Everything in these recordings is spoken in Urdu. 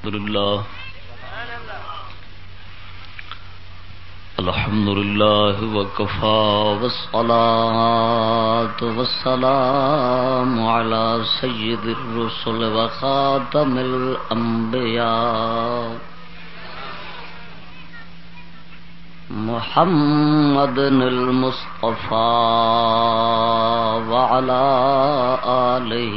الحمد لله. الحمد لله وكفى والصلاة والسلام على سيد الرسل وخاتم الأنبياء. محمد المصطفى وعلى آله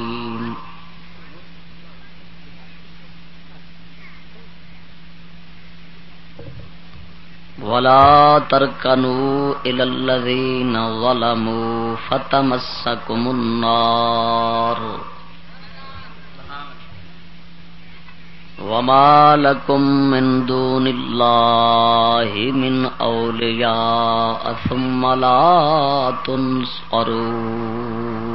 ولا تركنوا إلى الذين ظلموا فتمسكم النار. وما لكم من دون الله من أولياء ثم لا تنصرون.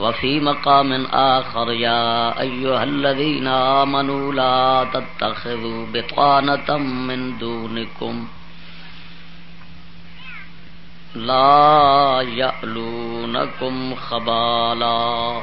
وفي مقام آخر يا أيها الذين آمنوا لا تتخذوا بطانة من دونكم لا يألونكم خبالا.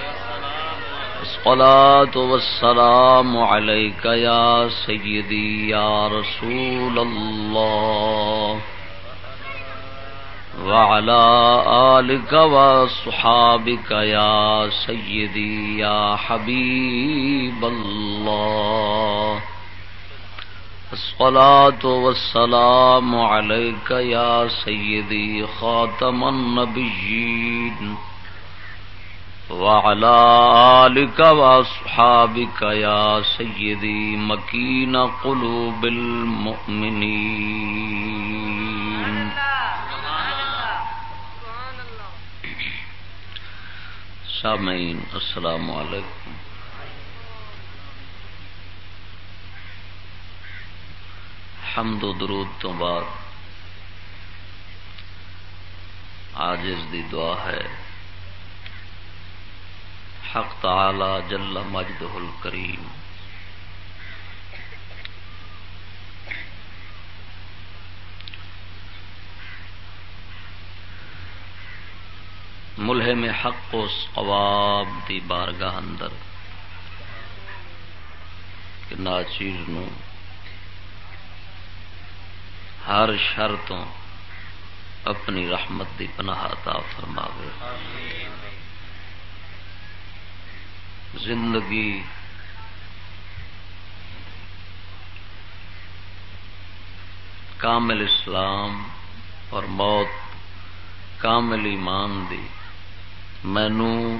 الصلاة والسلام عليك يا سيدي يا رسول الله وعلى آلك وصحابك يا سيدي يا حبيب الله الصلاة والسلام عليك يا سيدي خاتم النبيين وعلى آلك وأصحابك يا سيدي مكين قلوب المؤمنين. سامعین، السلام علیکم. حمد و درود تو بعد. عاجز دی دعا ہے. حق تعالی جل مجدہ الکریم ملہ میں حق و ثواب دی بارگاہ اندر کہ ناچیر نو ہر شر تو اپنی رحمت دی پناہ عطا فرماوے۔ زندگی۔ کامل اسلام اور موت کامل ایمان دی۔ مینو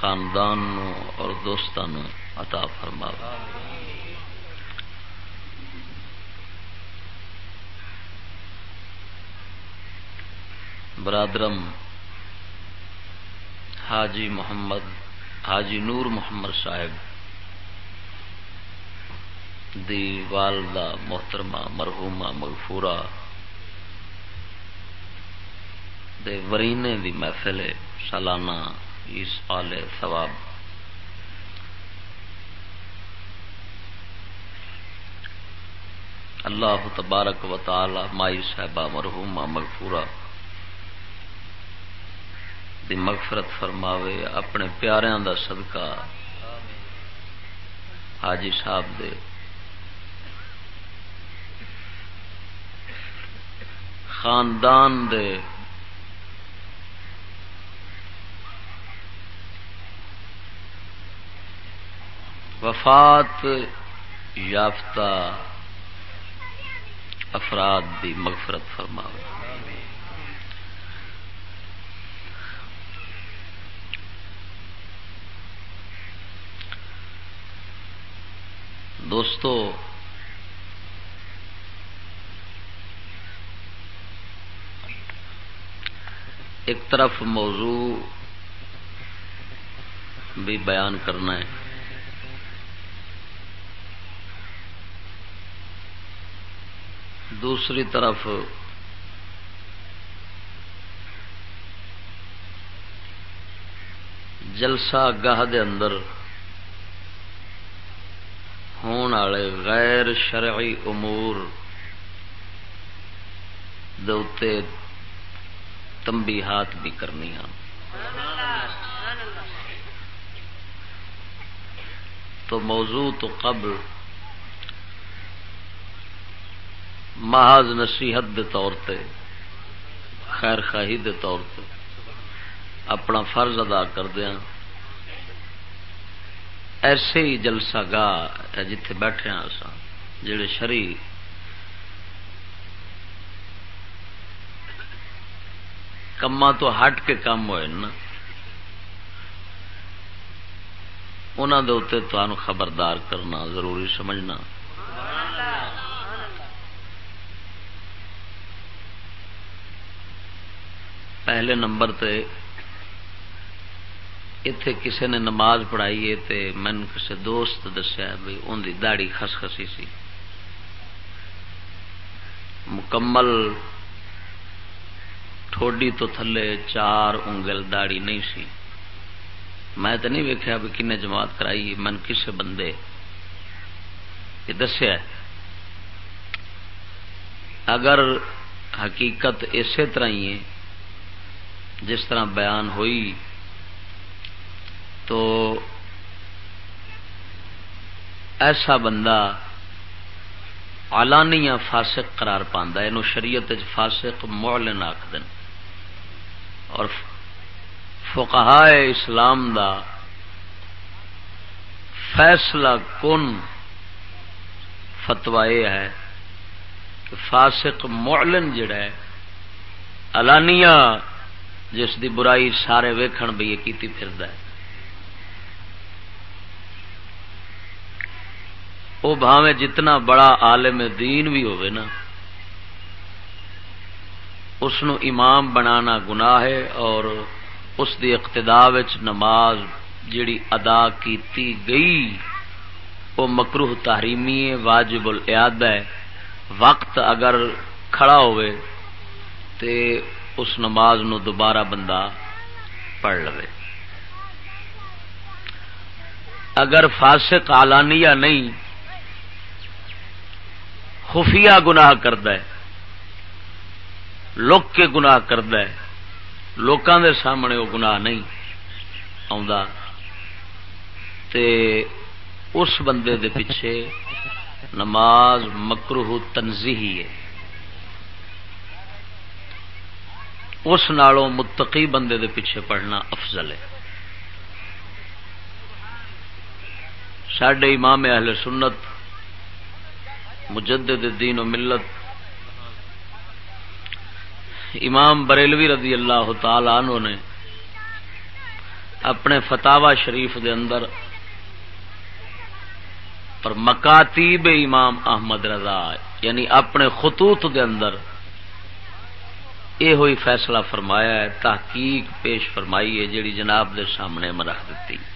خاندان نو اور دوستان عطا فرما برادرم، حاجی محمد حاجی نور محمد صاحب دی والدہ محترمہ مرحومہ مغفورہ دے ورینے دی محفل سالانہ اس آل ثواب اللہ تبارک و تعالی مائی صاحبہ مرحومہ مغفورہ دی مغفرت فرماوے، اپنے پیاریاں دا صدقہ۔ حاجی صاحب دے۔ خاندان دے۔ وفات یافتہ افراد دی مغفرت فرما دوستو ایک طرف موضوع بھی بیان کرنا ہے۔ دوسری طرف جلسہ گاہ دے اندر ہون والے غیر شرعی امور دے تمبی ہاتھ بھی کرنی ہاں تو موضوع تو قبل محض نصیحت دے طور تے خیر خاہی دے طور تے اپنا فرض ادا کردیا ایسے ہی جلسہ گاہ جتھے بیٹھے ہیں سا جڑے شری کما تو ہٹ کے کام ہوئے نا۔ انہوں کے اتنے خبردار کرنا ضروری سمجھنا۔ پہلے نمبر تے اتے کسی نے نماز پڑھائی ہے من کسی دوست دسیا بھی ان کی داڑی خس خسی سی۔ مکمل ٹھوڈی تو تھلے چار انگل داڑی نہیں سی۔ میں تو نہیں ویکیا بھی کن جماعت کرائی من کسے بندے۔ یہ دسیا اگر حقیقت اسی طرح ہی ہے، جس طرح بیان ہوئی تو ایسا بندہ آلانیہ فاسق قرار پاندہ یہ شریعت فاسق معلن آخ دن اور فقہا اسلام دا فیصلہ کن فتوا یہ ہے کہ فاسق معلن جڑا ہے، علانیہ جس دی برائی سارے ویکھن بھی یہ کیتی پھرد ہے۔ وہ بھاوے جتنا بڑا عالم دین بھی ہوئے نا، اس امام بنانا گناہ ہے اور اس دی اقتدا نماز جیڑی ادا کیتی گئی وہ مکروہ تحریمی ہے، واجب الیاد ہے۔ وقت اگر کھڑا ہوئے تے اس نماز نو دوبارہ بندہ پڑھ لو اگر فاسق آلانیہ نہیں خفیہ گناہ کرد لک کے گناہ کرد لوکاں دے سامنے وہ گناہ نہیں اس بندے دے پیچھے نماز مکروہ تنظیحی ہے۔ اس نالوں متقی بندے دے پیچھے پڑھنا افضل ہے۔ سڈے امام اہل سنت مجدد دین و ملت۔ امام بریلوی رضی اللہ تعالی عنہ نے اپنے فتوا شریف دے اندر پر مکاتیب امام احمد رضا یعنی اپنے خطوط دے اندر یہ ہوئی فیصلہ فرمایا ہے، تحقیق پیش فرمائی ہے، جیڑی جناب دے سامنے میں رکھ دیتی۔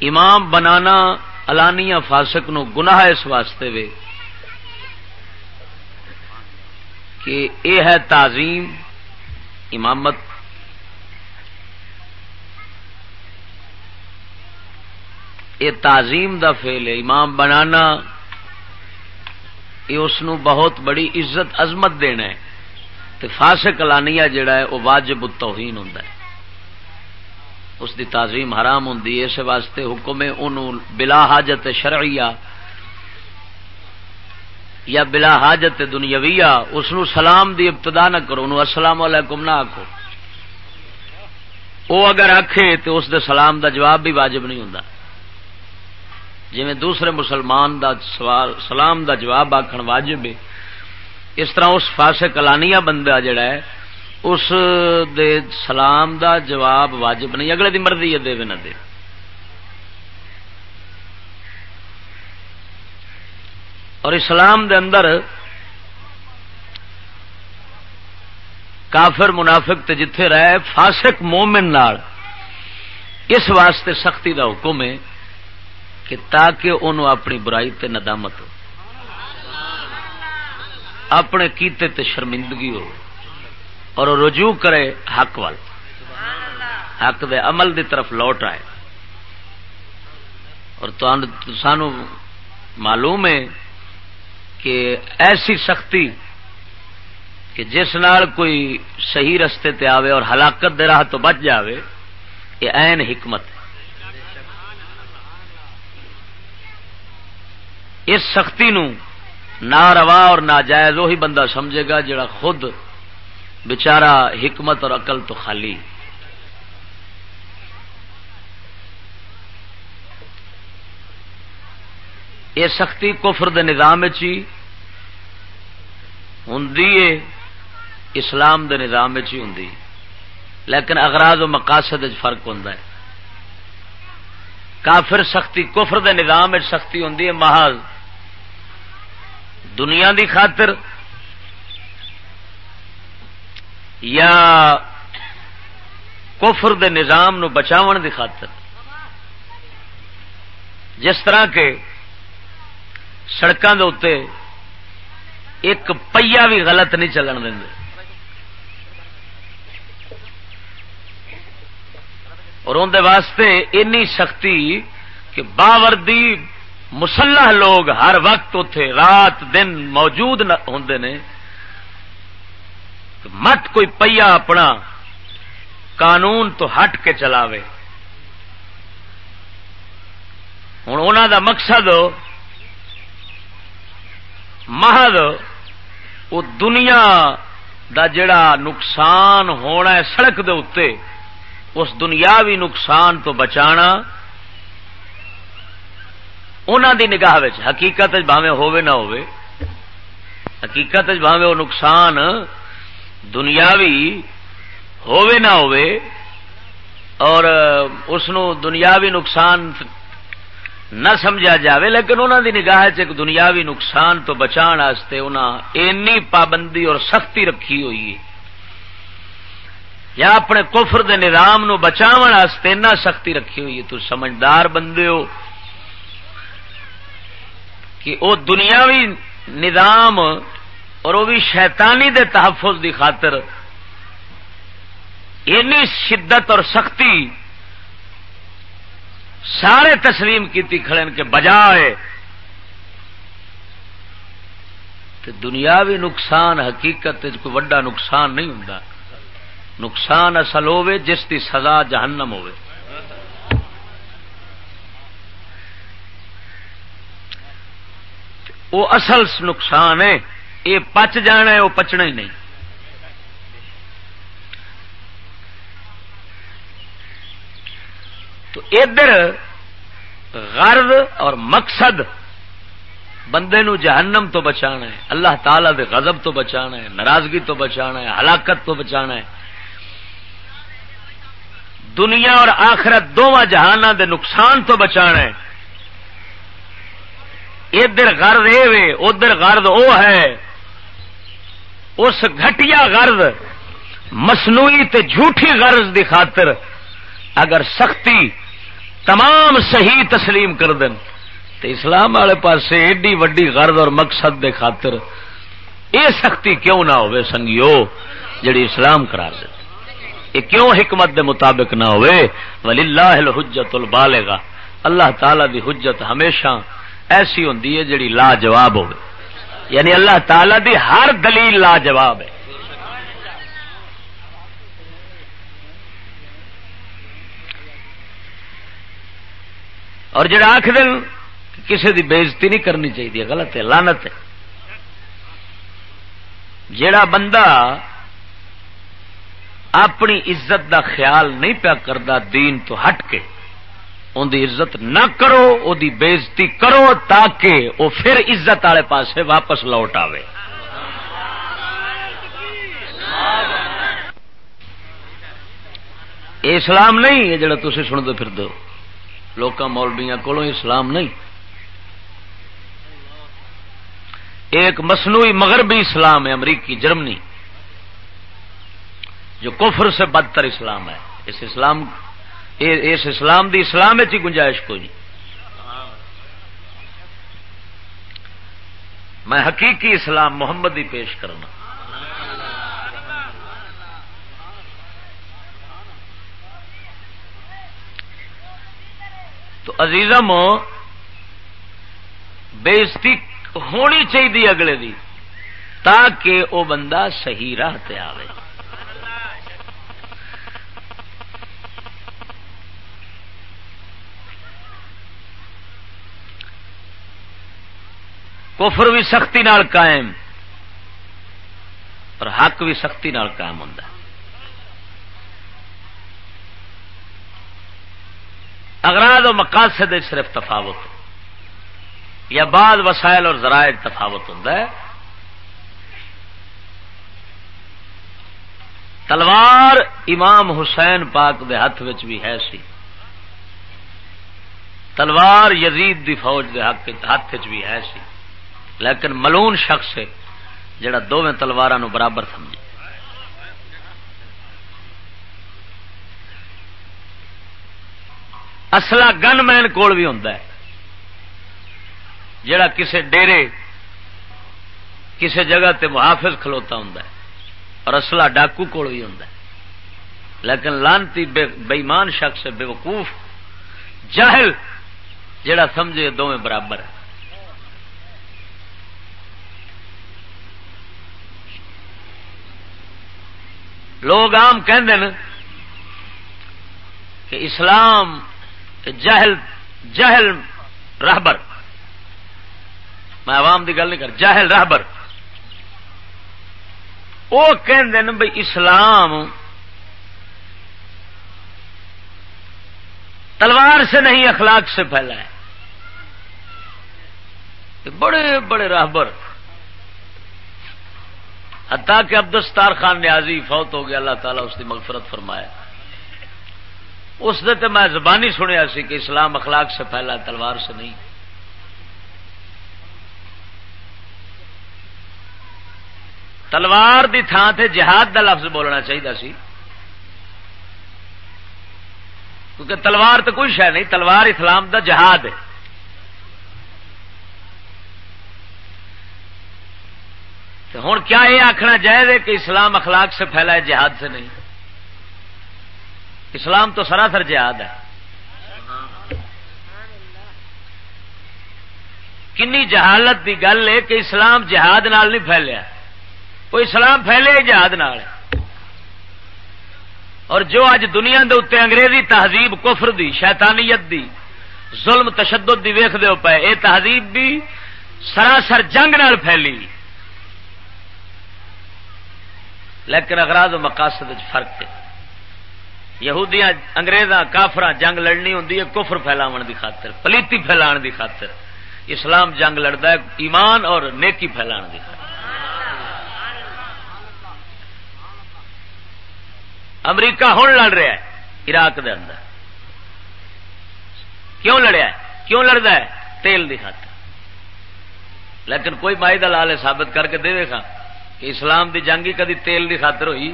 امام بنانا الانیہ فاسق نو گناہ اس واسطے وے کہ اے ہے تعظیم، امامت۔ یہ تعظیم دا فیل ہے، امام بنانا یہ اس بہت بڑی عزت، عظمت دینا ہے۔ تے فاسق الانیہ جڑا ہے وہ واجب التوہین ہوندا ہے۔ اس دی تعظیم حرام ہوں اس واسطے حکم ان بلا حاجت شرعیہ یا بلا حاجت دنیاویہ، اس نو سلام دی ابتدا نہ کرو، انہوں السلام علیکم نہ آکھو۔ وہ اگر آخے تو اس دے سلام دا جواب بھی واجب نہیں ہوں جی دوسرے مسلمان دا سوال، سلام دا جواب آخر واجب ہے، اس طرح اس فاسے کلانیا بندہ جڑا ہے اس دے سلام دا جواب واجب نہیں، اگلے دی مرضی ہے، دے نہ دے۔ اور اسلام دے اندر کافر منافق تے جتھے رہے، فاسق مومن نال اس واسطے سختی دا حکم ہے کہ تاکہ انہوں اپنی برائی تے ندامت ہو، اپنے کیتے تے شرمندگی ہو۔ اور رجوع کرے حق وال۔ حق دے عمل دی طرف لوٹ آئے۔ اور سانو معلوم ہے کہ ایسی سختی کہ جس نال کوئی صحیح رستے تے آوے اور ہلاکت دے راہ تو بچ جاوے، یہ این حکمت اس سختی نو نہ روا اور ناجائز وہی بندہ سمجھے گا جڑا خود بچارا حکمت اور عقل تو خالی۔ یہ سختی کفر دے نظام چی ہوں اسلام دے نظام چی ہوں لیکن اغراض و مقاصد فرق ہوں کافر سختی، کفر دے نظام سختی ہوں محض دنیا دی خاطر یا کفر دے نظام نو بچاون دی خاطر۔ جس طرح کے سڑکوں کے ایک پہیا بھی غلط نہیں چلن دیں اور اندر واسطے اینی سختی کہ باوردی مسلح لوگ ہر وقت اتے رات دن موجود ہوں نے۔ مت کوئی پہیا اپنا قانون تو ہٹ کے چلاوے۔ ہوں انہوں دا مقصد محض وہ دنیا دا جڑا نقصان ہونا ہے سڑک دے اتنے اس دنیاوی نقصان تو بچانا۔ انہوں دی نگاہ حقیقت بھاوے ہوے نہ ہوے حقیقت بھاوے وہ نقصان دنیاوی ہوے نہ ہوے اور اس دنیاوی نقصان نہ سمجھا جاوے، لیکن انہوں دی نگاہ ایک دنیاوی نقصان تو بچان واسطے انہاں اینی پابندی اور سختی رکھی ہوئی ہے۔ یا اپنے کفر دے نظام نو بچاو واسطے اتنا سختی رکھی ہوئی ہے۔ تو سمجھدار بندے ہو کہ وہ دنیاوی نظام اور وہ بھی شیطانی دے تحفظ دی خاطر۔ اینی شدت اور سختی سارے تسلیم کی کھڑے کے بجائے دنیاوی نقصان حقیقت کوئی وڈا نقصان نہیں ہوں نقصان اصل ہوے جس کی سزا جہنم ہوے وہ اصل نقصان ہے۔ یہ پچ جانا ہے، وہ پچنا ہی نہیں۔ تو ادھر غرض اور مقصد بندے نو جہنم تو بچانا ہے، اللہ تعالی دے غضب تو بچانا ہے، ناراضگی تو بچانا ہے، ہلاکت تو بچانا ہے۔ دنیا اور آخرت دونوں جہانوں دے نقصان تو بچانا ہے۔ ادھر غرض اے ادھر غرض او ہے اس گھٹیا غرض، مصنوعی تے جھوٹھی غرض دی خاطر اگر سختی تمام صحیح تسلیم کر دیں تو اسلام والے پاس ایڈی وڈی غرض اور مقصد دے خاطر یہ سختی کیوں نہ ہوئے سنگیو، جڑی اسلام قرار دے۔ یہ کیوں حکمت دے مطابق نہ ہوئے؟ ولی اللہ الحجت البالغا اللہ تعالی دی حجت ہمیشہ ایسی ہوں جڑی لاجواب ہو یعنی اللہ تعالی دی ہر دلیل لاجواب ہے۔ اور جڑا آخ دن کسی دی بےزتی نہیں کرنی چاہیے، غلط ہے لانت ہے۔ جڑا بندہ اپنی عزت دا خیال نہیں پیا کرتا دین تو ہٹ کے ان دی عزت نہ کرو، او دی بےزتی کرو تاکہ وہ پھر عزت والے پاسے واپس لوٹ آئے اسلام نہیں، یہ جڑا تھی سن دو پھر دو لوگ مولبیاں کو اسلام نہیں۔ ایک مصنوعی مغربی اسلام ہے، امریکی جرمنی، جو کفر سے بدتر اسلام ہے۔ اس اسلام اس اسلام دی اسلام ہی گنجائش کو نہیں۔ میں حقیقی اسلام محمد ہی پیش کرنا۔ تو عزیزم بےزتی ہونی چاہیے اگلے دی، تاکہ وہ بندہ صحیح راہ آئے کفر بھی سختی نال قائم اور حق بھی سختی نال قائم ہوں اگراد و مقاصد صرف تفاوت، یا بعد وسائل اور ذرائع تفاوت ہوں تلوار امام حسین پاک دے ہاتھ بھی ہے سی۔ تلوار یزید دی فوج دے ہاتھ بھی ہے سی۔ لیکن ملون شخص ہے جڑا دونوں تلوار برابر سمجھے۔ اصلا گن مین کول بھی ہوں جڑا کسے ڈیرے، کسے جگہ تے محافظ کھلوتا ہوں اور اصلا ڈاکو کول بھی ہوں لیکن لانتی بےمان شخص بے وقوف، جاہل، جڑا سمجھے دونوں برابر ہے۔ لوگ آم کہ اسلام جہل جہل راہبر میں عوام کی گل نہیں کر، جہل راہبر وہ بھائی اسلام تلوار سے نہیں، اخلاق سے پھیلا ہے۔ بڑے بڑے راہبر حتیٰ کہ عبدالستار خان نیازی فوت ہو گیا اللہ تعالیٰ اس کی مغفرت فرمایا اس نے تو میں زبانی سنیا سی کہ اسلام اخلاق سے پھیلا تلوار سے نہیں۔ تلوار دی تھان تے جہاد دا لفظ بولنا چاہیے سی۔ کیونکہ تلوار تو کوئی شہ نہیں، تلوار اسلام دا جہاد ہے۔ ہوں کیا یہ آخنا جائے کہ اسلام اخلاق سے پھیلا ہے، جہاد سے نہیں؟ اسلام تو سراسر جہاد ہے۔ کنی جہالت کی گل ہے کہ اسلام جہاد نال نہیں پھیلیا۔ وہ اسلام پھیلے جہاد نال اور جو اج دنیا دے اتنے انگریزی تہذیب، کفر دی، شیطانیت دی، ظلم، تشدد دی ویخ دے پے یہ تہذیب بھی سراسر جنگ نال پھیلی۔ لیکن اگراض و مقاصد فرق ہے۔ یہودیاں، انگریزاں کافر جنگ لڑنی ہوں کفر پھیلاو دی خاطر، پلیتی پھیلا دی خاطر۔ اسلام جنگ لڑتا ہے، ایمان اور نیکی پھیلا دی خاطر۔ امریکہ ہوں لڑ رہا ہے، عراق دے اندر۔ کیوں لڑیا ہے؟ کیوں لڑتا ہے؟ تیل دی خاطر۔ لیکن کوئی مائی دلال ثابت کر کے دے گا۔ کہ اسلام دی جنگ ہی کدی تیل دی خاطر ہوئی؟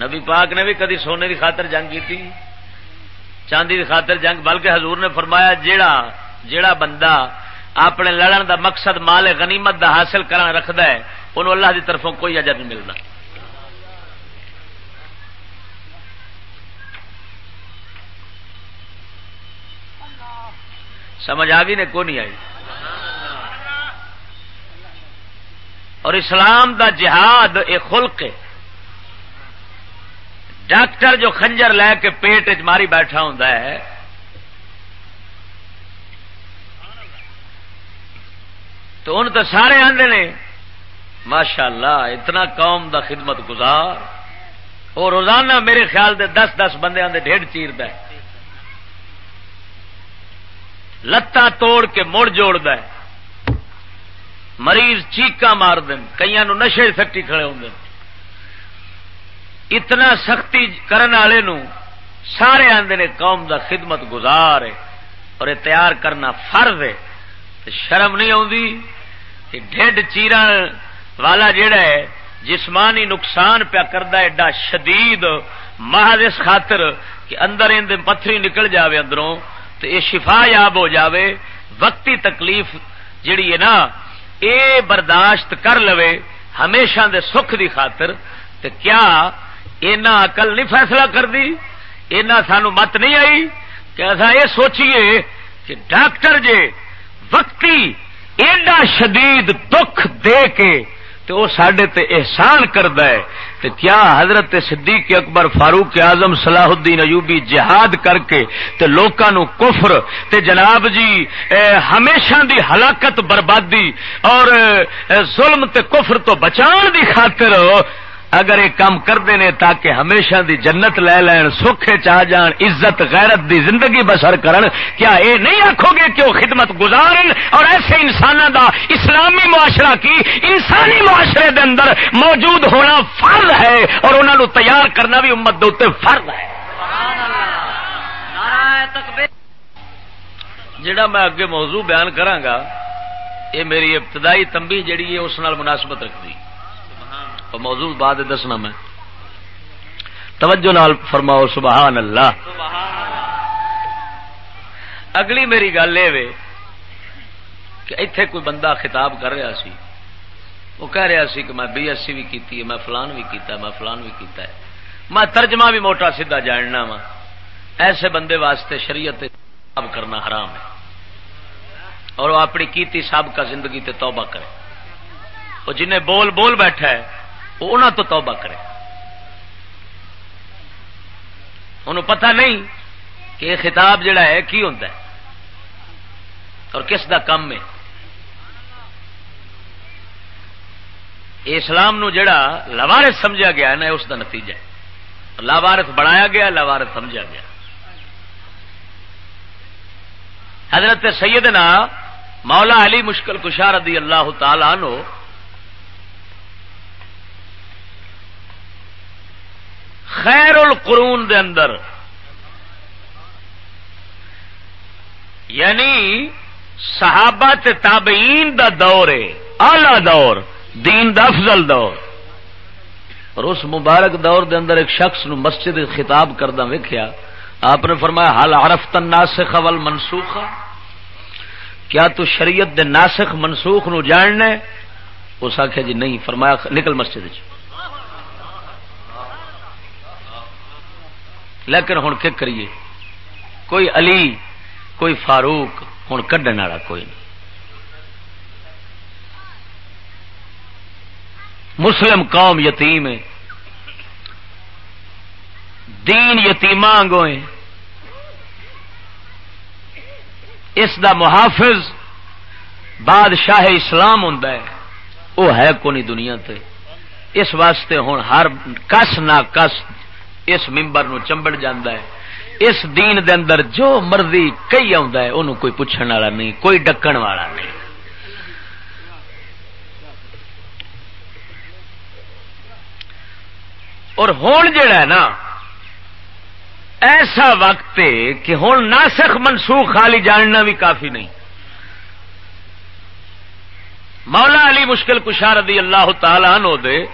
نبی پاک نے بھی کدی سونے دی خاطر جنگ کی تھی چاندی دی خاطر جنگ، بلکہ حضور نے فرمایا، جیڑا جیڑا بندہ اپنے لڑن دا مقصد مال غنیمت دا حاصل کرنا رکھد ہے انہوں اللہ دی طرفوں کوئی اجر نہیں ملنا سمجھ آ گئی نے؟ کو نہیں آئی؟ اور اسلام دا جہاد ایک خلق ہے۔ ڈاکٹر جو خنجر لے کے پیٹ ماری بیٹھا ہوں تو ان تو سارے آدھے نے ماشاء اللہ اتنا قوم دا خدمت گزار۔ اور روزانہ میرے خیال دے دس دس بندے دے ڈیڑھ چیر ہے لتاں توڑ کے مڑ جوڑ ہے مریض چیقا مار دین کئی نشے سٹی کھڑے ہوں اتنا سختی کرنے والے سارے آدھے نے قوم دا خدمت گزار ہے اور یہ تیار کرنا فرض ہے۔ شرم نہیں آتی ڈیڈ چیرن والا جڑا ہے، جسمانی نقصان پیا کرتا ایڈا شدید محض اس خاطر کہ اندر اندر پتھری نکل جاوے اندروں تو یہ شفا یاب ہو جاوے۔ وقتی تکلیف جڑی ہے نا اے برداشت کر لو ہمیشہ دے سکھ دی خاطر تو کیا اینا عقل نہیں فیصلہ کر دی اینا سانو مت نہیں آئی؟ کہ ایسا یہ سوچیے کہ ڈاکٹر جے وقتی ایڈا شدید دکھ دے کے تو وہ سڈے تے احسان کرد ہے تو کیا حضرت صدیق اکبر فاروق اعظم صلاح الدین ایوبی جہاد کر کے تے لوکاں کفر تے جناب جی ہمیشہ دی ہلاکت بربادی اور ظلم تے کفر تو بچان دی خاطر اگر یہ کام کرتے ہیں تاکہ ہمیشہ دی جنت لے لین، سکھے چاہ جان، عزت، غیرت دی زندگی بسر کرن، کیا یہ نہیں آخو گے کہ وہ خدمت گزارن؟ اور ایسے انسانوں دا اسلامی معاشرہ کی انسانی معاشرے دے اندر موجود ہونا فرض ہے اور انہوں نے تیار کرنا بھی امت دے فرض ہے۔ جڑا میں اگے موضوع بیان کرانگا یہ میری ابتدائی تمبی جڑی ہے اس نال مناسبت رکھتی موضوع بعد دسنا میں۔ توجہ نال فرماؤ، سبحان اللہ۔ اگلی میری گل یہ کہ اتے کوئی بندہ خطاب کر رہا سی۔ وہ کہہ رہا سی کہ میں بی ایس سی بھی کی میں فلان بھی کیتا ہے، میں فلان بھی کیتا ہے۔ میں ترجمہ بھی موٹا سیدھا جاننا وا۔ ایسے بندے واسطے شریعت خطاب کرنا حرام ہے۔ اور وہ اپنی کیتی سابقہ زندگی تے توبہ کرے۔ وہ جنہیں بول بول بیٹھا ہے وہ انہوں تو توبہ کرے۔ انہوں پتہ نہیں کہ یہ خطاب جڑا ہے کی ہوتا ہے اور کس دا کم ہے۔ اسلام نو جڑا لوارت سمجھا گیا ہے نا اس دا نتیجہ ہے۔ لاوارت بنایا گیا لاوارت سمجھا گیا۔ حضرت سیدنا مولا علی مشکل کشار رضی اللہ تعالی عنہ خیر القرون دے اندر۔ یعنی صحابہ تے تابعین دا دور ہے آلہ دور، دین دا افضل دور۔ اور اس مبارک دور دے اندر ایک شخص نو مسجد خطاب کردہ ویکیا آپ نے فرمایا حال عرفت الناسخ والمنسوخ کیا تو شریعت دے ناسخ منسوخ نو جاننا ہے اس آخیا جی نہیں، فرمایا، نکل مسجد چ لیکن ہوں کیا کریے؟ کوئی علی، کوئی فاروق ہوں کھڈن والا کوئی نہیں۔ مسلم قوم یتیم ہے۔ دین یتیم ہے اس دا محافظ بادشاہ اسلام ہوں وہ ہے کونی دنیا تے۔ اس واسطے ہوں ہر کس نہ کس اس ممبر نو چمبڑ جاندہ ہے۔ اس دین دے اندر جو مرضی کئی آن کوئی پوچھنے والا نہیں، کوئی ڈکن والا نہیں۔ اور ہون جڑا ہے نا، ایسا وقت ہے کہ ہوں ناسخ منسوخ خالی جاننا بھی کافی نہیں۔ مولا علی مشکل کشار رضی اللہ تعالی عنہ دے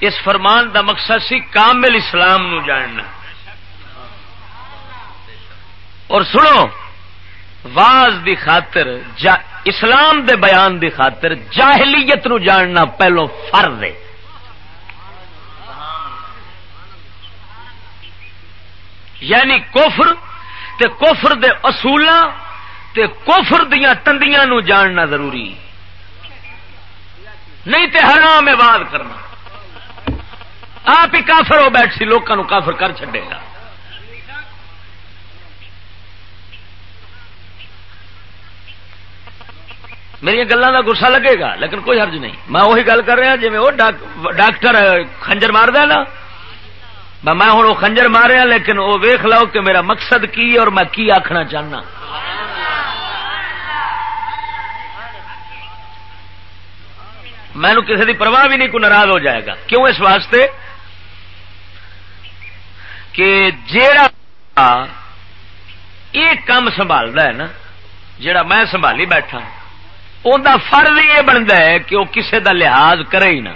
اس فرمان دا مقصد سی کامل اسلام نو جاننا۔ اور سنو، واز دی خاطر، جا، اسلام دے بیان دی خاطر جاہلیت نو جاننا پہلو فرض ہے۔ یعنی کوفر تے کوفر دے اصول تے کوفر دیا تندیاں نو جاننا ضروری۔ نہیں تے حرام ہے کرنا۔ آپ ہی کافر ہو بیٹھ سی لوگوں کافر کر چڈے گا۔ میری گلوں کا گسا لگے گا، لیکن کوئی حرج نہیں۔ میں وہی گل کر رہا جی وہ ڈاکٹر خنجر مار میں ہوں وہ خنجر ماریا، لیکن وہ ویخ لو کہ میرا مقصد کی اور میں کی آخنا چاہنا۔ مینو کسی کی پرواہ بھی نہیں کو ناراض ہو جائے گا۔ کیوں اس واسطے؟ کہ جیڑا یہ کام سنبھالتا ہے نا، جیڑا میں سنبھالی بیٹھا ان کا فرض یہ بنتا ہے کہ وہ کسی کا لحاظ کرے ہی نہ۔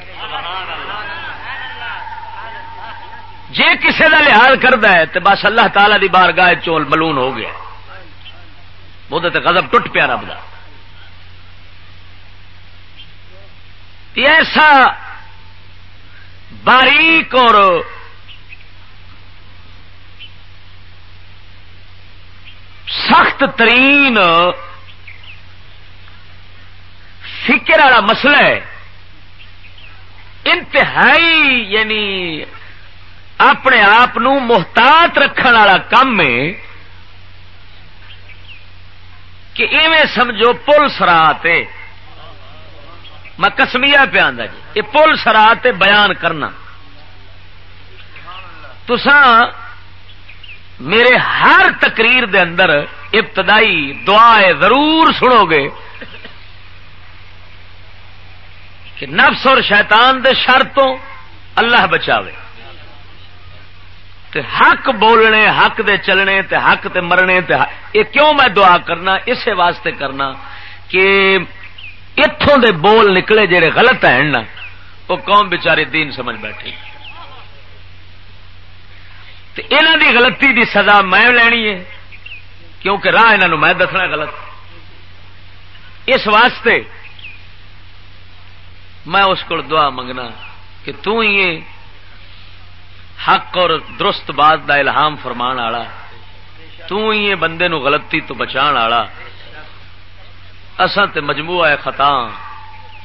جی کسی کا لحاظ کرتا ہے تو بس اللہ تعالی دی بار گاہ چول ملون ہو گیا۔ وہ قدم ٹوٹ پیا رب کا ایسا باریک اور سخت ترین فکر والا مسئلہ ہے۔ انتہائی یعنی اپنے آپ محتاط رکھنے والا کام ہے کہ ایویں سمجھو پل سرات میں کسمیا پیا جی یہ پل سرات بیان کرنا۔ تسان میرے ہر تقریر دے اندر ابتدائی دعائیں ضرور سنو گے کہ نفس اور شیطان دے شر تو اللہ بچاوے۔ تے حق بولنے، حق دے چلنے، تے حق تے مرنے، تے یہ کیوں میں دعا کرنا؟ اسے واسطے کرنا کہ اتوں دے بول نکلے جڑے غلط ہیں نا، وہ قوم بچاری دین سمجھ بیٹھی انہوں دی غلطی دی سزا میں لینی ہے، کیونکہ راہ انہوں میں دسنا غلط۔ اس واسطے میں اس کو دعا منگنا کہ تو ہی حق اور درست بات دا الہام فرمان والا ہی بندے نو غلطی تو بچان والا اصل تے مجموعہ خطا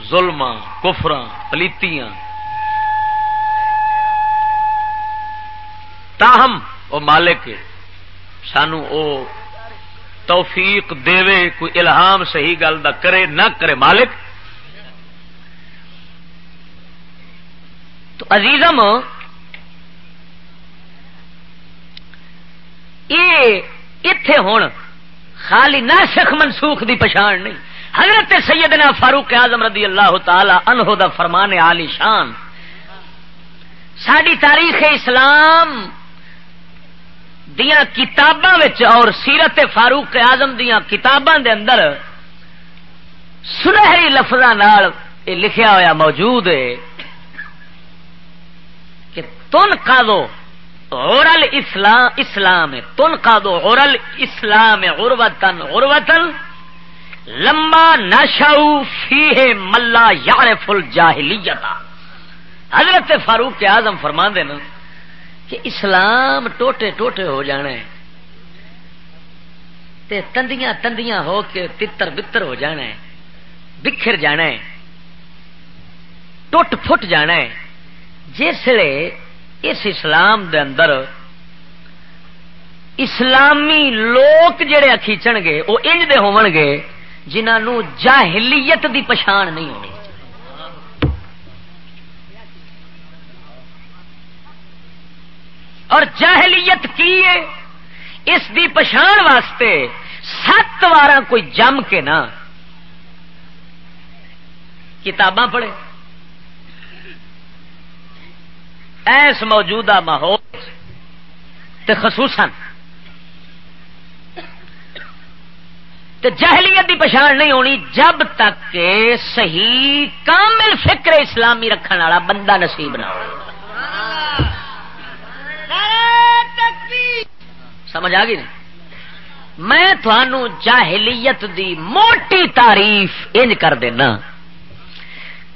ظلم کفر پلیتیاں تاہم وہ مالک، سانو او توفیق دے کوئی الہام صحیح گل دا کرے، نہ کرے مالک۔ تو عزیزم یہ اتے ہوں خالی نہ سکھ منسوخ دی پچھان نہیں۔ حضرت سیدنا فاروق اعظم رضی اللہ تعالی عنہ دا فرمان عالی شان۔ ساری تاریخ اسلام دیا کتاباں اور سیرت فاروق آزم دیا کتاباں دے اندر سنہری لفظ لکھیا ہوا موجود ہے کہ تن کا دو غورل اسلام اسلام، تن کا دو غورل اسلام غربتن غربتن لمبا نشاؤ فی ہے ملا یار فل جاہلیتا حضرت فاروق اعظم فرما دینا کہ اسلام ٹوٹے ٹوٹے ہو جانا تے تندیاں تندیاں ہو کے تتر بتر ہو جانا ہے۔ بکھر جانا ہے۔ ٹوٹ فٹ جانا ہے۔ جسے اس اسلام دے اندر اسلامی لوگ جڑے کھیچن گے، وہ انج دے ہون گے جنہوں جاہلیت دی پچھان نہیں ہونی۔ اور جاہلیت کی ہے؟ اس دی پچھان واسطے سات وار کوئی جم کے نا کتاباں پڑھے۔ ایس موجودہ ماحول خصوصاً جہلیت کی پچھان نہیں ہونی جب تک کہ صحیح کامل فکر اسلامی رکھنے والا بندہ نصیب نہ ہو۔ سمجھ آ گئی میں تھانو جاہلیت دی موٹی تعریف انج کر دینا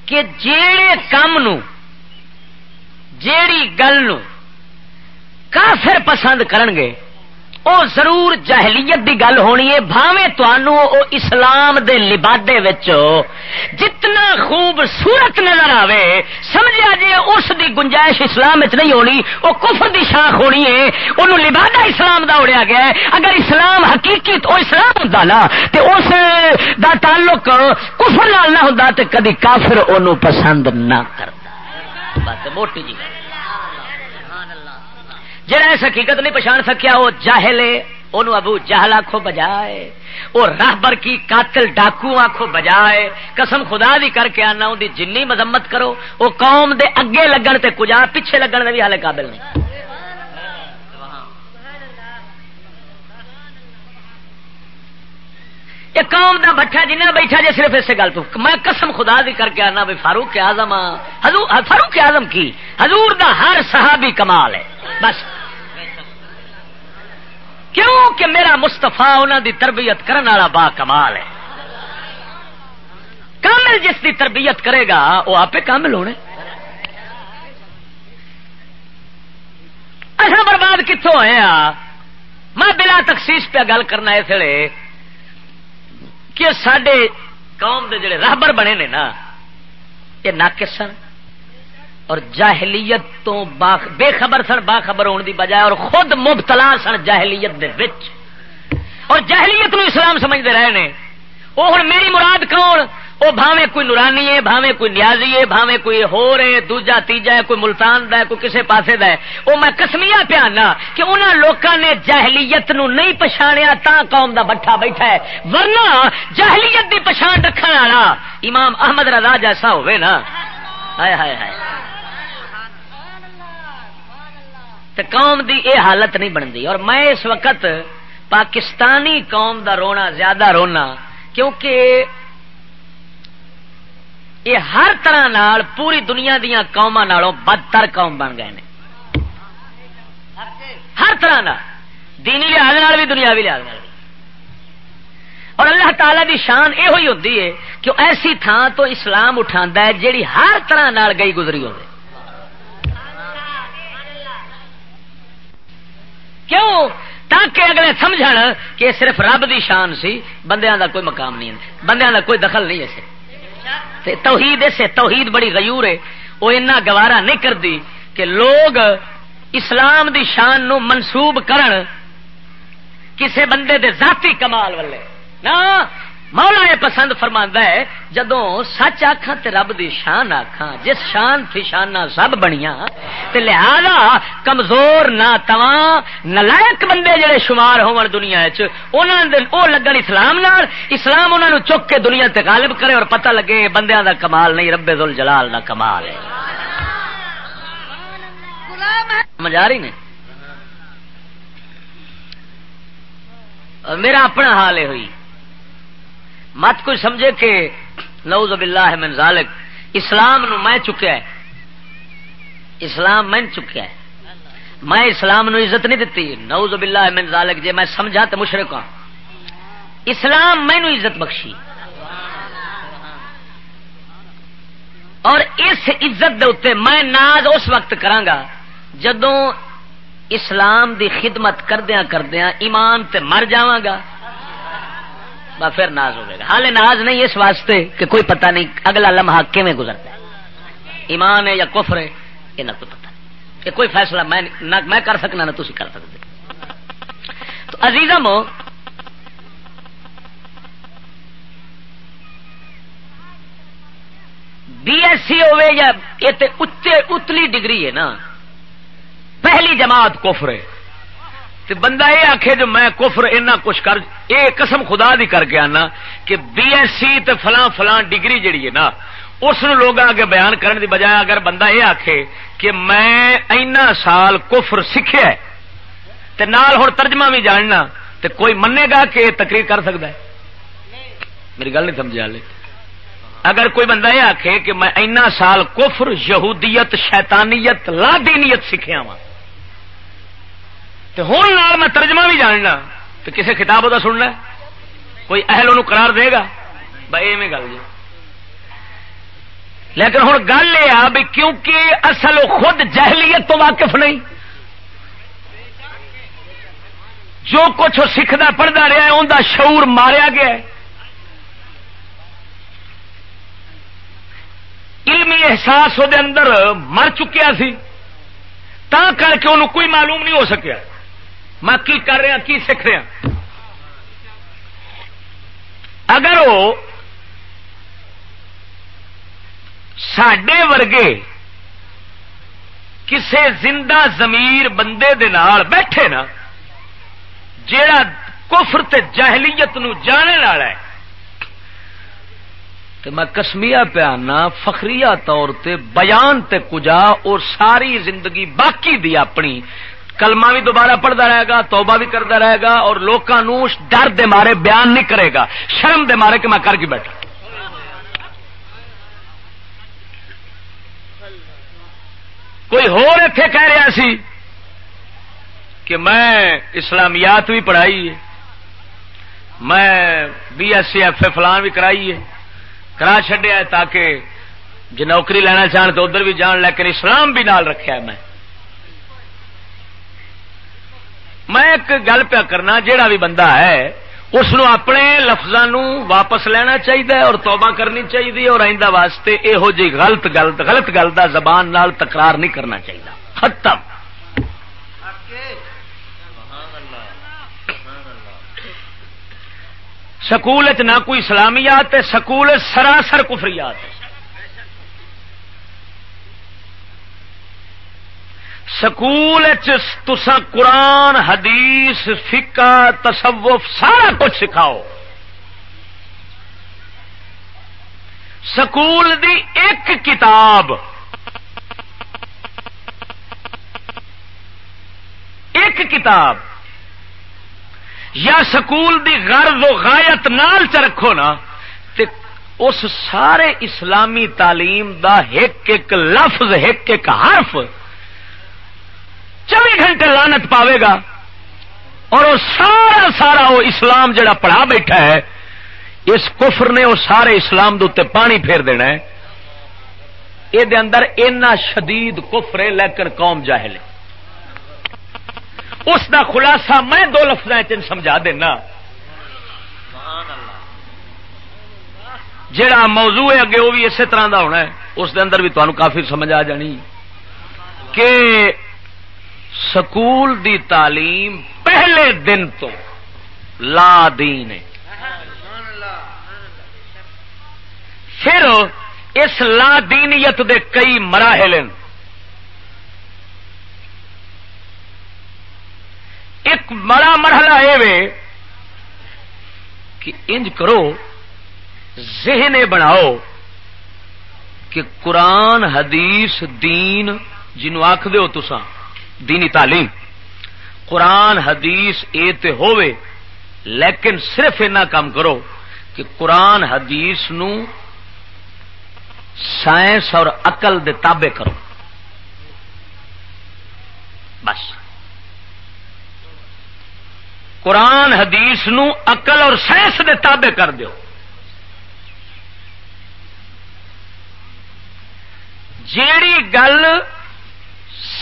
کہ جیڑے کام نو، جیڑی گل نو کافر پسند کرن گے او ضرور جہلیت دی گل ہونی ہے بھاوے او اسلام دے لبادے وچ جتنا خوبصورت نظر آوے، سمجھا جی اس دی گنجائش اسلام وچ نہیں ہونی، او کفر دی شاخ ہونی ہے انہوں لبادہ اسلام دا اڑیا گیا ہے۔ اگر اسلام حقیقی تو اسلام ہوں نا، تے اس دا تعلق کفر نال نہ ہوں تے کدی کافر انہوں پسند نہ کرتا بات موٹی جی۔ جہاں اس حقیقت نہیں پچھان سکیا، وہ جاہل انہوں ابو جہل آخو بجائے، وہ راہبر کی قاتل ڈاکو آخو بجائے، قسم خدا دی کر کے آنا ان جن مذمت کرو، وہ قوم دے اگے لگن تے کجا، پیچھے لگن دے بھی حال قابل نہیں۔ یہ قوم دا بٹھا جنہیں بیٹھا جی صرف اسے گل تو، میں قسم خدا دی کر کے آنا بھی فاروق آزم فاروق آزم کی؟ حضور دا ہر صحابی کمال ہے، بس۔ کیوں کہ میرا مستفا انہوں دی تربیت کرنے والا با کمال ہے؟ کامل جس دی تربیت کرے گا، وہ آپ کامل ہونے۔ اچھا برباد کتوں ہوئے میں بلا تخصیص پہ گل کرنا اس لیے کہ سڈے قوم دے جڑے راہبر بنے نے نا، یہ ناقص سن۔ اور جاہلیت تو بے خبر سن باخبر ہونے دی بجائے اور خود مبتلا سن جاہلیت دے وچ۔ اور جاہلیت نو اسلام سمجھتے رہے نے۔ وہ ہوں میری مراد کون؟ وہ بھاوے کوئی نورانی ہے بھاوے کوئی نیازی ہے بھاوے کوئی ہو رہے دوجا، تیجا ہے، کوئی ملتان دا ہے، کوئی کسے پاسے دا ہے۔ وہ میں کسمیا پیانا کہ انہوں لوکاں نے جہلیت نو نہیں پچھاڑیا تا قوم دا بٹھا بیٹھا ہے۔ ورنہ جہلیت دی پچھان رکھنے والا امام احمد رضا جیسا ہوئے نا۔ ہائے ہائے ہائے۔ قوم دی اے حالت نہیں بنتی۔ اور میں اس وقت پاکستانی قوم دا رونا، زیادہ رونا، کیونکہ یہ ہر طرح نال پوری دنیا دیا قوما بدتر قوم بن گئے نے۔ ہر طرح نال۔ دینی لحاظ بھی، دنیاوی لحاظ اور اللہ تعالی دی شان یہ ہوئی ہوتی ہے کہ ایسی تھان تو اسلام اٹھا ہے جیڑی ہر طرح نال گئی گزری ہوگی کیوں؟ تاکہ اگلے سمجھ کہ صرف رب دی شان سی، بندیاں دا کوئی مقام نہیں بندیاں دا کوئی دخل نہیں اسے۔ توحید اسے توحید بڑی غیور ہے۔ وہ اتنا گوارا نہیں کرتی کہ لوگ اسلام دی شان نو منسوب کرن، کسے بندے دے ذاتی کمال والے۔ نا مولا یہ پسند فرما ہے جدو سچ آخا تے رب دی شان آخا جس شان تھی شانا سب بنیا تے لہذا کمزور نہ تواں نلائک بندے جڑے شمار ہون دنیا او لگن اسلام نال، اسلام انہوں چک کے دنیا تے غالب کرے اور پتہ لگے بندیاں دا کمال نہیں، رب ذل جلال دا کمال ہے۔ مزا رہی نے؟ میرا اپنا حال ہے ہوئی۔ مت کوئی سمجھے کہ نعوذ باللہ من ذالک، اسلام نو میں چکیا ہے۔ اسلام میں چکیا ہے۔ میں اسلام نو عزت نہیں دیتی نعوذ باللہ من ذالک، جے میں سمجھا تو مشرق ہوں اسلام میں نو عزت بخشی۔ اور اس عزت دے اتنے میں ناز اس وقت کرانگا جدوں اسلام دی خدمت کردیا کردیا ایمان تے مر جاواں گا پھر ناز ہوئے گا۔ حال ناز نہیں اس واسطے کہ کوئی پتہ نہیں اگلا لمحہ کیون گزرتا ہے۔ ایمان ہے یا کفر ہے، یہ نہ کوئی پتہ نہیں۔ کہ کوئی فیصلہ میں نہ میں کر سکنا، نہ تھی کر سکتے۔ تو عزیزم بی ایس سی ہوے یا یہ اتلی ڈگری ہے نا۔ پہلی جماعت کفر ہے۔ تے بندہ یہ آخے جو میں کفر اینا کچھ کر اے قسم خدا دی کر کے آنا کہ بی ایس سی تے فلاں فلاں ڈگری جڑی ہے نا، اس لوگ بیان کرنے دی بجائے اگر بندہ یہ آخے کہ میں اینا سال کفر سیکھے تے نال ہوں ترجمہ بھی جاننا، تے کوئی منے گا کہ تقریر کر سکتا ہے؟ میری گل نہیں سمجھا لے۔ اگر کوئی بندہ یہ آخے کہ میں اینا سال کفر، یہودیت، شیطانیت لا دینیت سیکھا وا ہوں میں ترجمہ بھی جاننا تو کسی کتاب کا سننا کوئی اہل ان قرار دے گا؟ بھائی گل جی۔ لیکن ہوں گل یہ بھی کیونکہ اصل خود جہلیت تو واقف نہیں۔ جو کچھ وہ سیکھتا پڑھتا رہا ہے انہیں شعور ماریا گیا ہے۔ علمی احساس وہ اندر مر چکیا سی۔ تا کر کے انہوں کوئی معلوم نہیں ہو سکیا۔ میں کی کر رہا کی سیکھ رہا اگر وہ سڈے ورگے کسے زندہ زمیر بندے دے نال بیٹھے نا، جیڑا کفر تے جہلیت نو جانے والا ہے تو میں کسمیا پیانا فخری طور تے بیان تے کجا، اور ساری زندگی باقی دی اپنی کلمہ بھی دوبارہ پڑھتا رہے گا، توبہ بھی کرتا رہے گا اور لوگوں ڈر دے مارے بیان نہیں کرے گا۔ شرم دے مارے کہ میں کر کے بیٹھا۔ کوئی اتے کہہ رہا سی کہ میں اسلامیات بھی پڑھائی ہے، میں B S C F A فلان بھی کرائی ہے، کرا چڈیا تاکہ جی نوکری لینا چاہن تو ادھر بھی جان، لیکن اسلام بھی نال رکھا ہے میں۔ میں ایک گل پیا کرنا، جیڑا بھی بندہ ہے اس اپنے لفظوں واپس لینا چاہیے اور توبہ کرنی چاہیے اور آئندہ واسطے یہو جی غلط گل غلط گل کا زبان نال تکرار نہیں کرنا چاہیے ختم۔ سکول نہ کوئی اسلامیات سکول سراسر کفریات سکول تسا قرآن، حدیث فکا تصوف، سارا کچھ سکھاؤ۔ سکول دی ایک کتاب ایک کتاب، یا سکول دی غرض و غایت نال چ رکھو نا، تے اس سارے اسلامی تعلیم دا ایک ایک لفظ، ایک ایک حرف چوبی گھنٹے لانت پاوے گا۔ اور وہ سارا سارا وہ اسلام جڑا پڑھا بیٹھا ہے، اس کفر نے وہ سارے اسلام دے پانی پھیر دینا ہے۔ یہ اندر اینا شدید کفر ہے، لیکن قوم جاہل ہے۔ اس دا خلاصہ میں دو لفظ سمجھا دینا۔ جڑا موضوع ہے، اگے وہ بھی اسی طرح دا ہونا ہے۔ اس دے اندر بھی تمہیں کافی سمجھ آ جانی۔ کہ سکول دی تعلیم پہلے دن تو لا دین ہے۔ پھر اس لا دینیت دے کئی مراحل ایک بڑا مرحلہ یہ کہ انج کرو، ذہن بناؤ کہ قرآن، حدیث، دین جنو آخ دو تسان دینی تعلیم۔ قرآن، حدیث اے تے ہووے، لیکن صرف اینا کام کرو کہ قرآن، حدیث نو سائنس اور اقل دے تابے کرو۔ بس۔ قرآن، حدیث نو اقل اور سائنس دے تابے کر دیو۔ جیڑی گل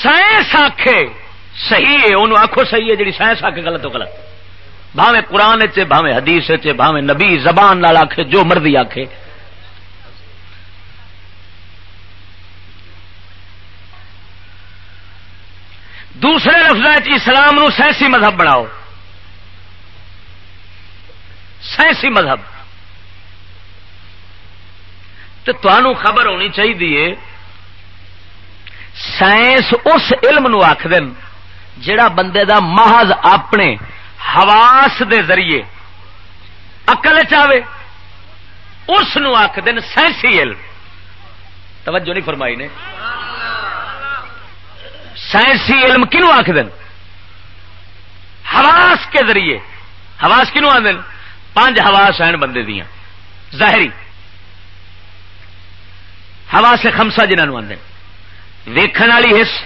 سائنس آخ صحیح ہے، انہوں آخو صحیح ہے جی سائنس آخ غلط تو غلط۔ بھاوے قرآن چاہے حدیث بھاوے نبی زبان نال آخ جو مرضی آخ دوسرے لفظ اسلام نو سائنسی مذہب بناؤ۔ سائنسی مذہب۔ تو خبر ہونی چاہیے سائنس اس علم نو آخ دن جڑا بندے دا محض اپنے حواس دے ذریعے اقل چاہے اس آخ دن سائنسی علم۔ توجہ نہیں فرمائی نے۔ سائنسی علم کنو آخ دن حواس کے ذریعے۔ حواس کنو آ دن پانچ حواس ہیں بندے دیا ظاہری۔ ہوا سے خمسا جنہوں آدھے ویکھن والی حص،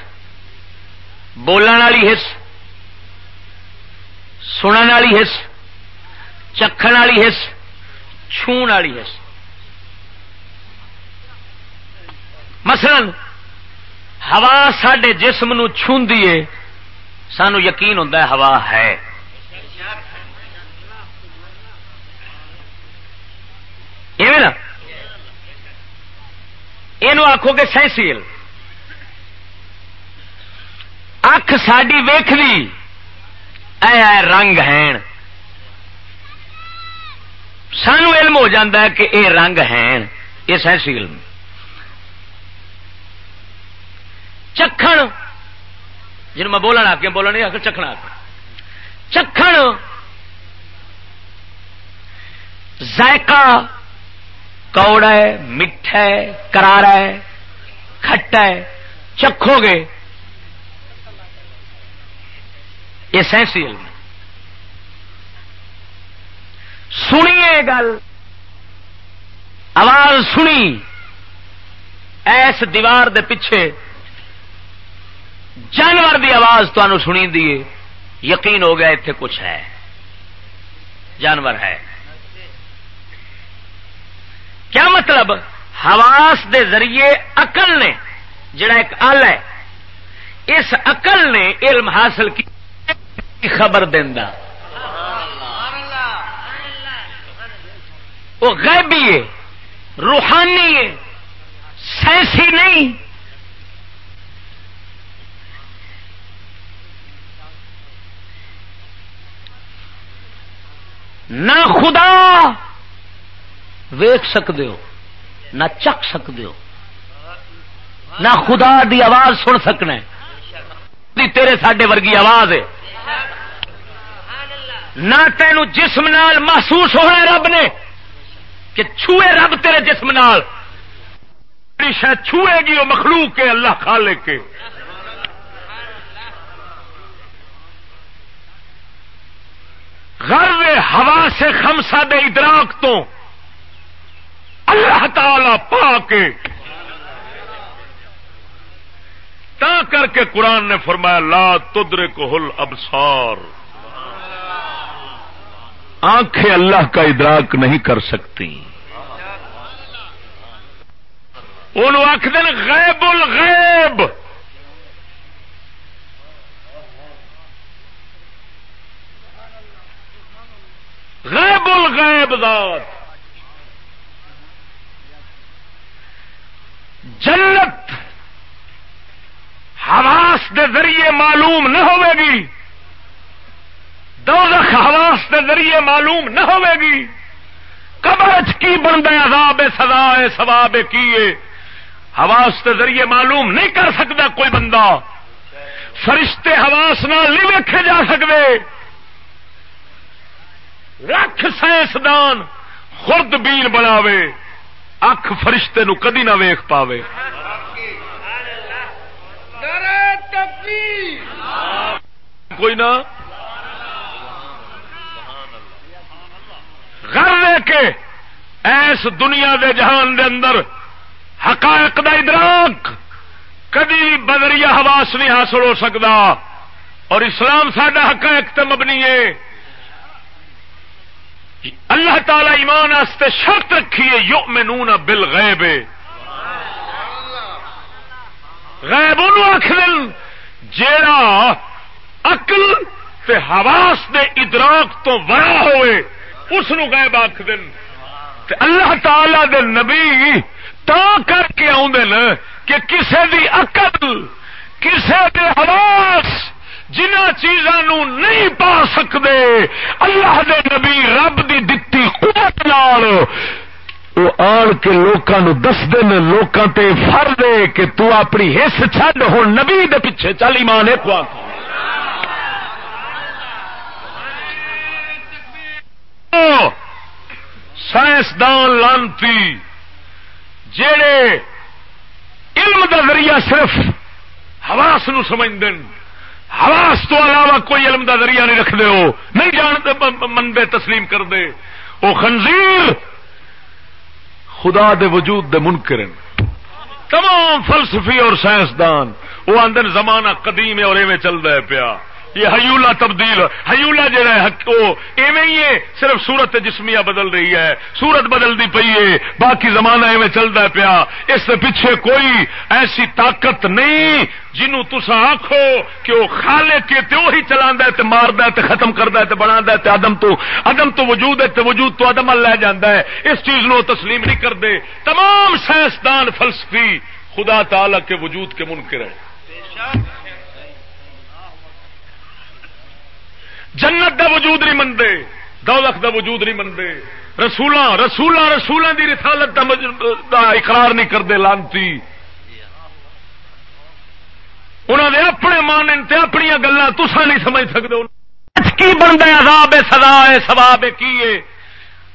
بولن والی حص سن والی حص، چکھن والی حص، چھون والی حص۔ مثلا، ہوا سڈے جسم نو ہے، سانو یقین ہوتا ہے ہوا ہے۔ نا؟ یہ آخو گے سینسیل۔ اکھ ساری ویخ اے رنگ ہیں سانو علم ہو جاتا ہے کہ اے رنگ ہیں یہ سینسی علم۔ چکھن۔ جن میں بولنا آ کے بولنا نہیں آ چکھنا آ چکھن۔ ذائقہ۔ کوڑا ہے میٹھا ہے، کرارا ہے، کھٹا ہے۔ چکھو گے۔ یہ سینسی علم سنیے گل۔ آواز سنی۔ ایس دیوار دے پیچھے جانور دی آواز تمہیں سنی دیے یقین ہو گیا اتنے کچھ ہے۔ جانور ہے۔ کیا مطلب؟ حواس دے ذریعے اقل نے، جڑا ایک ال ہے، اس اقل نے علم حاصل کی خبر دینا وہ غیبی ہے، روحانی ہے سینسی نہیں۔ نہ خدا ویخ سکتے ہو، نہ چک سکتے ہو۔ نہ خدا دی آواز سن سکنا تیرے ساڈے ورگی آواز ہے۔ نہ تینوں جسم نال محسوس ہونا رب نے کہ چھوئے رب تیرے جسم نال۔ شاید چھوئے گی وہ مخلوق کے اللہ خالے کے غرب ہوا سے خمسا دے ادراک تو اللہ تعالی پا کے تا کر کے قرآن نے فرمایا، لا تدرے کو ہل ابسار آنکھیں اللہ کا ادراک نہیں کر سکتی۔ ان آخ دن غیب الغیب۔ غیب الغیب ذات۔ جنت حواس دے ذریعے معلوم نہ ہوے گی۔ دوزخ حواس دے ذریعے معلوم نہ ہوے گی۔ قبر کی بنتا عذاب سزا ہے سواب کی حواس کے ذریعے معلوم نہیں کر سکتا کوئی بندہ۔ فرشتے حواس نال نہیں ویکھے جا سکتے۔ رکھ سائنسدان، خرد بین بناوے۔ اکھ فرشتے نو کدی نہ ویخ پاوے۔ کوئی نہ۔ گھر کے ایس دنیا دے جہان دے اندر حقائق دا ادراک کدی بدری حواس نہیں حاصل ہو سکتا۔ اور اسلام سڈا حقائق تے مبنی ہے۔ اللہ تعالی ایمان شرط رکھیے یو میں نون بل غیب غیب دل جیڑا اقل تے حواس دے ادراک تو ورا ہوئے، اس غیب آخ تے اللہ تعالی دے نبی تا کر کے آدھے کہ کسے دی عقل، کسے دے حواس جنہ چیزوں نہیں پا سکتے اللہ دے نبی رب دی دتی قوت نال وہ آن کے لوگوں دس دن لوگوں تے فر دے کہ تو اپنی حص چڈ ہوں نبی دے پیچھے۔ چل ایمان ایک سائنسدان لانتی جڑے علم دا ذریعہ صرف حواس نو سمجھ حواس تو علاوہ کوئی علم دا ذریعہ نہیں رکھتے ہو نہیں جانتے منبے تسلیم کر دے وہ خنزیر خدا دے وجود دے منکر تمام فلسفی اور سائنسدان، وہ آدھے زمانہ قدیم ہے اور ایویں چل رہا ہے پیا۔ یہ ہیولا تبدیل ہیولا جہا ہے وہ ایویں ہی ہے، صرف سورت جسمیا بدل رہی ہے۔ سورت بدلتی پی ہے، باقی زمانہ ایویں چلتا پیا۔ اس پیچھے کوئی ایسی طاقت نہیں جنوں تسا آخو کہ وہ خالے کے تے وہی چلا مارد ختم کرتا ہے بنا ادم تو ادم تو وجود ہے تے وجود تو ادم لے جانا ہے۔ اس چیز نو تسلیم نہیں کرتے تمام سائنسدان، فلسفی، خدا تعالی کے وجود کے منکر ہیں۔ جنت دا وجود نہیں منتے دولت دا وجود نہیں منتے رسول رسول رسولوں کی رسالت دا اقرار نہیں کرتے لانتی۔ انہوں نے اپنے مان اپنی گلا تسا نہیں سمجھ سکتے کی بنتا ہے عذاب سدا ہے سواب کی ہے۔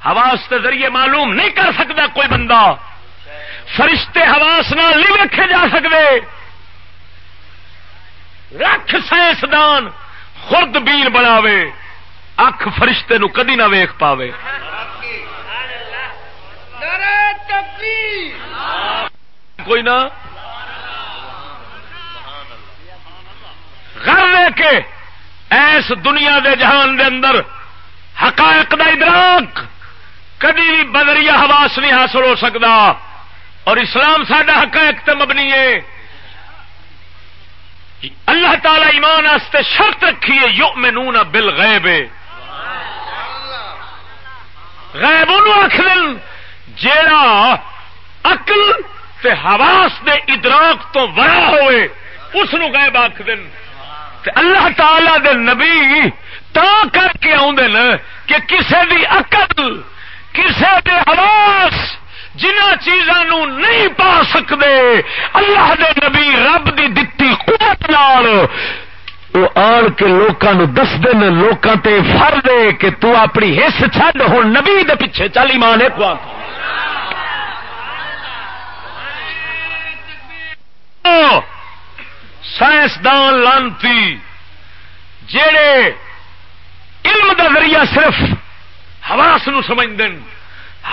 حواس کے ذریعے معلوم نہیں کر سکتا کوئی بندہ۔ فرشتے حواس نال نہیں رکھے جا سکتے رکھ سائنسدان خرد بین بناوے اکھ فرشتے نو کدی نہ ویخ پاوے۔ کوئی نہ۔ گھر لے کے ایس دنیا دے جہان دے اندر حقائق دا ادراک کدی بھی بدری حواس نہیں حاصل ہو سکتا اور اسلام سڈا حقائق تے مبنی ہے۔ اللہ تعالی ایمان آستے شرط رکھیے یو مینو بل غیب غیب آخ دن، جیڑا اقل تے حواس دے ادراک تو ورا ہوئے، اس غیب آخ دن. تے اللہ تعالی دے نبی تا کر کے آدھے کہ کسے دی عقل، کسے دے حواس جنہ چیزوں نہیں پا سکتے اللہ دے نبی رب دی دتی قوت نال۔ وہ آن کے لوگوں دس دن لوگوں تے فر دے کہ تو اپنی حص چڈ ہوں نبی دے پیچھے چلی مان ایک سائنسدان لانتی جڑے علم دا ذریعہ صرف حواس نو سمجھ دن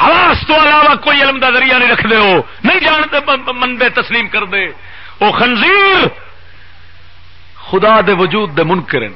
حواس تو علاوہ کوئی علم دا ذریعہ نہیں رکھتے ہو۔ نہیں جانتے مندے تسلیم کر دے وہ خنزیر، خدا دے وجود دے منکر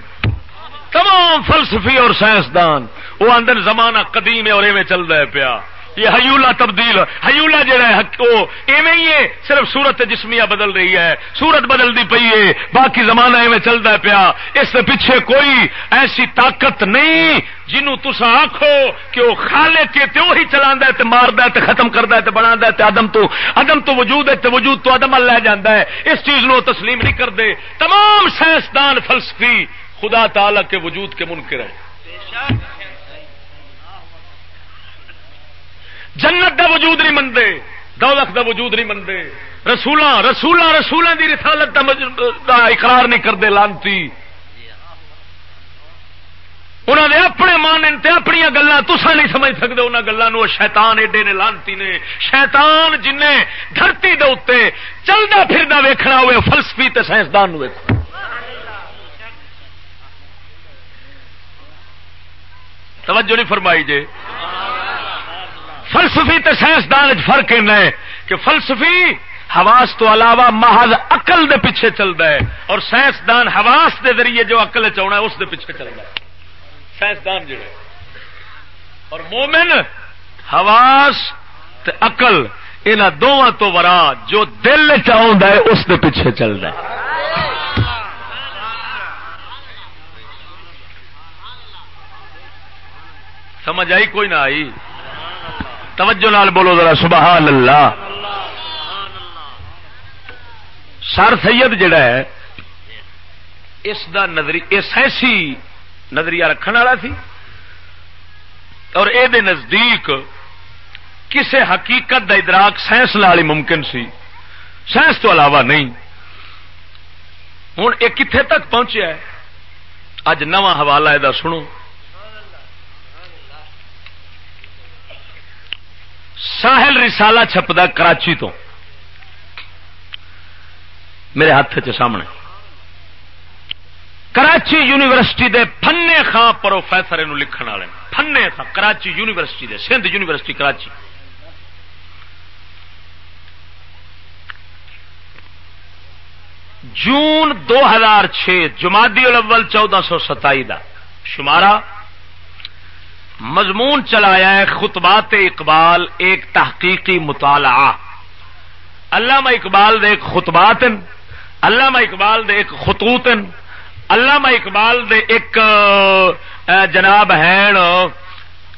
تمام فلسفی اور سائنسدان وہ اندر زمانہ قدیم ہے اور ایویں چل رہا ہے پیا۔ یہ ہیولا تبدیل ہیولا جہا ہے وہ ایویں ہی ہے، صرف سورت جسمیا بدل رہی ہے۔ سورت بدلتی پی ہے، باقی زمانہ ایویں چلتا ہے پیا۔ اس سے پیچھے کوئی ایسی طاقت نہیں جنوں تسا آخو کہ وہ خالے کے تے وہی چلا ہے مارد ختم کرتا ہے بنا ہے ادم تو ادم تو وجود ہے تے وجود تو ادم لے جانا ہے۔ اس چیز نو تسلیم نہیں کرتے تمام سائنسدان، فلسفی، خدا تعالی کے وجود کے منکر ہے جنت دا وجود نہیں منتے دولت دا وجود نہیں منتے رسول رسول رسولوں کی رسالت دا اقرار نہیں کرتے لانتی۔ انہوں نے اپنے مان اپنی گلان تسا نہیں سمجھ سکتے انہوں گلوں شیطان ایڈے نے لانتی نے۔ شیطان جن دھرتی دے اتنے چلتا پھردا ویکھنا ہوئے، فلسفی تے سائنسدان ویکو توجہ نہیں فرمائی جے۔ فلسفی تے سائنسدان فرق ہے کہ فلسفی حواس تو علاوہ محض عقل دے پیچھے چلتا ہے اور سائنسدان حواس دے ذریعے جو عقل چاہنا ہے اس دے پیچھے چلتا ہے سائنسدان جڑے اور مومن حواس تے عقل ان دونوں تو ورا جو دل چاہتا ہے اس دے پیچھے چلتا ہے۔ سمجھ آئی کوئی نہ آئی؟ توجہ نال بولو ذرا، سبحان اللہ۔ سر سید جڑا ہے، اس دا نظری ایسی نظریہ رکھنے والا سی، اور اے دے نزدیک کسے حقیقت دا ادراک سائنس نال ہی ممکن سی۔ سائنس تو علاوہ نہیں۔ ہوں یہ کتنے تک پہنچیا ہے؟ اج نواں حوالہ یہ سنو۔ ساحل رسالہ چھپتا کراچی تو۔ میرے ہاتھ چ سامنے۔ کراچی یونیورسٹی دے فنے خان پروفیسر یہ لکھن والے۔ فنے خان کراچی یونیورسٹی دے، سندھ یونیورسٹی کراچی۔ جون دو ہزار چھ، جمادی الاول چودہ سو ستائی کا شمارا مضمون چلایا ہے خطبات اقبال، ایک تحقیقی مطالعہ۔ علامہ اقبال دے ایک خطبات علامہ اقبال دے ایک خطوط علامہ اقبال دے ایک جناب ہیں،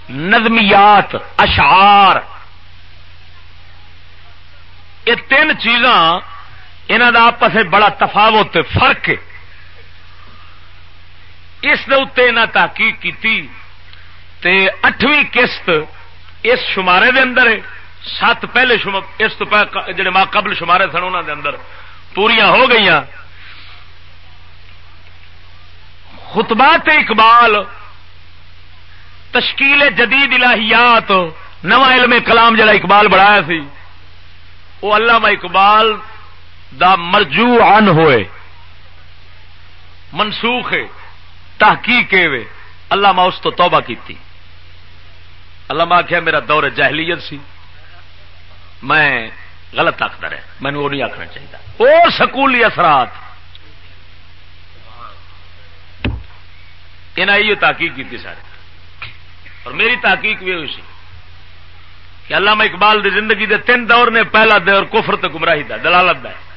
نظمیات، اشعار۔ یہ تین چیزاں انہوں کا آپس بڑا تفاوت، فرق اس تحقیق کی اٹھویں قسط اس شمارے دے اندر ہے۔ سات پہلے اس تو جڑے ماں قبل شمارے سن انہوں دے اندر۔ پوریا ہو گئی خطبات اقبال، تشکیل جدید الہیات، نواں علم کلام جڑا اقبال بڑھایا سی وہ علامہ اقبال دا مرجو ان ہوئے۔ منسوخ تحقیق اللہ اس تو توبہ کی اللہ آخیا میرا دور جہلیت سی۔ میں غلط آخر ہے مینو وہ نہیں آخنا چاہیے اور سکولی اثرات۔ یہ تحقیق کی سارے۔ اور میری تحقیق بھی ہوئی سی کہ علامہ اقبال دی زندگی دے تین دور نے، پہلا دور کفر تے گمراہی دا، دلالت دا۔ ہے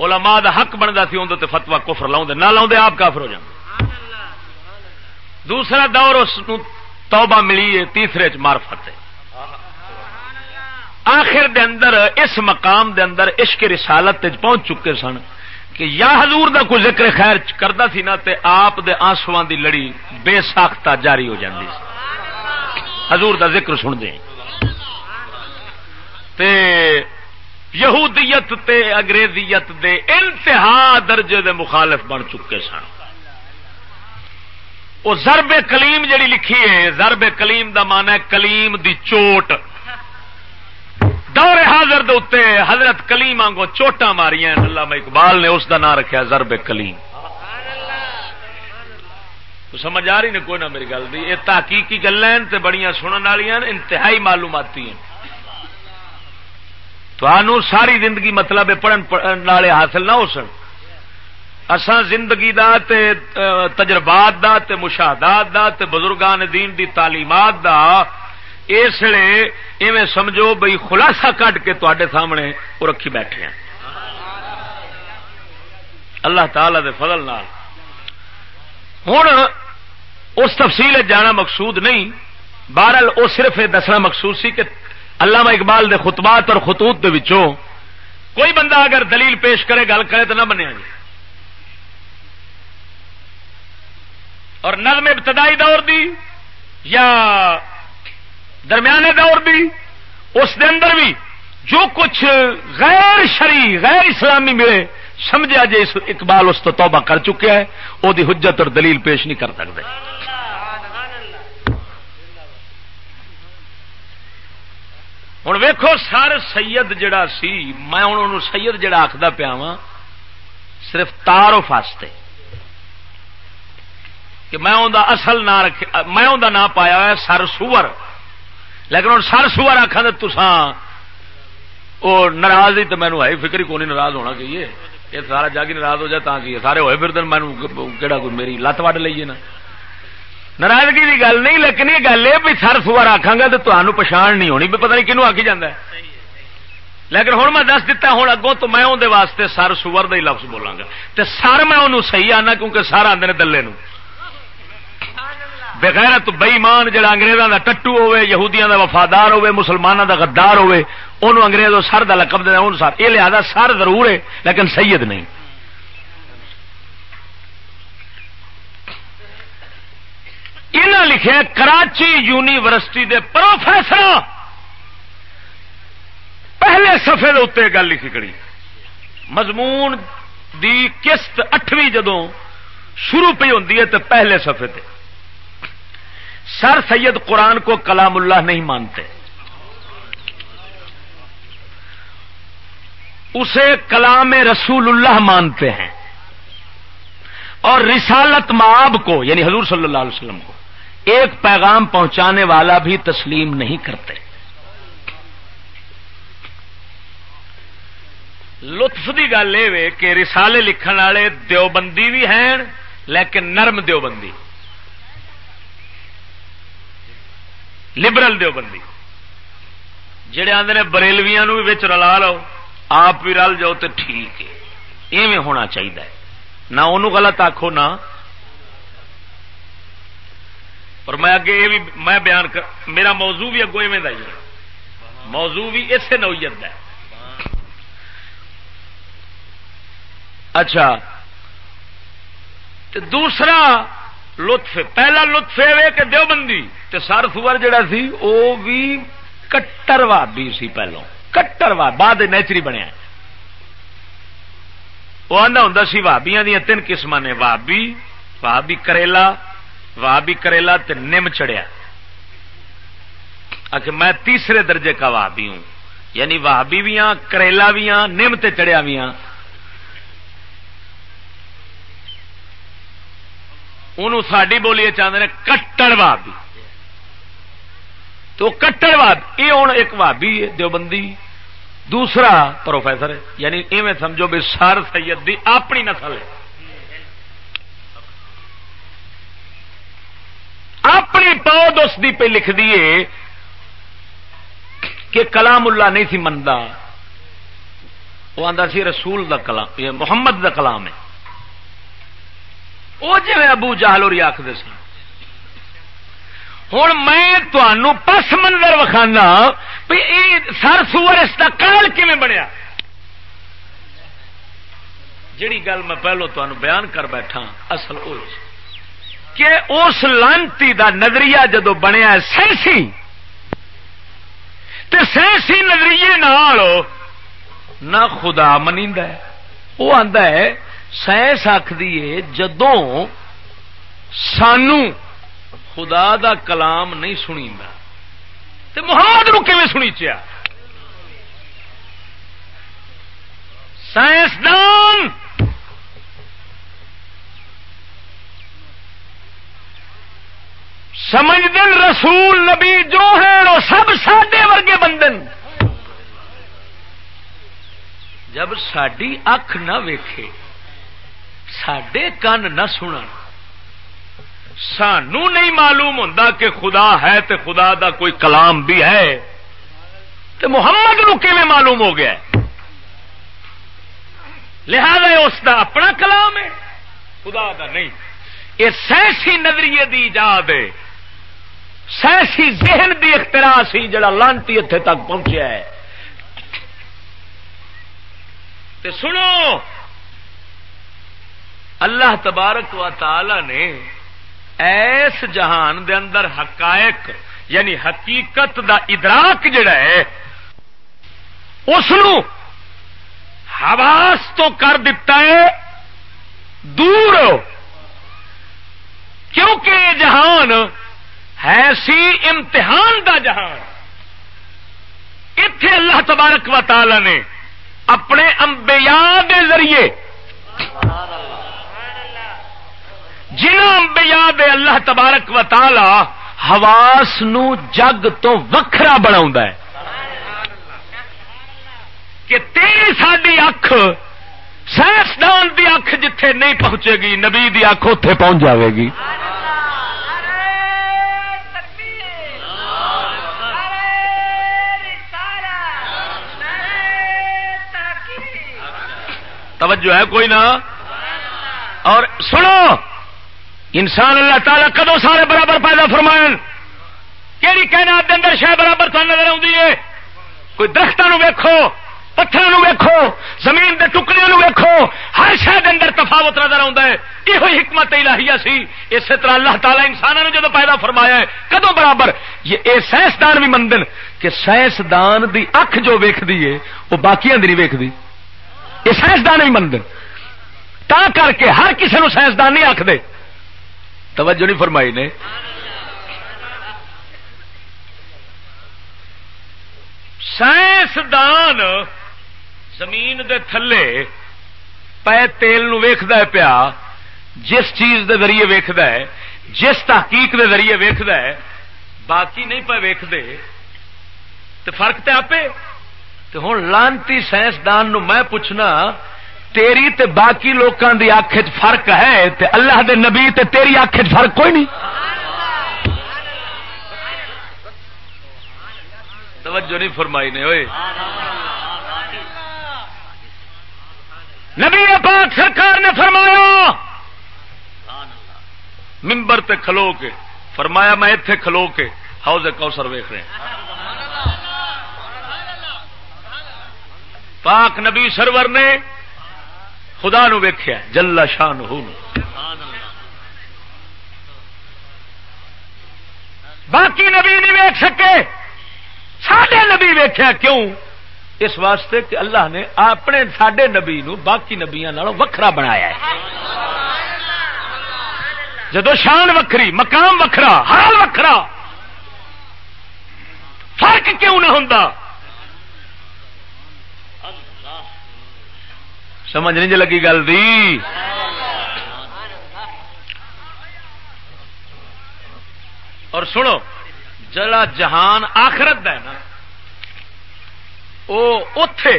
علماء دا حق بنتا سی اندر تے فتوا کفر لاؤں نہ لاؤں آپ کافر ہو جاتے دوسرا دور اس توبہ ملی ہے، تیسرے چ مارفت ہے آخر دے اندر، اس مقام دے اندر عشق رسالت پہنچ چکے سن کہ یا حضور دا کوئی ذکر خیر کرتا سی نا تے آپ دے آنسواں دی لڑی بے ساختہ جاری ہو جاندی سی۔ حضور دا ذکر سن دیں۔ تے یہودیت تے انگریزیت دے انتہا درجے دے مخالف بن چکے سن۔ وہ زرب کلیم جڑی لکھی ہے زرب کلیم دا مانا ہے کلیم دی چوٹ۔ دور حاضر دے حضرت کلیم آنگو چوٹا ماریاں اللہ اقبال نے اس دا نام رکھا زرب کلیم۔ سمجھ آ رہی نے کوئی نہ میری گل دی۔ یہ تحقیقی گلیں بڑی سنن والی انتہائی معلوماتی ہیں۔ تو ساری زندگی مطلب پڑھن والے حاصل نہ ہو سن۔ اساں زندگی دا تے تجربات دا تے، مشاہدات دا تے، بزرگان دین دی تعلیمات دا، اس لیے ایویں سمجھو بھائی خلاصہ کٹ کے تے سامنے وہ رکھی بیٹھے ہیں۔ اللہ تعالی دے فضل نال۔ ہوں اس تفصیل جانا مقصود نہیں، بہرحال وہ صرف یہ دسنا مقصود سی کہ علامہ اقبال دے خطبات اور خطوط دے وچوں کوئی بندہ اگر دلیل پیش کرے، گل کرے تو نہ بنیا جی۔ اور نظم ابتدائی دور دی یا درمیانے دور دی، اس دے اندر بھی جو کچھ غیر شری غیر اسلامی ملے، سمجھا جی اقبال اس تو توبہ کر چکا ہے وہ حجت اور دلیل پیش نہیں کر سکتے۔ ہوں ویکو سر سید جڑا سی، میں انہوں سید جڑا آخر پیا وا صرف تارف واسطے کہ میں اصل نام رکھ میں نام پایا ہوا سر سور۔ لیکن ہوں سر سور آخا تو تسان وہ ناراض ہی تو مینو ہے فکر ہی کون ناراض ہونا چاہیے۔ یہ سارا جگ ناراض ہو جائے تا کی سارے ہوئے پھر دن مینو کہڑا کوئی میری لت وڈ لیے نا؟ ناراضگی کی گل نہیں، لیکن یہ گل ہے بھی سر سوار آخا گا تو تمہیں پچھان نہیں ہونی، بھی پتہ نہیں کنو آکی جانا لیکن ہوں میں دس دتا ہوں، اگوں تو میں اندر واسطے سر سور کا ہی لفظ بولاں گا۔ تو سر میں انہوں صحیح آنا کیونکہ سر آدھے دلے نو بغیر تو بئیمان جہاں انگریزوں کا ٹٹو ہوے یہودیاں دا وفادار ہوے مسلمانوں دا غدار ہوے انہوں انگریزوں سر دا لقب دینا انہوں سر۔ یہ لہذا سر ضرور ہے، لیکن سید نہیں۔ لکھے کراچی یونیورسٹی دے پروفیسر پہلے سفے اتنے گل لکھی کڑی مضمون دی قسط اٹھویں جدو شروع پہ ہوتی ہے تو پہلے سفے تے۔ سر سید قرآن کو کلام اللہ نہیں مانتے اسے کلام رسول اللہ مانتے ہیں اور رسالت معاب کو یعنی حضور صلی اللہ علیہ وسلم کو ایک پیغام پہنچانے والا بھی تسلیم نہیں کرتے لطف کی گل یہ کہ رسالے لکھن والے دیوبندی بھی ہیں لیکن نرم دیوبندی لبرل دیوبندی جہے آدھے نے بریلویا بھی رلا لو، آپ بھی رل جاؤ تو ٹھیک ہے۔ ایویں ہونا چاہیے نہ انہوں غلط آخو نہ۔ اور میں اگے یہ بھی میں بیان کر، میرا موضوع بھی اگو ایویں موضوع بھی اسی نوعیت ہے۔ اچھا۔ دوسرا لطف، پہلا لطف یہ کہ دیوبندی، تے سر سور جڑا سی وہ بھی کٹر وابی سی پہلو۔ کٹر واب بعد نیچری بنیا وہ آدھا ہوں سی وابیا دیا تین قسم نے، وابی وابی کریلا وابی کریلا تے نم چڑیا آخ میں تیسرے درجے کا وابی ہوں۔ یعنی وابی بھی ہاں کریلا بھی ہاں نم تے چڑیا بھی ہاں ان ساری بولی چاہتے ہیں کٹڑ وابی۔ تو کٹڑ واب یہ ہوں ایک وابی ہے، دیوبندی۔ دوسرا پروفیسر ہے۔ یعنی ایویں سمجھو بھی سر سید دی اپنی نسل ہے۔ اپنی پود اس دی پہ لکھ دیے کہ کلام اللہ نہیں سی منتا وہ آتا سی رسول دا کلام، یہ محمد دا کلام ہے۔ وہ جی ابو جہل اور آخر سن۔ ہوں میں تمہوں پس منظر وکھانا بھی سر سور اس کا کال کی بنیا؟ جیڑی گل میں پہلو تمہیں بیان کر بیٹھا ہاں، اصل کہ اس لانتی دا نظریہ جدو بنیا سینسی، تے سینسی نظریے نہ خدا منی وہ آتا ہے سائنس آخری جدوں سانو خدا دا کلام نہیں سنی تے محمد نو کیون سنی چیا سائنسدان سمجھ دن رسول نبی جو ہے وہ سب سڈے ورگے بندن جب ساری اکھ نہ ویکھے سڈے کن نہ سنن۔ سانو نہیں معلوم ہوتا کہ خدا ہے تو خدا دا کوئی کلام بھی ہے۔ تو محمد نو کی معلوم ہو گیا لہذا اس دا اپنا کلام ہے۔ خدا دا نہیں۔ یہ سائنسی نظریے دی ایجاد ہے۔ سائنسی ذہن دی اختراع سی جڑا لانتی اتنے تک پہنچیا ہے۔ تے سنو۔ اللہ تبارک و تعالی نے ایس جہان دے اندر حقائق یعنی حقیقت دا ادراک جڑا ہے، اس حواس تو کر دیتا ہے دور۔ کیونکہ یہ جہان ہے سی امتحان دا جہان۔ اتے اللہ تبارک و تعالی نے اپنے انبیاء دے ذریعے انبیاء دے اللہ تبارک و تعالی حواس نو جگ تو وکھرا بنا کہ تیری ساری اکھ سائنسدان دی اکھ جتھے نہیں پہنچے گی، نبی دی اکھ اتے پہنچ جاوے گی۔ توجہ ہے کوئی نہ؟ اور سنو۔ انسان اللہ تعالیٰ کدو سارے برابر پیدا فرمائن؟ کہڑی کہنا اندر شہ برابر تو نظر آتی ہے؟ کوئی درختوں ویکو پتھروں ویکو زمین کے ٹکڑے ویکو ہر شہر اندر تفاوت نظر آتا ہے۔ یہ حکمت الہیہ سی۔ اسی طرح اللہ تعالیٰ انسانوں نے جدو پیدا فرمایا ہے، کدو برابر؟ یہ سائنسدان بھی مندن کہ سائنسدان دی اکھ جو ویخ ہے وہ باقی نہیں ویکتی یہ سائنسدان بھی مندن۔ تا کر کے ہر کسی نو سائنسدان نہیں آخر توجہ نہیں فرمائی نے۔ سائنسدان زمین دے تھلے پے تیل ویخد پیا، جس چیز دے ذریعے ویخد ہے، جس تحقیق دے ذریعے ویخد ہے، باقی نہیں پہ ویختے تو فرق تو آپ ہوں لانتی سائنسدان میں پوچھنا تیری تے باقی لوکاں دی اکھ چ فرق ہے تے اللہ دے نبی تے تیری اکھ چ فرق کوئی نہیں۔ توجہ نہیں فرمائی نے ہوئے نبی پاک سرکار نے فرمایا ممبر تے کھلو کے۔ فرمایا، میں اتے کھلو کے ہاؤز کوسر ویخ رہے ہیں۔ پاک نبی سرور نے خدا نو ویخیا جلا شان ہو باقی نبی نہیں ویک سکے۔ سڈے نبی ویخیا کیوں؟ اس واسطے کہ اللہ نے اپنے سڈے نبی نو باقی نبیا وکھرا بنایا ہے۔ جدو شان وکری مقام وکھرا، حال وکھرا۔ فرق کیوں نہ ہوں سمجھ نہیں جی لگی گل دی؟ اور سنو، جڑا جہان آخرت ہے نا اتے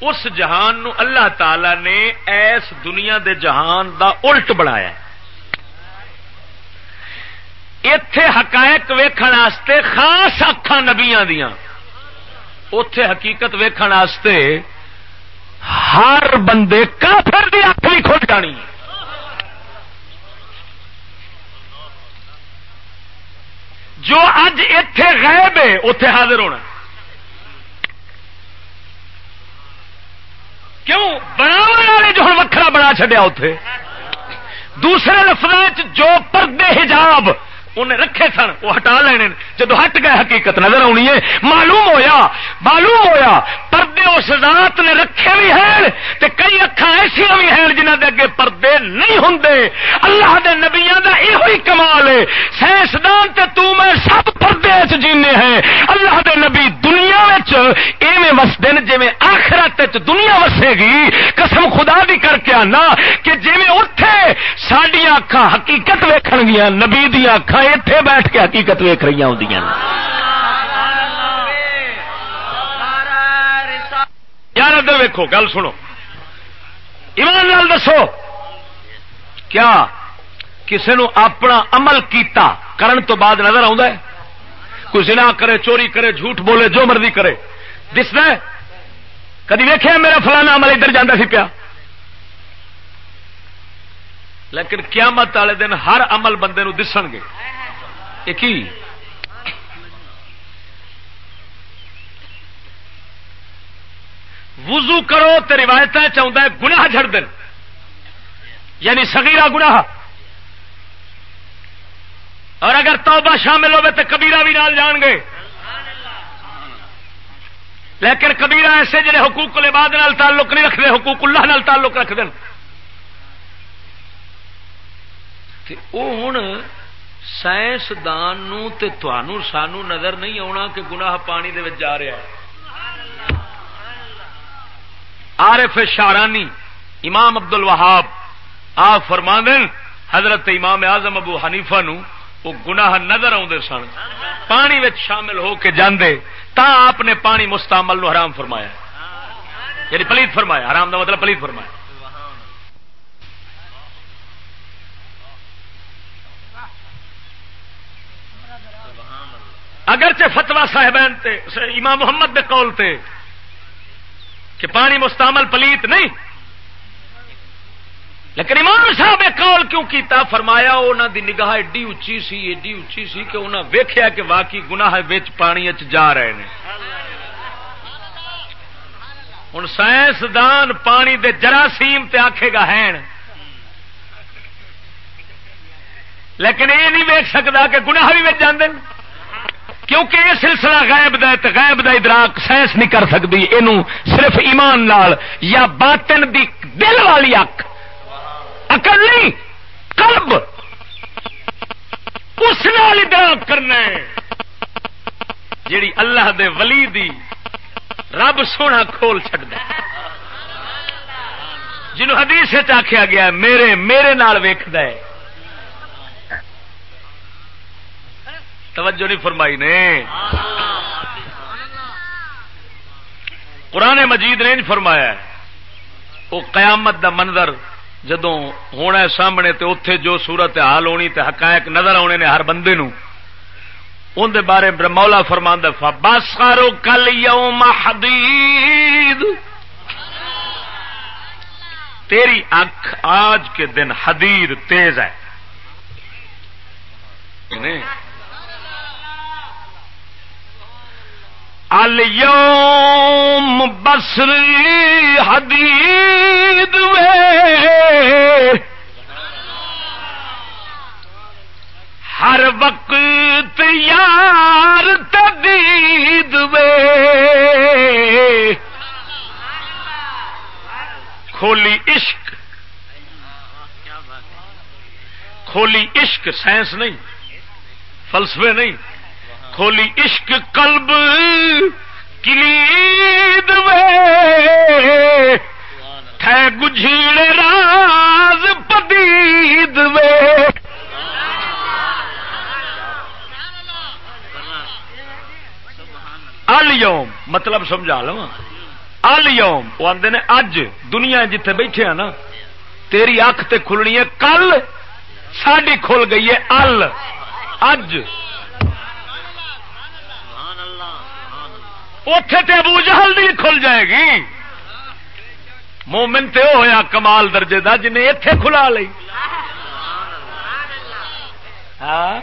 اس جہان نو اللہ تعالی نے ایس دنیا دے جہان دا الٹ بنایا اتے حقائق ویکھن واسطے خاص اکھان نبیا دیا اتے حقیقت ویکھن واسطے ہر بندے کافر دی اکھ بھی کھل جانی۔ جو اج اتے غائب ہے اتے حاضر ہونا۔ کیوں؟ بنا والے جو وکھرا بنا چڈیا اتے دوسرے لفظ جو پردے حجاب انہیں رکھے سن، وہ ہٹا لینے۔ جدو ہٹ گئے، حقیقت نظر آنی ہے۔ معلوم ہویا معلوم ہویا، پردے اس ذات نے رکھے بھی ہیں تے کئی اکھا ایسا بھی ہیں جنہ دے اگے پردے نہیں ہوں اللہ دے نبیاں دا یہ ہوئی کمال ہے۔ سائنسدان تے تو میں سب پردے چ جینے ہیں۔ اللہ دے نبی دنیا ایویں وستے جی آخرت دنیا وسے گی۔ قسم خدا بھی کر کے آنا کہ جی اتے سڈیا اکھا حقیقت ویکھن گیا نبی دیا اکھا اتے بیٹھ کے حقیقت ویخ رہی ہاں ہوں یار ادھر ویکو گل سنو۔ ایمان لال دسو۔ کیا کسی نو اپنا عمل کیتا کرن تو بعد نظر آ کوئی زنا کرے، چوری کرے، جھوٹ بولے، جو مرضی کرے۔ دسنا کدی ویخیا میرا فلانا عمل ادھر جانا سی پیا؟ لیکن قیامت والے دن ہر عمل بندے نو دسن گے۔ وضو کرو تو روایت چاہتا ہے، گناہ جڑ دن۔ یعنی سگیرا گناہ۔ اور اگر توبہ شامل ہوئے تو کبیرا بھی نال جان گے لیکن کبیرا ایسے جڑے حقوق العباد نال تعلق نہیں رکھتے، حقوق اللہ نال تعلق رکھ دین۔ ہوں سائنسدان سانو نظر نہیں آنا کہ گناہ پانی دے جا رہا ہے۔ عارف شارانی امام ابد الوہاب آپ فرما دین حضرت امام اعظم ابو حنیفہ نو وہ گناہ نظر آتے سن۔ پانی وچ شامل ہو کے جاندے، تا آپ نے پانی مستعمل نو حرام فرمایا۔ یعنی پلیت فرمایا، حرام دا مطلب پلیت فرمایا۔ اگرچہ فتوا صاحبین تے امام محمد دے قول تے، کہ پانی مستعمل پلیت نہیں۔ لیکن امام صاحب قول کیوں کیتا؟ فرمایا انہوں دی نگاہ ایڈی اچھی سی، ایڈی اچھی سی کہ انہوں ویخیا کہ واقعی گناہ پانی جا رہے ہیں ہوں سائنسدان پانی دے جراثیم تے آکھے گا ہے لیکن یہ نہیں ویک سکتا کہ گناہ بھی بچ جاندے کیونکہ یہ سلسلہ غائب دا غائب دا ادراک سائنس نہیں کر سکتی یہ صرف ایمان نال یا باطن دی دل والی اک۔ اکل نہیں کلب اس نال ادراک کرنا ہے۔ جیڑی اللہ دے ولی دی رب سونا کھول چڈ جنہوں حدیث آخیا گیا میرے میرے نال ویخد توجہ نہیں فرمائی نے۔ قرآن مجید نے فرمایا۔ وہ قیامت دا منظر جدو ہونا سامنے تے اتے جو صورت حال ہونی تے حقائق نظر آنے نے ہر بندے نو ان دے بارے مولا فرمان بس کارو کل یوم حدید تیری اکھ آج کے دن حدید تیز ہے۔ اليوم بصری حدید وے۔ ہر وقت یار تدید وے۔ کھولی عشق۔ کھولی عشق، سائنس نہیں، فلسفے نہیں۔ کھولی عشق قلب کلید وے تھے راز پدید وے الوم مطلب سمجھا لو۔ الوم وہ آدھے نے اج دنیا جتھے بیٹھے ہیں نا، تیری اکھ تے کھلنی ہے کل، ساڈی کھل گئی ہے ال۔ اج۔ اتے تے ابو جہل دی کھل جائے گی۔ مومن تے ہویا کمال درجے دا جنہیں اتے کھلا لی ہاں؟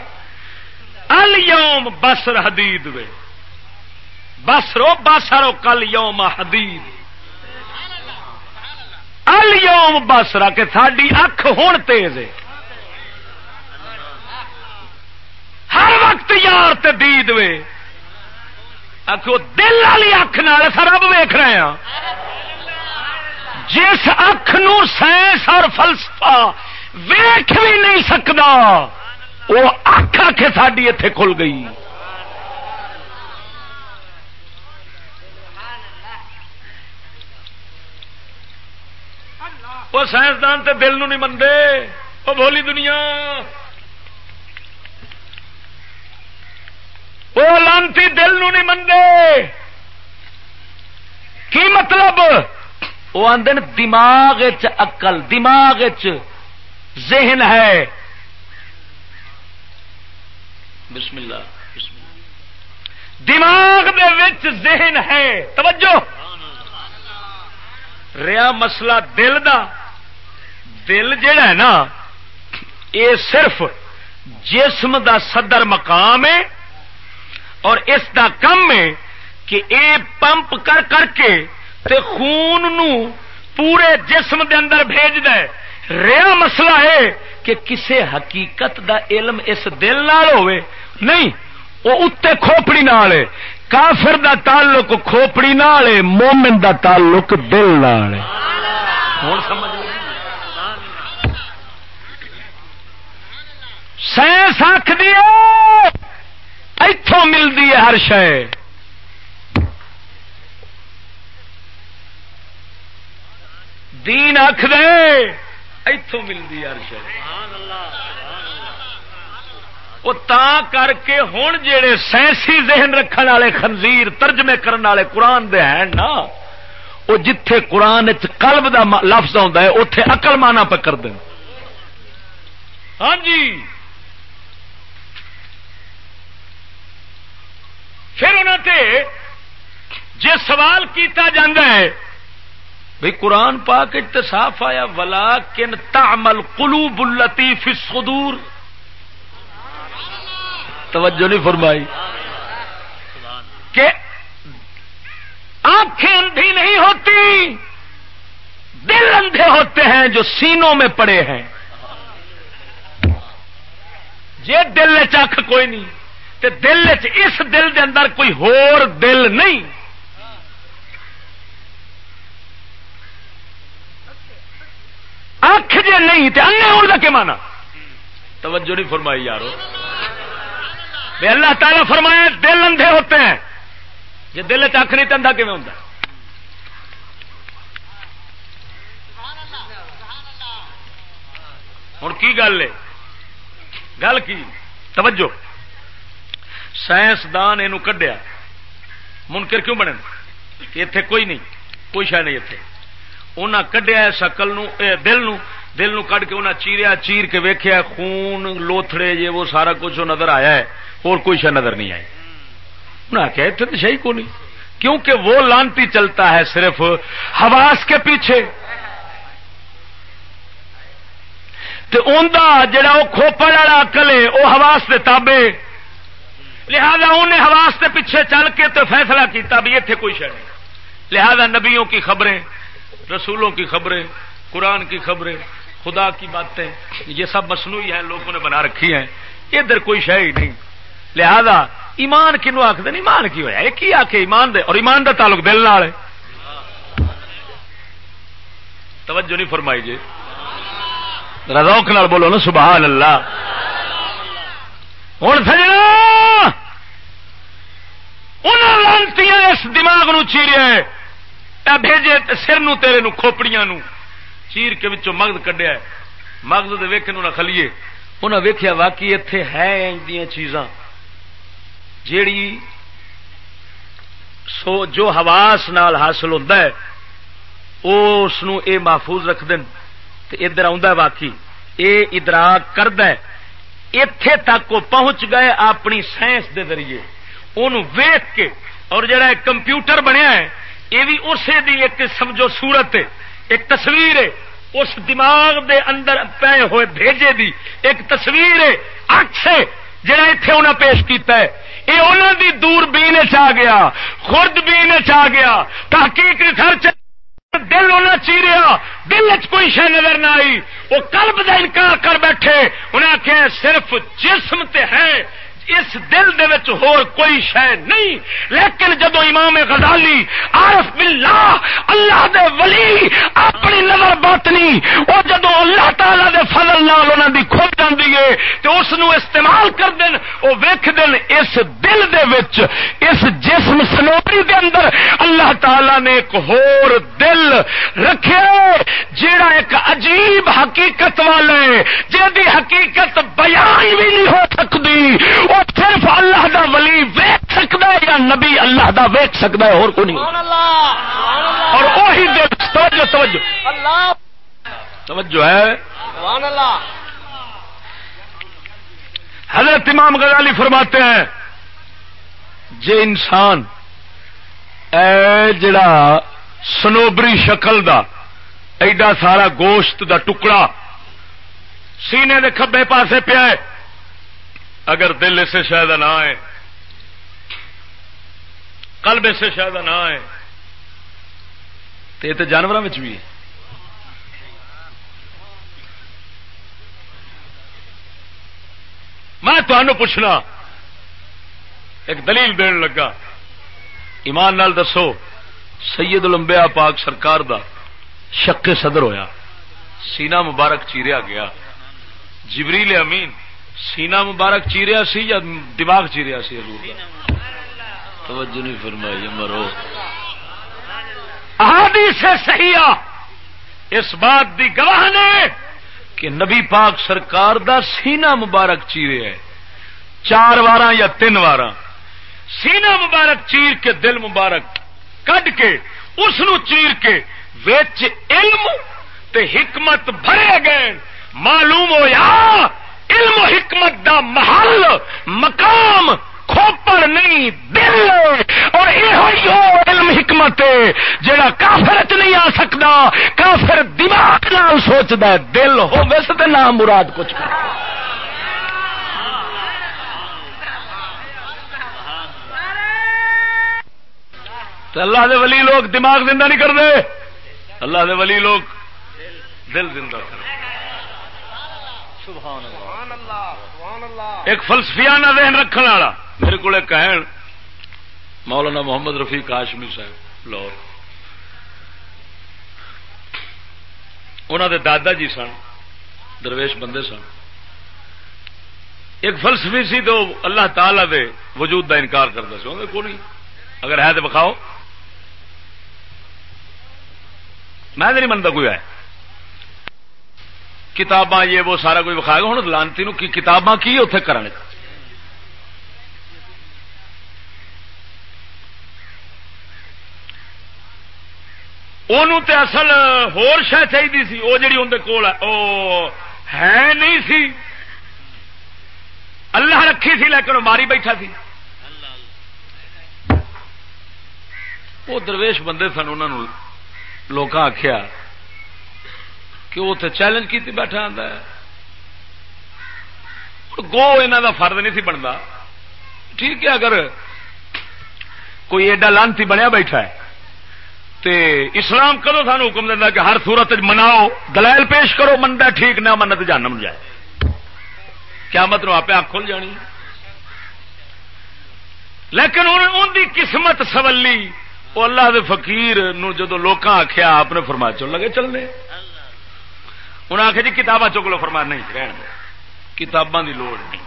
الوم بسر حدید وے۔ بس رو بس رو کل یوم حدید۔ الوم بس کہ ساری اکھ ہون تیز ہے۔ ہر وقت یار تے دید وے۔ آخو دل والی اکھ نال رب ویخ رہے ہیں جس اکھ نو سائنس اور فلسفہ ویخ بھی نہیں سکتا وہ اکھ آ کے ساری اتے کھل گئی۔ وہ سائنسدان تے دل نو نہیں منگے وہ بولی دنیا۔ وہ لانتی دل نو نہیں منگے۔ کی مطلب؟ وہ آدھے دماغ اقل دماغ ذہن ہے۔ بسم اللہ دماغ دے وچ ذہن ہے۔ توجہ۔ ریا مسئلہ دل دا۔ دل جڑا ہے نا، یہ صرف جسم دا صدر مقام ہے۔ اور اس دا کم ہے کہ اے پمپ کر کر کے تے خون نو پورے جسم دے اندر بھیج دے۔ ریا مسئلہ ہے کہ کسے حقیقت دا علم اس دل نال ہوئے۔ نہیں، وہ اتنے کھوپڑی نال ہے۔ کافر دا تعلق کھوپڑی نال ہے، مومن دا تعلق دل نال ہے۔ سمجھ سائنس آخ دیا اتوں ملتی ہے ہر شے۔ دین آخ دے اتوں ملتی ہر شہ وہ تا کر کے ہوں جڑے سائنسی ذہن رکھنے والے خنزیر ترجمے کرنے والے قرآن دے ہیں نا، وہ جتھے قرآن قلب دا لفظ آتا ہے اتے اقل مانا پکڑ دیں ہاں جی۔ پھر انہوں نے جی سوال کیتا جاندہ ہے، بھئی قرآن پاک صاف آیا ولا کن تعمل قلوب التی فی الصدور۔ توجہ نہیں فرمائی۔ کہ آنکھیں اندھی نہیں ہوتی، دل اندھے ہوتے ہیں جو سینوں میں پڑے ہیں۔ یہ دل چکھ کوئی نہیں۔ تے دل چ اس دل دے اندر کوئی ہور دل نہیں۔ اکھ جے نہیں تے انے ہون دا کیا مانا توجہ نہیں فرمائی یارو۔ بے اللہ تعالیٰ فرمایا دل اندھے ہوتے ہیں۔ جی دل چکھ نہیں تو اندھا کیون ہوتا ہوں کی گل ہے؟ گل کی؟ توجہ۔ سائنسدان یہ کڈیا۔ منکر کیوں بنے اتے کوئی نہیں، کوئی شہ نہیں اتے انہیں کڈیا شکل دل نو۔ دل نو کڈ کے انہیں چیریا، چیر کے ویکیا خون، لوتھڑے جی وہ سارا کچھ نظر آیا ہے۔ اور کوئی شہ نظر نہیں آئی۔ انہیں آخیا اتنے تو شہی کو نہیں کیونکہ وہ لانتی چلتا ہے صرف حواس کے پیچھے۔ جڑا وہ کھوپڑ والا اکل ہے وہ حواس کے تابے لہذا انہیں حواس کے پیچھے چل کے تو فیصلہ کیتا بھی اتنے کوئی شہ نہیں۔ لہذا نبیوں کی خبریں، رسولوں کی خبریں، قرآن کی خبریں، خدا کی باتیں، یہ سب مصنوعی ہیں، لوگوں نے بنا رکھی ہیں۔ ادھر کوئی شہ ہی نہیں۔ لہذا ایمان کنو آخد ایمان کی ہوا یہ آ کے ایمان دے۔ اور ایمان دا تعلق دل نال ہے۔ توجہ نہیں فرمائی جی۔ روک نال بولو نا، سبحان اللہ۔ ہوں سجنا! لانتی اس دماغ نو چیریا بھیجے سر نو تیرے نو کھوپڑیاں نو۔ چیر کے وچوں مغد کڈیا مغد دے ویکن نہ کھلیے۔ انہیں ویکیا واقعی اتے ہے چیزاں۔ جیڑی سو جو حواس نال حاصل ہوتا ہے اس اے محفوظ رکھ دن ادھر آ واقعی۔ اے ادراک کرد اتے تک وہ پہنچ گئے اپنی سائنس دے ذریعے ان ویخ کے اور جڑا کمپیوٹر بنیا ہے یہ بھی اسی دی ایک سمجھو صورت ہے ایک تصویر ہے اس دماغ دے اندر پے ہوئے بھیجے دی ایک تصویر ہے اکس ہے جڑا اتے انہیں پیش کیتا ہے یہ انہوں دی دور بین چ گیا خرد بین چ گیا تحقیق ریسرچ دل انہیں چیریا، دل چ کوئی شہ نظر نہ آئی۔ وہ کلب کا انکار کر بیٹھے انہیں آخیا صرف جسم تے ہے۔ اس دل دے وچ ہور کوئی شہ نہیں۔ لیکن جدو امام غزالی عارف باللہ، اللہ دے ولی اپنی نظر باطنی وہ جدو اللہ تعالی دے فضل نال انہاں دی کھل جاندی ہے، تے اس نو استعمال کر دین، او ویکھ دین اس دل دے وچ، اس جسم سنوری دے اندر اللہ تعالی نے ایک ہور دل رکھے، جیڑا ایک عجیب حقیقت والے جی حقیقت بیان بھی نہیں ہو سکتی۔ وہ صرف اللہ دا ولی ویک سکتا ہے یا نبی اللہ دا ویک سکتا ہے اور کو نہیں۔ اور وہی دل توجہ توجہ۔ توجہ ہے۔ حضرت امام غزالی فرماتے ہیں جے انسان اے جڑا سنوبری شکل دا ایڈا سارا گوشت دا ٹکڑا سینے دے کھبے پاسے پیا اگر دل اسے شاید نہ آئے قلب اسے شاید نہ آئے۔ تو یہ تو جانوروں میں بھی میں تمہوں پوچھنا ایک دلیل دین لگا۔ ایمان نال دسو سید الانبیاء پاک سرکار دا شک صدر ہویا۔ سینا مبارک چیریا گیا۔ جبریل امین سینا مبارک چیریا سی یا دماغ چیریا سی حضور توجہ نہیں فرمائی مرو۔ احادیث صحیح اس بات دی گواہ نے کہ نبی پاک سرکار دا سینا مبارک چیرے ہے۔ چار وار یا تین وار سینا مبارک چیر کے دل مبارک کڈ کے اس چیر کے وچ علم تے حکمت بھرے گئے۔ معلوم ہو یا علم و حکمت دا محل، مقام، کھوپڑ نہیں، دل۔ اور یہ علم حکمت جڑا کافر چ نہیں آ سکتا، کافر دماغ نال سوچتا دل ہو ویسے تو نام مراد کچھ۔ اللہ دے ولی لوگ دماغ زندہ نہیں کرتے۔ اللہ دے ولی لوگ دل زندہ کرتے۔ ایک فلسفیانہ ذہن رکھنے والا میرے کو کہن مولانا محمد رفیق کاشمی صاحب لاہور۔ انہوں دے دادا جی سن درویش بندے سن۔ ایک فلسفی سی تو اللہ تعالی دے وجود دا انکار کرتا سی کو نہیں اگر ہے تو بکھاؤ میں نہیں منتا کوئی ہے کتاباں یہ وہ سارا کوئی گا ہوں لانتی نو کی کتاباں کی اتے کرنے تے اصل ہور شہ چاہیے سی وہ جی اندر کول ہے نہیں سی۔ اللہ رکھی سی، لیکن ماری بیٹھا سی۔ وہ درویش بندے سن انہوں لوگ آخیا کہ وہ تو چیلنج کی بیٹھا آتا ہے۔ گو یہاں کا فرد نہیں سی بنتا ٹھیک ہے، اگر کوئی ایڈا لانتی بنیا بیٹھا ہے، تے اسلام کدو سان حکم دینا کہ ہر سورت مناؤ، دلائل پیش کرو منتا ٹھیک نہ منت جانم جائے۔ کیا مطلب آپ آ کھل جانی۔ لیکن ان دی قسمت سولی، وہ اللہ دے فقیر نو جدو لوگ آخیا آپ نے فرما چل لگے چلنے۔ انہیں آخیا جی کتاباں چک لو فرما نہیں، رہن کتاباں دی لوڑ نہیں۔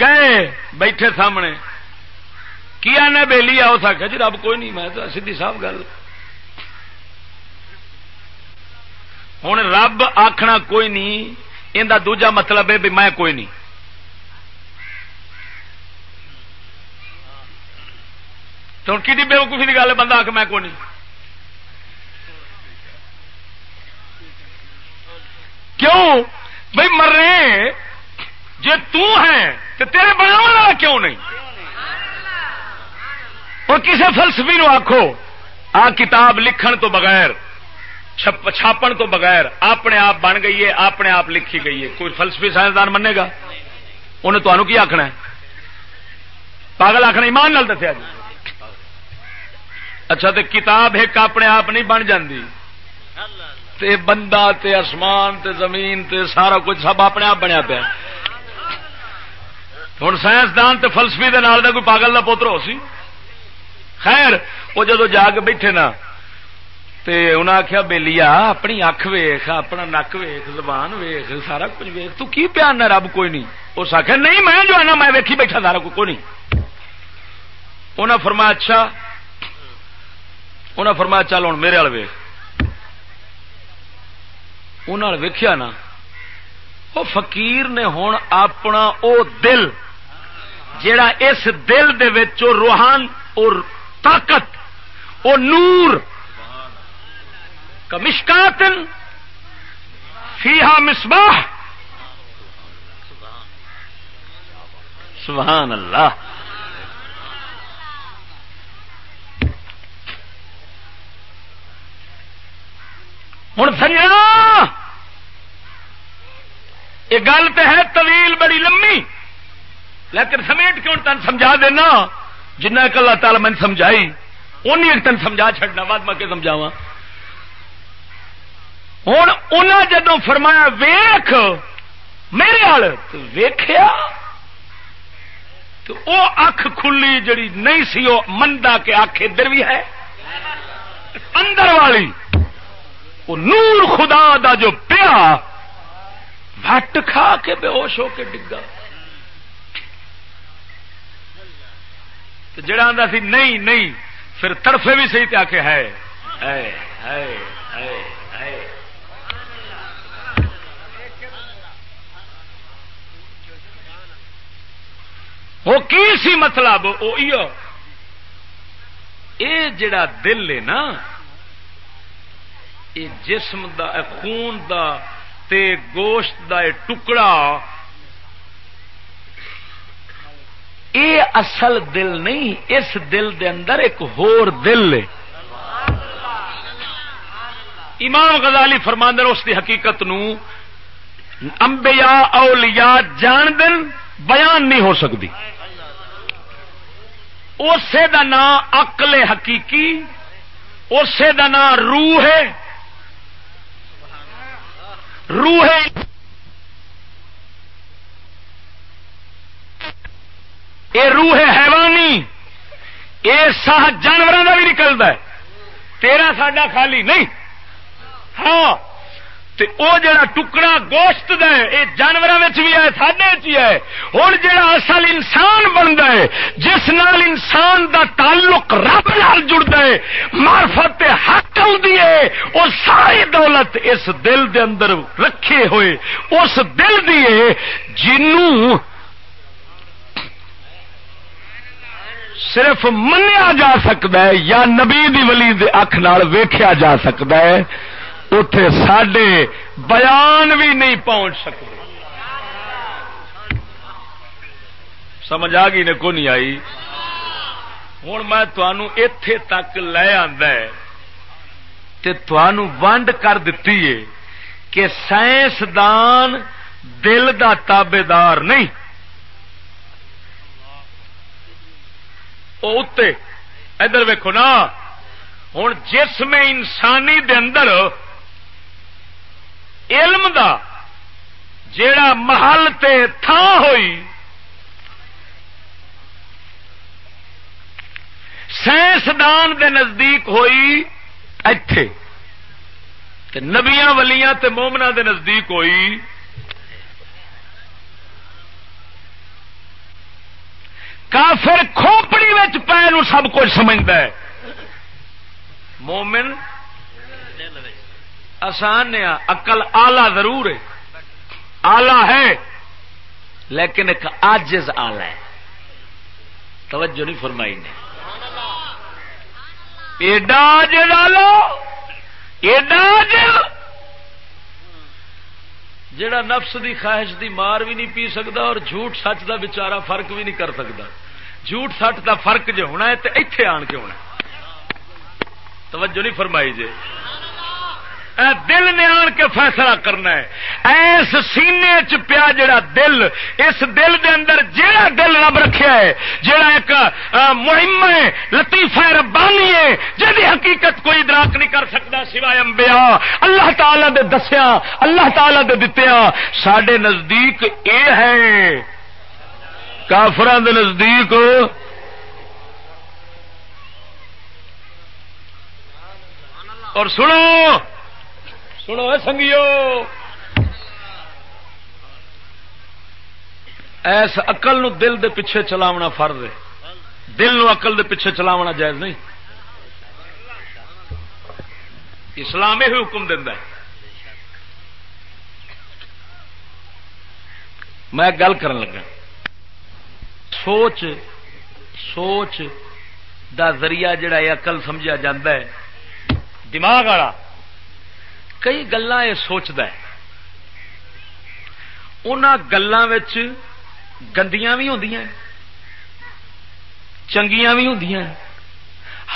گئے، بیٹھے سامنے۔ کیا نے بےلی آؤ سکا جی رب کوئی نہیں، میں تو صاحب گل۔ ہوں رب آخنا کوئی نہیں، ان دوجا مطلب ہے بھی میں کوئی نہیں۔ تو کی بے وقوفی کی گل ہے، بندہ آ کے میں کوئی نہیں۔ کیوں؟ بھائی مرے جی تو تیرے بنا والا کیوں نہیں؟ اور کسی فلسفی نو آخو آ کتاب لکھن تو بغیر چھاپن تو بغیر، اپنے آپ بن گئی ہے، اپنے آپ لکھی گئی ہے۔ کوئی فلسفی سائنسدان منے گا؟ انہیں تمہوں کی آخنا ہے؟ پاگل آخنا ایمان نال دسیا جی۔ اچھا تو کتاب ایک اپنے آپ نہیں بن جاتی تے بندہ تے آسمان تے زمین تے سارا کچھ سب اپنے آپ بنیا پیا۔ ہوں سائنسدان تے فلسفی دے نال دا کوئی پاگل کا پوتر ہو سی۔ خیر وہ جدو جا کے بیٹھے نا، تے انہیں آخیا بےلیا اپنی اکھ ویخ اپنا نک ویخ زبان ویخ سارا کچھ ویخ تو کی پیان رب؟ کوئی نہیں۔ اس آخیا نہیں، میں جو ہے نا، میں ویکھی بیٹھا سارا کوئی نہیں۔ انہیں فرمایا اچھا۔ انہیں فرمایا، چل ہوں میرے ویخ انہوں ویخیا نا وہ فقیر نے ہوں اپنا او دل جڑا اس دل دے روحان اور طاقت، او نور، کمشکاتن فیہا مصباح۔ سبحان اللہ۔ ہوں سجنا یہ گل تو ہے طویل بڑی لمبی۔ لیکن سمیٹ کیوں تن سمجھا دینا؟ جنہ ایک اللہ تعالی میں سمجھائی ان ایک تن سمجھا چڈنا بعد میں سمجھاوا ہوں انہیں جدو فرمایا ویخ میرے آل ویخیا تو وہ اکھ کھلی جڑی نہیں سی وہ مندا کے اکھ ادھر بھی ہے۔ اندر والی۔ وہ نور خدا دا جو پیا، وٹ کھا کے بے ہوش ہو کے ڈگا۔ جڑا آتا سی، نہیں نہیں، پھر تڑفے بھی صحیح آ کے ہے وہ کی سی مطلب؟ وہ جڑا دل ہے نا یہ جسم دا خون دا، تے گوشت دا ٹکڑا۔ اے اصل دل نہیں، اس دل دے اندر ایک ہور دل ہے۔ امام غزالی فرماندر اس کی حقیقت نو انبیاء، اولیاء جان دن بیان نہیں ہو سکتی۔ اسے دا نام اقل حقیقی، اسے دا نام روح ہے۔ روح یہ روح حیوانی۔ یہ ساہ جانوروں کا بھی نکلتا ہے۔ تیرا ساڈا خالی نہیں۔ ہاں۔ او جڑا ٹکڑا گوشت یہ جانوروں بھی ہے سڈے ہے۔ ہوں جڑا اصل انسان بنتا ہے، جس نال انسان دا تعلق رب نال جڑتا ہے مارفت حق آدھی ہے وہ ساری دولت اس دل دے اندر رکھے ہوئے، اس دل دی ہے، جنوں صرف منیا جا سکتا ہے، یا نبی دی ولی دے اکھ نال ویکھیا جا سکتا ہے۔ اتے سڈے بیان بھی نہیں پہنچ سکتے سمجھ آ گئی نے کو نہیں آئی؟ ہوں میں اتے تک لے ونڈ کر دیتی ہے کہ سائنسدان دل دا تابے دار نہیں ادھر ویکو نا، ہوں جسم انسانی دے اندر علم دا جیڑا محل تے تھان ہوئی سائنسدان دے نزدیک ہوئی اتے نبیا ولیاں تے مومنا دے نزدیک ہوئی۔ کافر کھوپڑی پے نو سب کچھ سمجھتا ہے۔ مومن آسان اقل آلہ ضرور ہے۔ آلہ ہے، لیکن ایک آجز آلہ ہے۔ توجہ نہیں فرمائی نے۔ ایڈا آلو ایڈا جڑا نفس دی خواہش دی مار بھی نہیں پی سکتا اور جھوٹ سچ دا بچارا فرق بھی نہیں کر سکتا جھوٹ سچ دا فرق جو ہونا ہے تو اتے آن کے ہونا توجہ نہیں فرمائی جی دل نے آن کے فیصلہ کرنا ہے۔ ایس سینے چ پیا جڑا دل، اس دل دے اندر جڑا دل رب رکھیا ہے جڑا ایک مہم ہے، لطیفہ ربانی ہے جی حقیقت کوئی ادراک نہیں کر سکتا سوائے انبیاء۔ اللہ تعالی دے دسیا اللہ تعالی دے دتیا سڈے نزدیک اے ہے کافران دے نزدیک۔ اور سنو۔ سنو سنگیو۔ ایس اقل نو دل دے پیچھے چلاونا فرض ہے۔ دل نو اقل دے پیچھے چلاونا جائز نہیں۔ اسلام یہ حکم دینا میں گل کر لگا۔ سوچ سوچ دا ذریعہ جڑا یہ اقل سمجھا جا دماغ والا کئی گلا یہ سوچد ان گلوں گندیاں بھی ہوں چنگیاں بھی ہوں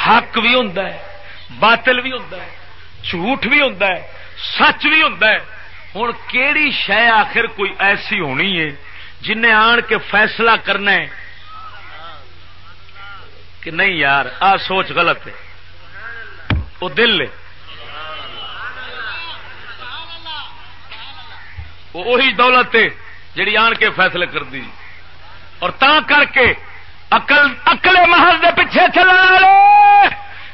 حق بھی ہوں باطل بھی ہوں جھوٹ بھی ہوں سچ بھی ہوں ہوں کہڑی شہ آخر کوئی ایسی ہونی ہے جن آن کے فیصلہ کرنا ہے کہ نہیں یار، آ سوچ غلط ہے۔ وہ دل ہے۔ وہی دولت ہے جڑی آن کے فیصلے کر دی۔ اور تا کر کے اکل اکلے محل دے پیچھے چلا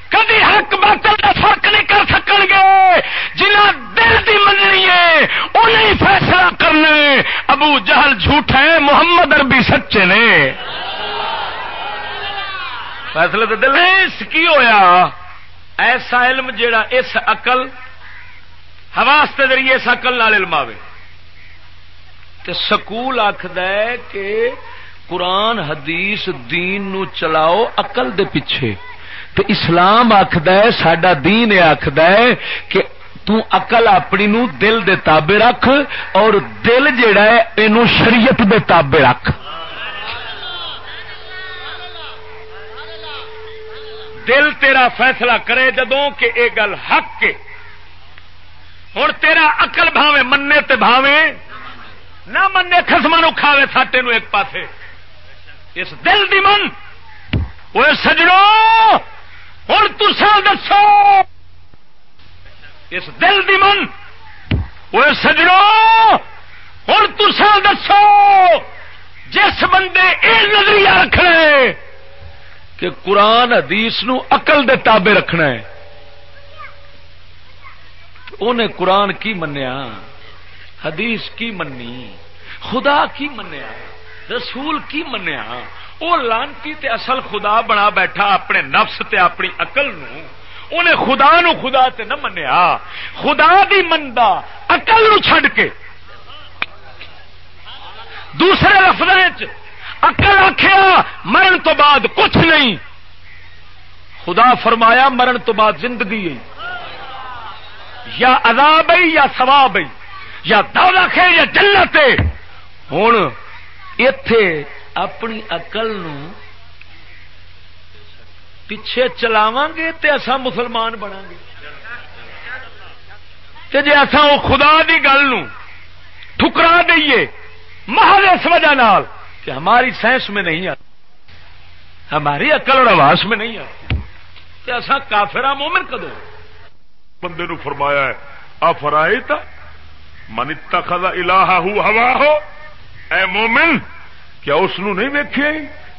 کدی حق باطل کا فرق نہیں کر سکن گے۔ جنہ دل کی مننی ہے، انہیں فیصلہ کرنے ابو جہل جھوٹ ہے، محمد اربی سچے نے۔ فیصلے تو دل کی ہویا؟ ایسا علم جیڑا اس اقل حواس کے ذریعے اس اقل نال علم آئے تے سکول آخد کہ قرآن، حدیث، دین نو چلاؤ اقل دے پیچھے۔ تے اسلام آخد سڈا دین آخد کہ تقل اپنی نو دل دے تابے رکھ اور دل جیڑا ہے یہ شریعت دے تابے رکھ۔ دل تیرا فیصلہ کرے جدوں کہ یہ گل حق کے ہوں تیرا اقل بھاوے منے تے بھاوے نہ منے خسما نو کھاوے ساٹے نو ایک پاسے۔ اس دل دی من۔ وہ سجڑو ہوں تسا دسو۔ اس دل دی من۔ وہ سجڑو ہوں تسا دسو۔ جس بندے یہ نظریہ رکھنا ہے کہ قرآن حدیث نو اقل دے تابے رکھنا ہے انہیں قرآن کی منیا؟ حدیث کی منی، خدا کی منیا، رسول کی منیا وہ لانتی تے اصل خدا بنا بیٹھا اپنے نفس تے اپنی اقل انہیں خدا نو خدا تے نہ منیا، خدا بھی منتا اقل نو چھڈ کے۔ دوسرے لفظ اکل آخیا مرن تو بعد کچھ نہیں۔ خدا فرمایا، مرن تو بعد زندگی یا عذاب ہے یا ثواب ہے یا دولت ہے یا جنت ہے۔ ہوں اتے اپنی اقل پیچھے چلاو گے تو اصا مسلمان بنا گے۔ جی اصا وہ خدا کی گل ٹھکرا دئیے محل اس وجہ نال کہ ہماری سائنس میں نہیں آتی ہماری عقل اور آواز میں نہیں آتی کہ اصا کافرا مومن کدو بندے نو فرمایا ہے، آ فرائے تا من اتخذ الہ ہوا ہو اے مومن، کیا اس نو نہیں ویکھے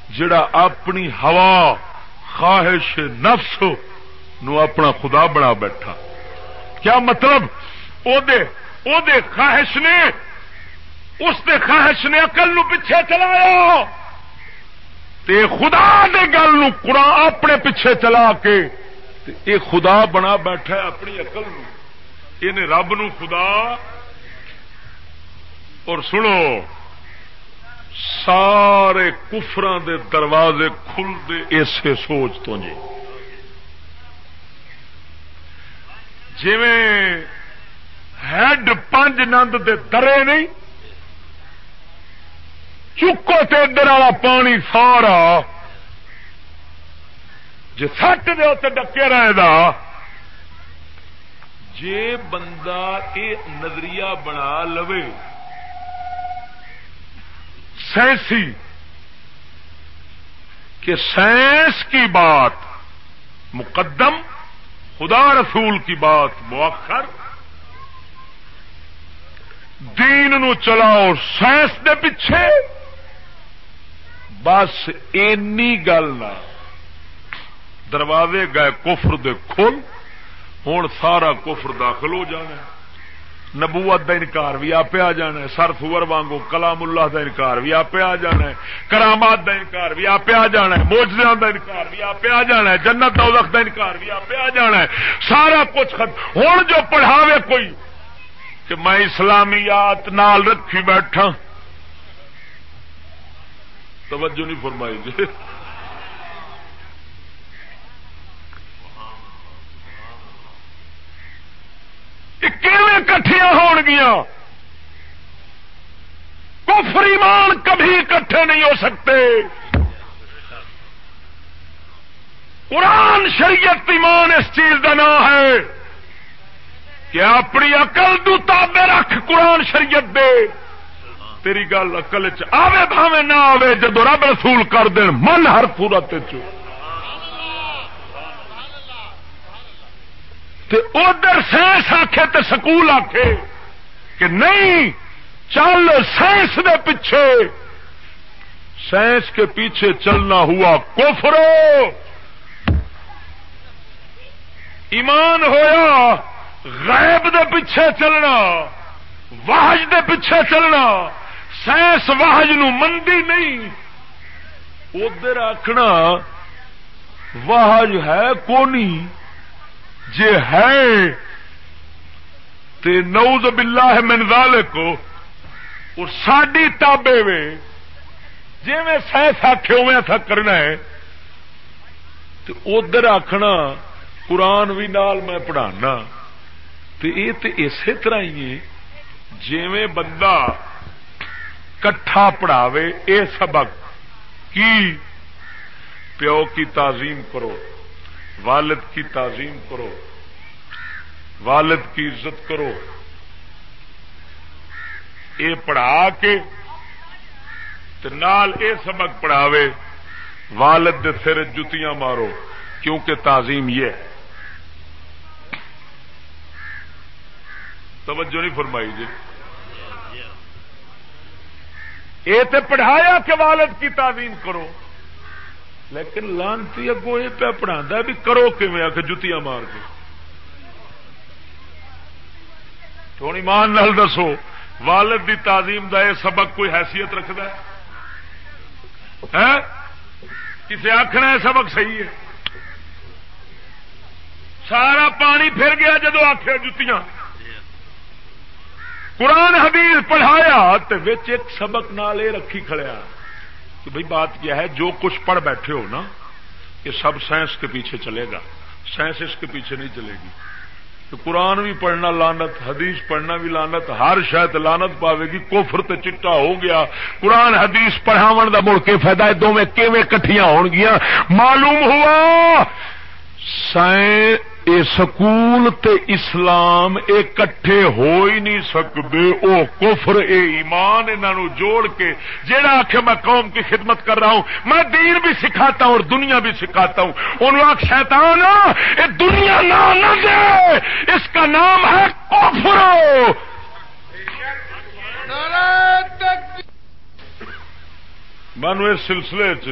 جڑا اپنی ہوا، خواہش نفس نو اپنا خدا بنا بیٹھا۔ کیا مطلب؟ او دے او دے خواہش نے، اس دے خواہش نے اقل نو پیچھے چلایا۔ تے خدا دے گل نو قرآن اپنے پیچھے چلا کے یہ خدا بنا بیٹھا اپنی اقل نو۔ رب نو خدا اور سنو، سارے کفران دے دروازے کھلتے اسے سوچ تو جی جی ہیڈ پانچ نند دے درے نہیں، چکو تے ادھر والا پانی سارا جی سٹ دے تو ڈکے رہے دا۔ جے بندہ یہ نظریہ بنا لو سائنسی کہ سائنس کی بات مقدم، خدا رسول کی بات مؤخر، دین نو چلاؤ سائنس دے پیچھے، بس اینی گل نہ۔ دروازے گئے کفر دے کھل ہوں سارا کفر داخل ہو جانا۔ ہے نبوت دا انکار بھی آپ آ جانا ہے سر سور وانگو کلام اللہ دا انکار بھی آپ آ جانا ہے، کرامات دا انکار بھی آپ آ جانا ہے موجود دا انکار بھی آپ آ جانا ہے، جنت دا انکار بھی آپ آ جانا ہے۔ سارا کچھ ہوں جو پڑھاوے کوئی کہ میں اسلامیات نال رکھی بیٹھا۔ توجہ نہیں فرمائی جی۔ کٹیا ہو گیا کفر ایمان کبھی کٹھے نہیں ہو سکتے۔ قرآن شریعت ایمان اس چیز کا نام ہے کہ اپنی اقل دو تابے رکھ قرآن شریعت دے۔ تیری گل اقل چوے بھاوے نہ آوے جدو رب رسول کر دین، من ہر پورت چ ادھر سائنس آخے سکول آخے کہ نہیں، چل سائنس دے پیچھے۔ سائنس کے پیچھے چلنا ہوا کوفرو ایمان ہویا، غیب دے پیچھے چلنا واہج دے پیچھے چلنا۔ سائنس واہج نو مندی نہیں۔ ادھر آخنا واہج ہے کونی؟ جے ہے تے نعوذ باللہ من ذالک اور ساڈی تابے وے جی میں سائنس آخے ہوئے ایسا کرنا ہے تو ادھر آخنا قرآن بھی نال میں پڑھانا۔ تو یہ تو اسی طرح ہی ہے جی بندہ کٹھا پڑھاوے، اے سبق کی پیو کی تعظیم کرو۔ والد کی تعظیم کرو، والد کی عزت کرو۔ یہ پڑھا کے نال اے سبق پڑھاوے، والد دے سر جتیاں مارو، کیونکہ تعظیم یہ ہے۔ توجہ نہیں فرمائی جی۔ یہ تو پڑھایا کہ والد کی تعظیم کرو۔ لیکن لانتی اگوں یہ پہ پڑھا بھی کرو آ کے جتیاں مار کے۔ تھوڑی مان نال دسو، والد دی تعظیم دا یہ سبق کوئی حیثیت رکھتا ہے؟ کسی آخنا ہے سبق صحیح ہے؟ سارا پانی پھر گیا جدو آخیا جتیاں۔ قرآن حدیث پڑھایا تو ایک سبق نال یہ رکھی کھڑیا۔ کہ بھئی بات کیا ہے، جو کچھ پڑھ بیٹھے ہو نا، یہ سب سائنس کے پیچھے چلے گا۔ سائنس اس کے پیچھے نہیں چلے گی۔ تو قرآن بھی پڑھنا لانت حدیث پڑھنا بھی لانت ہر شاید لانت پاوے گی کوفر تے چٹا ہو گیا۔ قرآن، حدیث پڑھاو کا مڑ کے فائدہ دونوں کیویں کٹھیاں ہون گیا معلوم ہوا، سائن اے سکول تے اسلام اے کٹھے ہو ہی نہیں سکتے او کفر، اے ایمان انہوں جوڑ کے، جیڑا آخ میں قوم کی خدمت کر رہا ہوں، میں دین بھی سکھاتا ہوں اور دنیا بھی سکھاتا ہوں۔ ان آخ شیطان، اے دنیا نام نہ دے، اس کا نام ہے کفر۔ میں اس سلسلے چ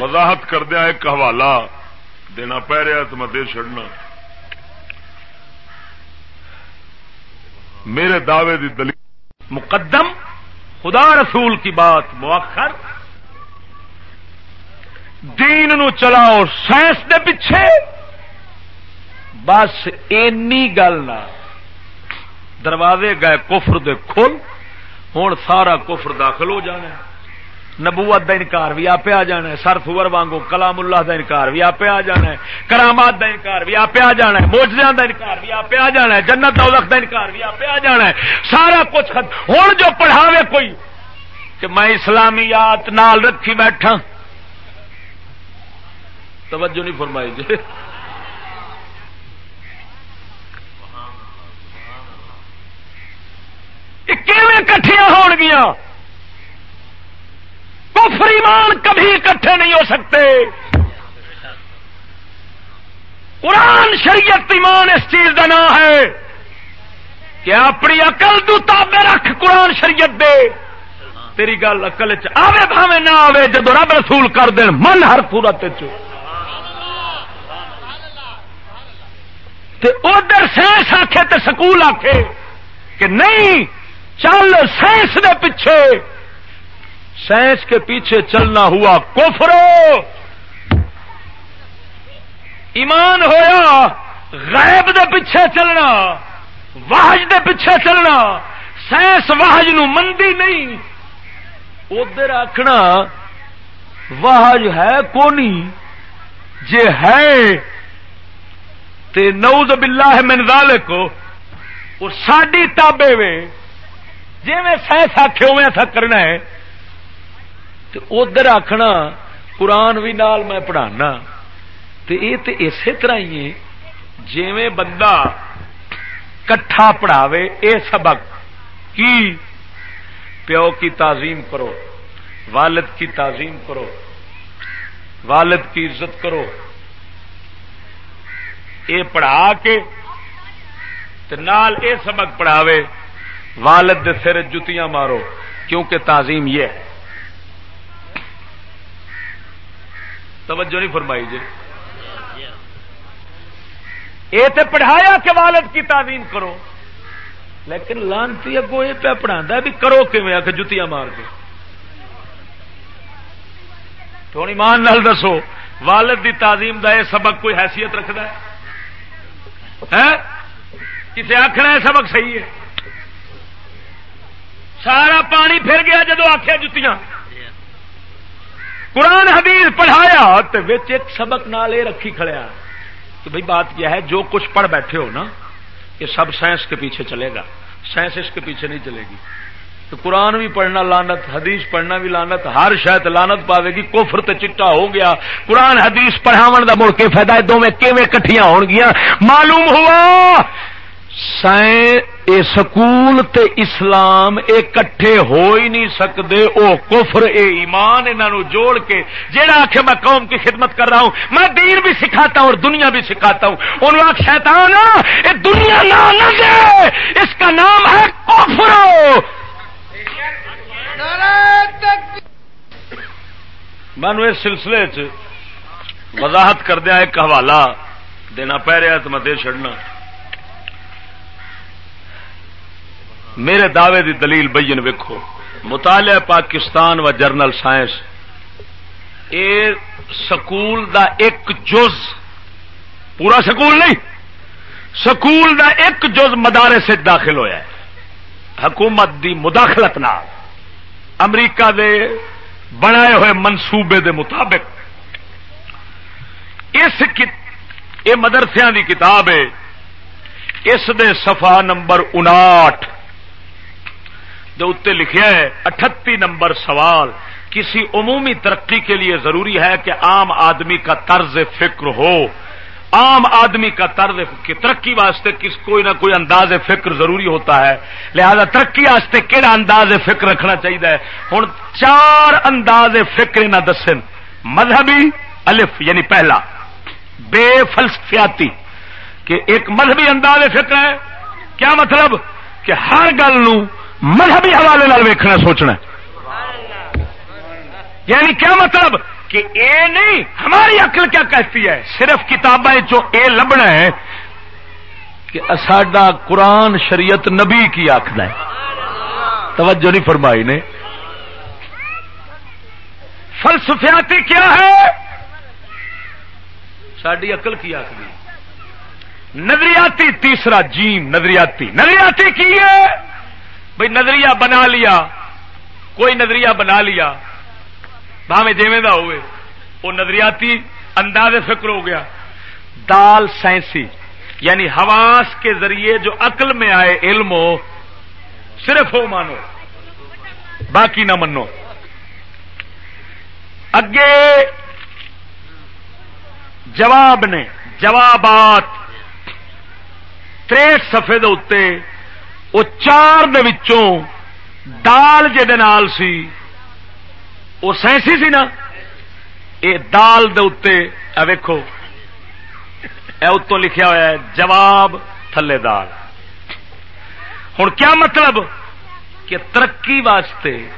وضاحت کردیا ایک حوالہ۔ دینا پہ رہا تو میں دے چڑنا میرے دعوے دی دلیل۔ مقدم خدا رسول کی بات مؤخر۔ دین نو چلاؤ سائنس دے پیچھے۔ بس اینی گل نہ۔ دروازے گئے کفر دے کھل۔ ہوں سارا کفر داخل ہو جانا۔ ہے نبوت دا انکار بھی آپ آ جانا ہے، سر سور وانگو، کلام اللہ دا انکار بھی آپ آ جانا ہے، کرامات دا انکار بھی آپ آ جانا ہے موجزیاں دا انکار بھی آپ آ جانا ہے، جنت دولت دا انکار بھی آپ آ جانا ہے۔ سارا کچھ ہوں جو پڑھاوے کوئی، کہ میں اسلامیات نال رکھی بیٹھا۔ توجہ نہیں فرمائی جی۔ کٹھیاں ہون گیا کفر ایمان کبھی اکٹھے نہیں ہو سکتے۔ قرآن شریعت ایمان اس چیز کا نام ہے کہ اپنی اقل تو تابے رکھ قرآن شریعت دے۔ تیری گل اقل آوے بھاوے نہ آوے جب رب رسول کر دین، من ہر پورت ادھر سائنس آخے تو سکول آخے کہ نہیں، چل سائنس دے پیچھے سائنس کے پیچھے چلنا ہوا کوفرو ایمان ہویا، غیب دے پیچھے چلنا واہج دے پیچھے چلنا سائنس واہج نو مندی نہیں. ادھر آخنا واہج ہے کونی؟ جے ہے، تے نعوذ باللہ من ذالک، اور ساڈی تابے وے جی میں سائنس آخے ہوئے ایسا کرنا ہے ادھر آخنا قرآن بھی نال میں پڑھانا۔ تو یہ تو اسی طرح ہی ہے جی بندہ کٹھا پڑھاوے، اے سبق کی؟ پیو کی تعظیم کرو، والد کی تعظیم کرو، والد کی عزت کرو۔ یہ پڑھا کے نال اے سبق پڑھاوے، والد دے سر جتیاں مارو، کیونکہ تعظیم یہ ہے۔ توجہ نہیں فرمائی جی۔ یہ تو پڑھایا کہ والد کی تعظیم کرو۔ لیکن لانتی اگو یہ پہ پڑھا بھی کرو آ کے جتیاں مار کے۔ تو ایمان نال دسو والد دی تعظیم دا یہ سبق کوئی حیثیت رکھتا ہے؟ کسی آخر یہ سبق صحیح ہے؟ سارا پانی پھر گیا جدو آخیا جتیاں۔ قرآن حدیث پڑھایا تو ایک سبق نال یہ رکھی کھڑیا۔ کہ بھئی بات کیا ہے، جو کچھ پڑھ بیٹھے ہو نا، یہ سب سائنس کے پیچھے چلے گا۔ سائنس اس کے پیچھے نہیں چلے گی۔ تو قرآن بھی پڑھنا لانت حدیث پڑھنا بھی لانت ہر شاید لانت پاوے گی کوفر تے چٹا ہو گیا۔ قرآن حدیث پڑھاو کا مڑ کے فائدہ دونوں کیویں کٹھیاں ہون گیا معلوم ہوا اے سکول تے اسلام اے کٹھے ہو ہی نہیں سکتے او کفر، اے ایمان انہوں جوڑ کے۔ جیڑا آخ میں قوم کی خدمت کر رہا ہوں، میں دین بھی سکھاتا ہوں اور دنیا بھی سکھاتا ہوں۔ ان آخ شیطان، اے دنیا نام نہ دے اس کا نام ہے کفر۔ میں اس سلسلے چ وضاحت کردیا ایک حوالہ دینا پہ رہا تو میں دے چڑنا میرے دعوے دی دلیل بین ویکو مطالعہ پاکستان و جرنل سائنس، اے سکول دا ایک جز۔ پورا سکول نہیں، سکول دا ایک جز مدارے سے داخل ہویا ہے۔ حکومت دی مداخلت نہ امریکہ دے بنائے ہوئے منصوبے دے مطابق۔ اس یہ مدرسیا کی کتاب ہے۔ اس دے صفحہ نمبر انٹھ اتنے لکھیا ہے، اٹھتی نمبر سوال، کسی عمومی ترقی کے لیے ضروری ہے کہ عام آدمی کا طرز فکر ہو؟ عام آدمی کا طرز ترقی واسطے کس کوئی نہ کوئی انداز فکر ضروری ہوتا ہے؟ لہذا ترقی واسطے کہڑا انداز فکر رکھنا چاہیے؟ ہوں چار انداز فکر نہ دسن۔ مذہبی الف یعنی پہلا، بے فلسفیاتی، کہ ایک مذہبی انداز فکر ہے۔ کیا مطلب؟ کہ ہر گل مذہبی حوالے ویکھنا سوچنا یعنی کیا مطلب؟ کہ اے نہیں، ہماری عقل کیا کہتی ہے؟ صرف کتابیں جو اے لبنا ہے کہ ساڈا قرآن شریعت نبی کی آخر ہے۔ توجہ نہیں فرمائی نے۔ فلسفیاتی کیا ہے؟ ساری عقل کی آخری نظریاتی تیسرا جیم نظریاتی۔ نظریاتی کی ہے؟ بھائی نظریہ بنا لیا، کوئی نظریہ بنا لیا بھاوے جیویں ہوئے، وہ نظریاتی انداز فکر ہو گیا۔ دال سائنسی یعنی حواس کے ذریعے جو عقل میں آئے علم ہو، صرف ہو مانو، باقی نہ منو۔ اگے جواب نے، جوابات تریٹ سفے اتنے وہ چار دال جال سی، وہ سائنسی سی نا۔ یہ دال دے ویکو اتوں لکھا ہوا ہے، جواب تھلے دال۔ ہوں کیا مطلب؟ کہ ترقی واسطے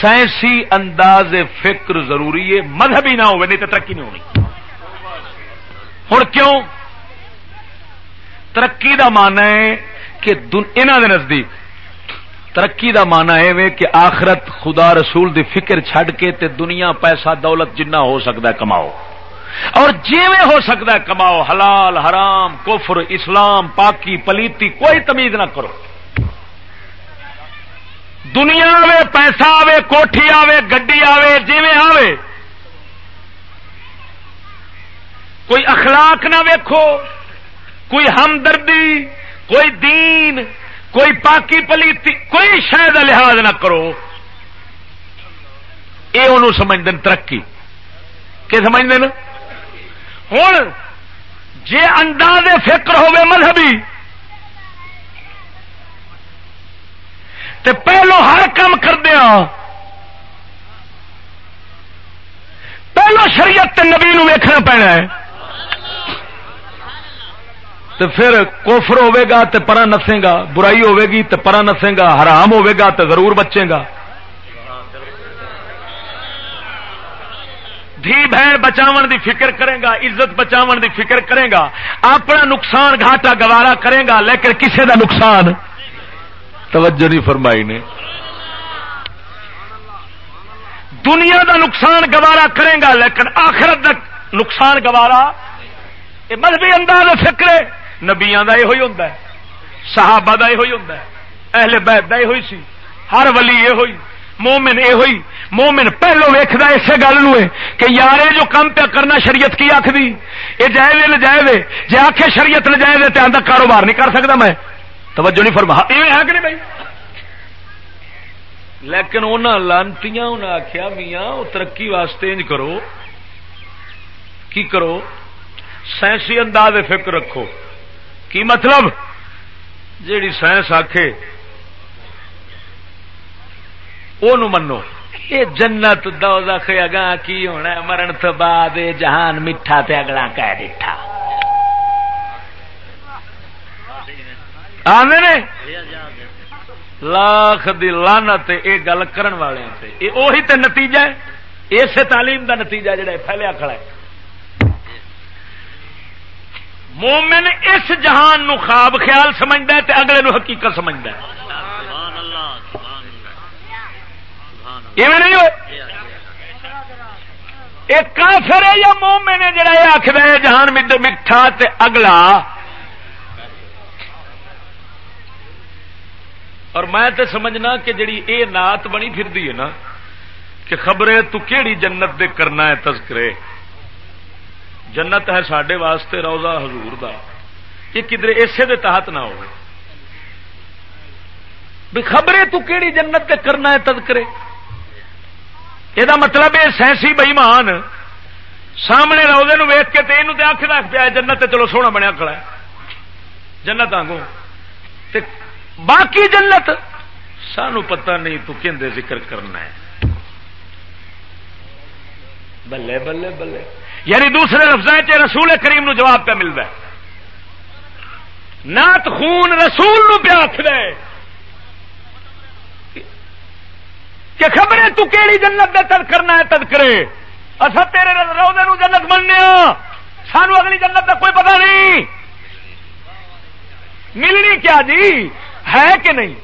سائنسی انداز فکر ضروری ہے، مذہبی نہ ہوئے، نہیں تو ترقی نہیں ہونی۔ ہوں کیوں؟ ترقی کا مان ہے کہ انہوں دے نزدیک ترقی دا مانا ہے کہ آخرت خدا رسول دی فکر چھڈ کے تے دنیا، پیسہ، دولت جنہ ہو سکتا ہے کماؤ۔ اور جیویں ہو سکتا ہے کماؤ، حلال، حرام، کفر، اسلام، پاکی، پلیتی، کوئی تمیز نہ کرو۔ دنیا آوے، پیسہ آوے، کوٹھی آوے، گڈی آوے، جیویں آوے۔ کوئی اخلاق نہ ویکھو، کوئی ہمدردی کوئی دین، کوئی پاکی پلیتی کوئی شاید لحاظ نہ کرو۔ یہ انہوں سمجھ دین ترقی۔ کہ سمجھ دین ہوں جی انداز فکر ہوے مذہبی، تے پہلو ہر کام کردیا پہلو شریعت نبی نو ویکھنا پینا ہے۔ تو پھر کوفر ہوے گا تو پرا نسے گا، برائی ہوے گی تو پرا نسے گا، حرام ہوے گا تو ضرور بچے گا۔ دھی بہن بچاو دی فکر کرے گا، عزت بچاو دی فکر کرے گا، اپنا نقصان گھاٹا گوارا کرے گا، لیکن کسے دا نقصان؟ توجہ نہیں فرمائی نے۔ دنیا دا نقصان گوارا کرے گا، لیکن آخرت دا نقصان گوارا، یہ مذہبی انداز فکر نبیا کا یہ ہوں صحابہ کا یہ ہوں اہل بیت کا یہ سی، ہر ولی یہ ہوئی مومن یہ ہوئی مومن پہلو ویکد اسی گل کہ یار جو کام پیا کرنا شریعت کی آخری یہ جائے لجائے جی آخ شریعت لجائے تو آدھا کاروبار نہیں کر سکتا میں۔ توجہ نہیں فرما۔ ہے کہ نہیں بھائی؟ لیکن انہوں لانتی انہیں آخیا میاں وہ ترقی واسطے انج کرو۔ کی کرو؟ سائنسی انداز فکر رکھو۔ کی مطلب؟ جیڑی سائنس آخ منو۔ یہ جنت دوزخ اگاں کی ہونا مرن تو بعد جہان میٹھا تے اگلا کہہ دیٹھا آنے لاکھ دی لانت یہ گل کرن والے تے۔ نتیجہ ہے۔ اسے تعلیم دا نتیجہ جڑا پھیلیا کھڑا ہے۔ مومن اس جہان نو خواب خیال سمجھتا ہے تے اگلے نو حقیقت سمجھتا ہے۔ نہیں ہو ایک کافر ہے یا مومن ہے جڑا یہ آخر ہے جہان میٹھا تے اگلا؟ اور میں تے سمجھنا کہ جڑی اے نات بنی پھر دی ہے نا کہ خبریں تو کیڑی جنت دے کرنا ہے تذکرے؟ جنت ہے سڈے واسطے، روزہ حضور دا۔ یہ کدھر اسے دے تحت نہ ہو بھی خبریں تو کیڑی جنت دے کرنا ہے تذکرے؟ یہ مطلب یہ سائنسی بئیمان سامنے روزے نو ویک کے یہ آخ رکھ پیا جنت چلو سونا بنیا کھڑا ہے۔ جنت آگوں باقی جنت سانو پتہ نہیں تو کہ ذکر کرنا ہے۔ بلے بلے بلے۔ یعنی دوسرے لفظ رسول کریم نو جواب پہ ملتا ہے نات خون رسول نو پہ آخر کہ خبریں تو کیڑی جنت دے تد کرنا ہے تد کرے۔ اصا تیرے روزے نو جنت مننے ہاں۔ سانو اگلی جنت کا کوئی پتہ نہیں۔ ملنی کیا جی؟ ہے کہ نہیں؟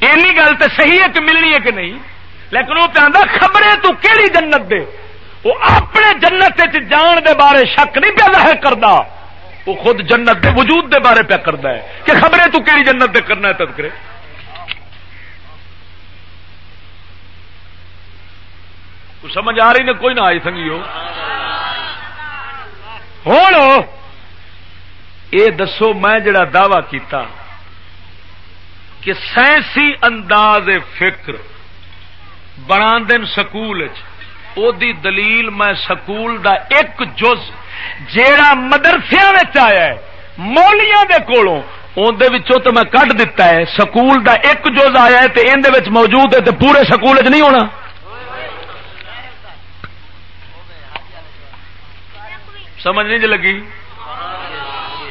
اینی گل تو صحیح ہے کہ ملنی ہے کہ نہیں؟ لیکن وہ پہ خبریں تو کیڑی جنت دے۔ وہ اپنے جنت جان دے بارے شک نہیں پہ ظاہر کرتا وہ خود جنت دے وجود دے بارے پہ کرتا ہے۔ کہ خبریں تو کیڑی جنت دے کرنا ہے تذکرے سمجھ آ رہی نے؟ کوئی نہ آئی سنگی ہو۔ یہ دسو میں جڑا دعوی کیتا کہ سائنسی انداز فکر بنا دن سکول دی دلیل میں سکول دا ایک جز جیڑا مدرسیا آیا ہے مولیاں دے کولوں اندر تو میں کٹ دتا ہے، سکول دا ایک جز آیا ہے تے اندر موجود ہے تے پورے سکول چ نہیں ہونا۔ سمجھ نہیں جی لگی؟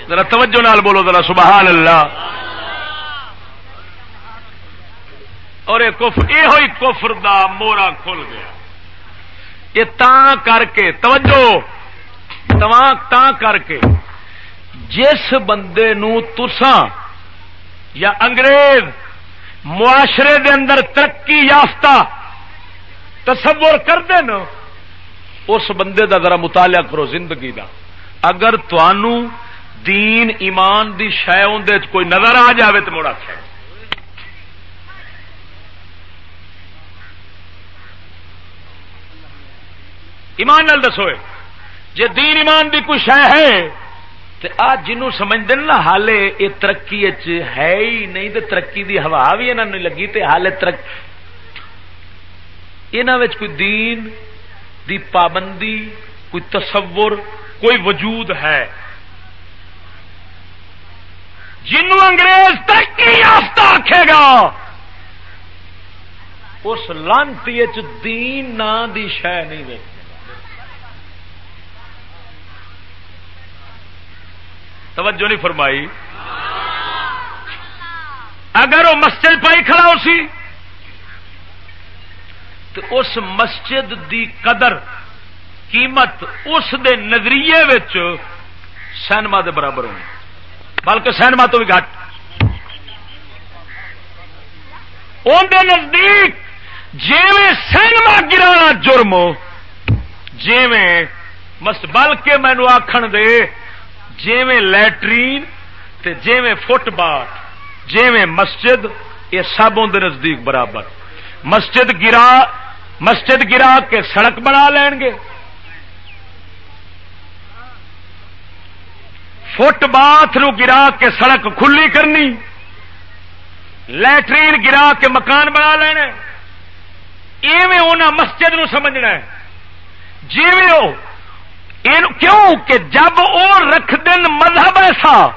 ذرا توجہ نال بولو، ذرا سبحان اللہ۔ اور یہ کفر یہ ہوئی کفر دا مورا کھل گیا۔ یہ کر کے توجہ تا کر کے جس بندے نو تساں یا انگریز معاشرے دے اندر ترقی یافتہ تصور کر دے نا، اس بندے دا ذرا مطالعہ کرو زندگی دا۔ اگر تنوع دین ایمان دی شہ اندر کوئی نظر آ جائے تو مڑا آخ ایمان نال دسو جی دین ایمان دی کوئی شہ ہے تو آج جنوں سمجھ دین نا حالے یہ ترقی ہے ہی نہیں تو ترقی دی ہوا بھی انہوں نے لگی، تے حالے ترقی یہاں کوئی دین دی پابندی، کوئی تصور، کوئی وجود ہے۔ جنوں انگریز ترقی یافتہ آخے گا، اس لانتی دین نا دی شہ نہیں دیکھ توجہ نہیں فرمائی۔ اگر وہ مسجد پائی کھڑا ہو سی، تو اس مسجد دی قدر، قیمت اس دے نظریے سینما دے برابر ہونی بلکہ سینما تو بھی گھٹ۔ اندر نزدیک جیویں سینما گرانا جرم جیویں مست بلکہ مینو آخر دے جیویں لٹرین جیویں فٹ بات، جیویں مسجد، یہ سب اندر نزدیک برابر۔ مسجد گرا مسجد گرا کے سڑک بنا لین گے۔ فٹ باتھ نو گرا کے سڑک کھلی کرنی لٹرین گرا کے مکان بنا لینا ایویں ہونا مسجد نو سمجھنا ہے۔ جیویں کیوں کہ جب وہ رکھ دن مذہب ایسا،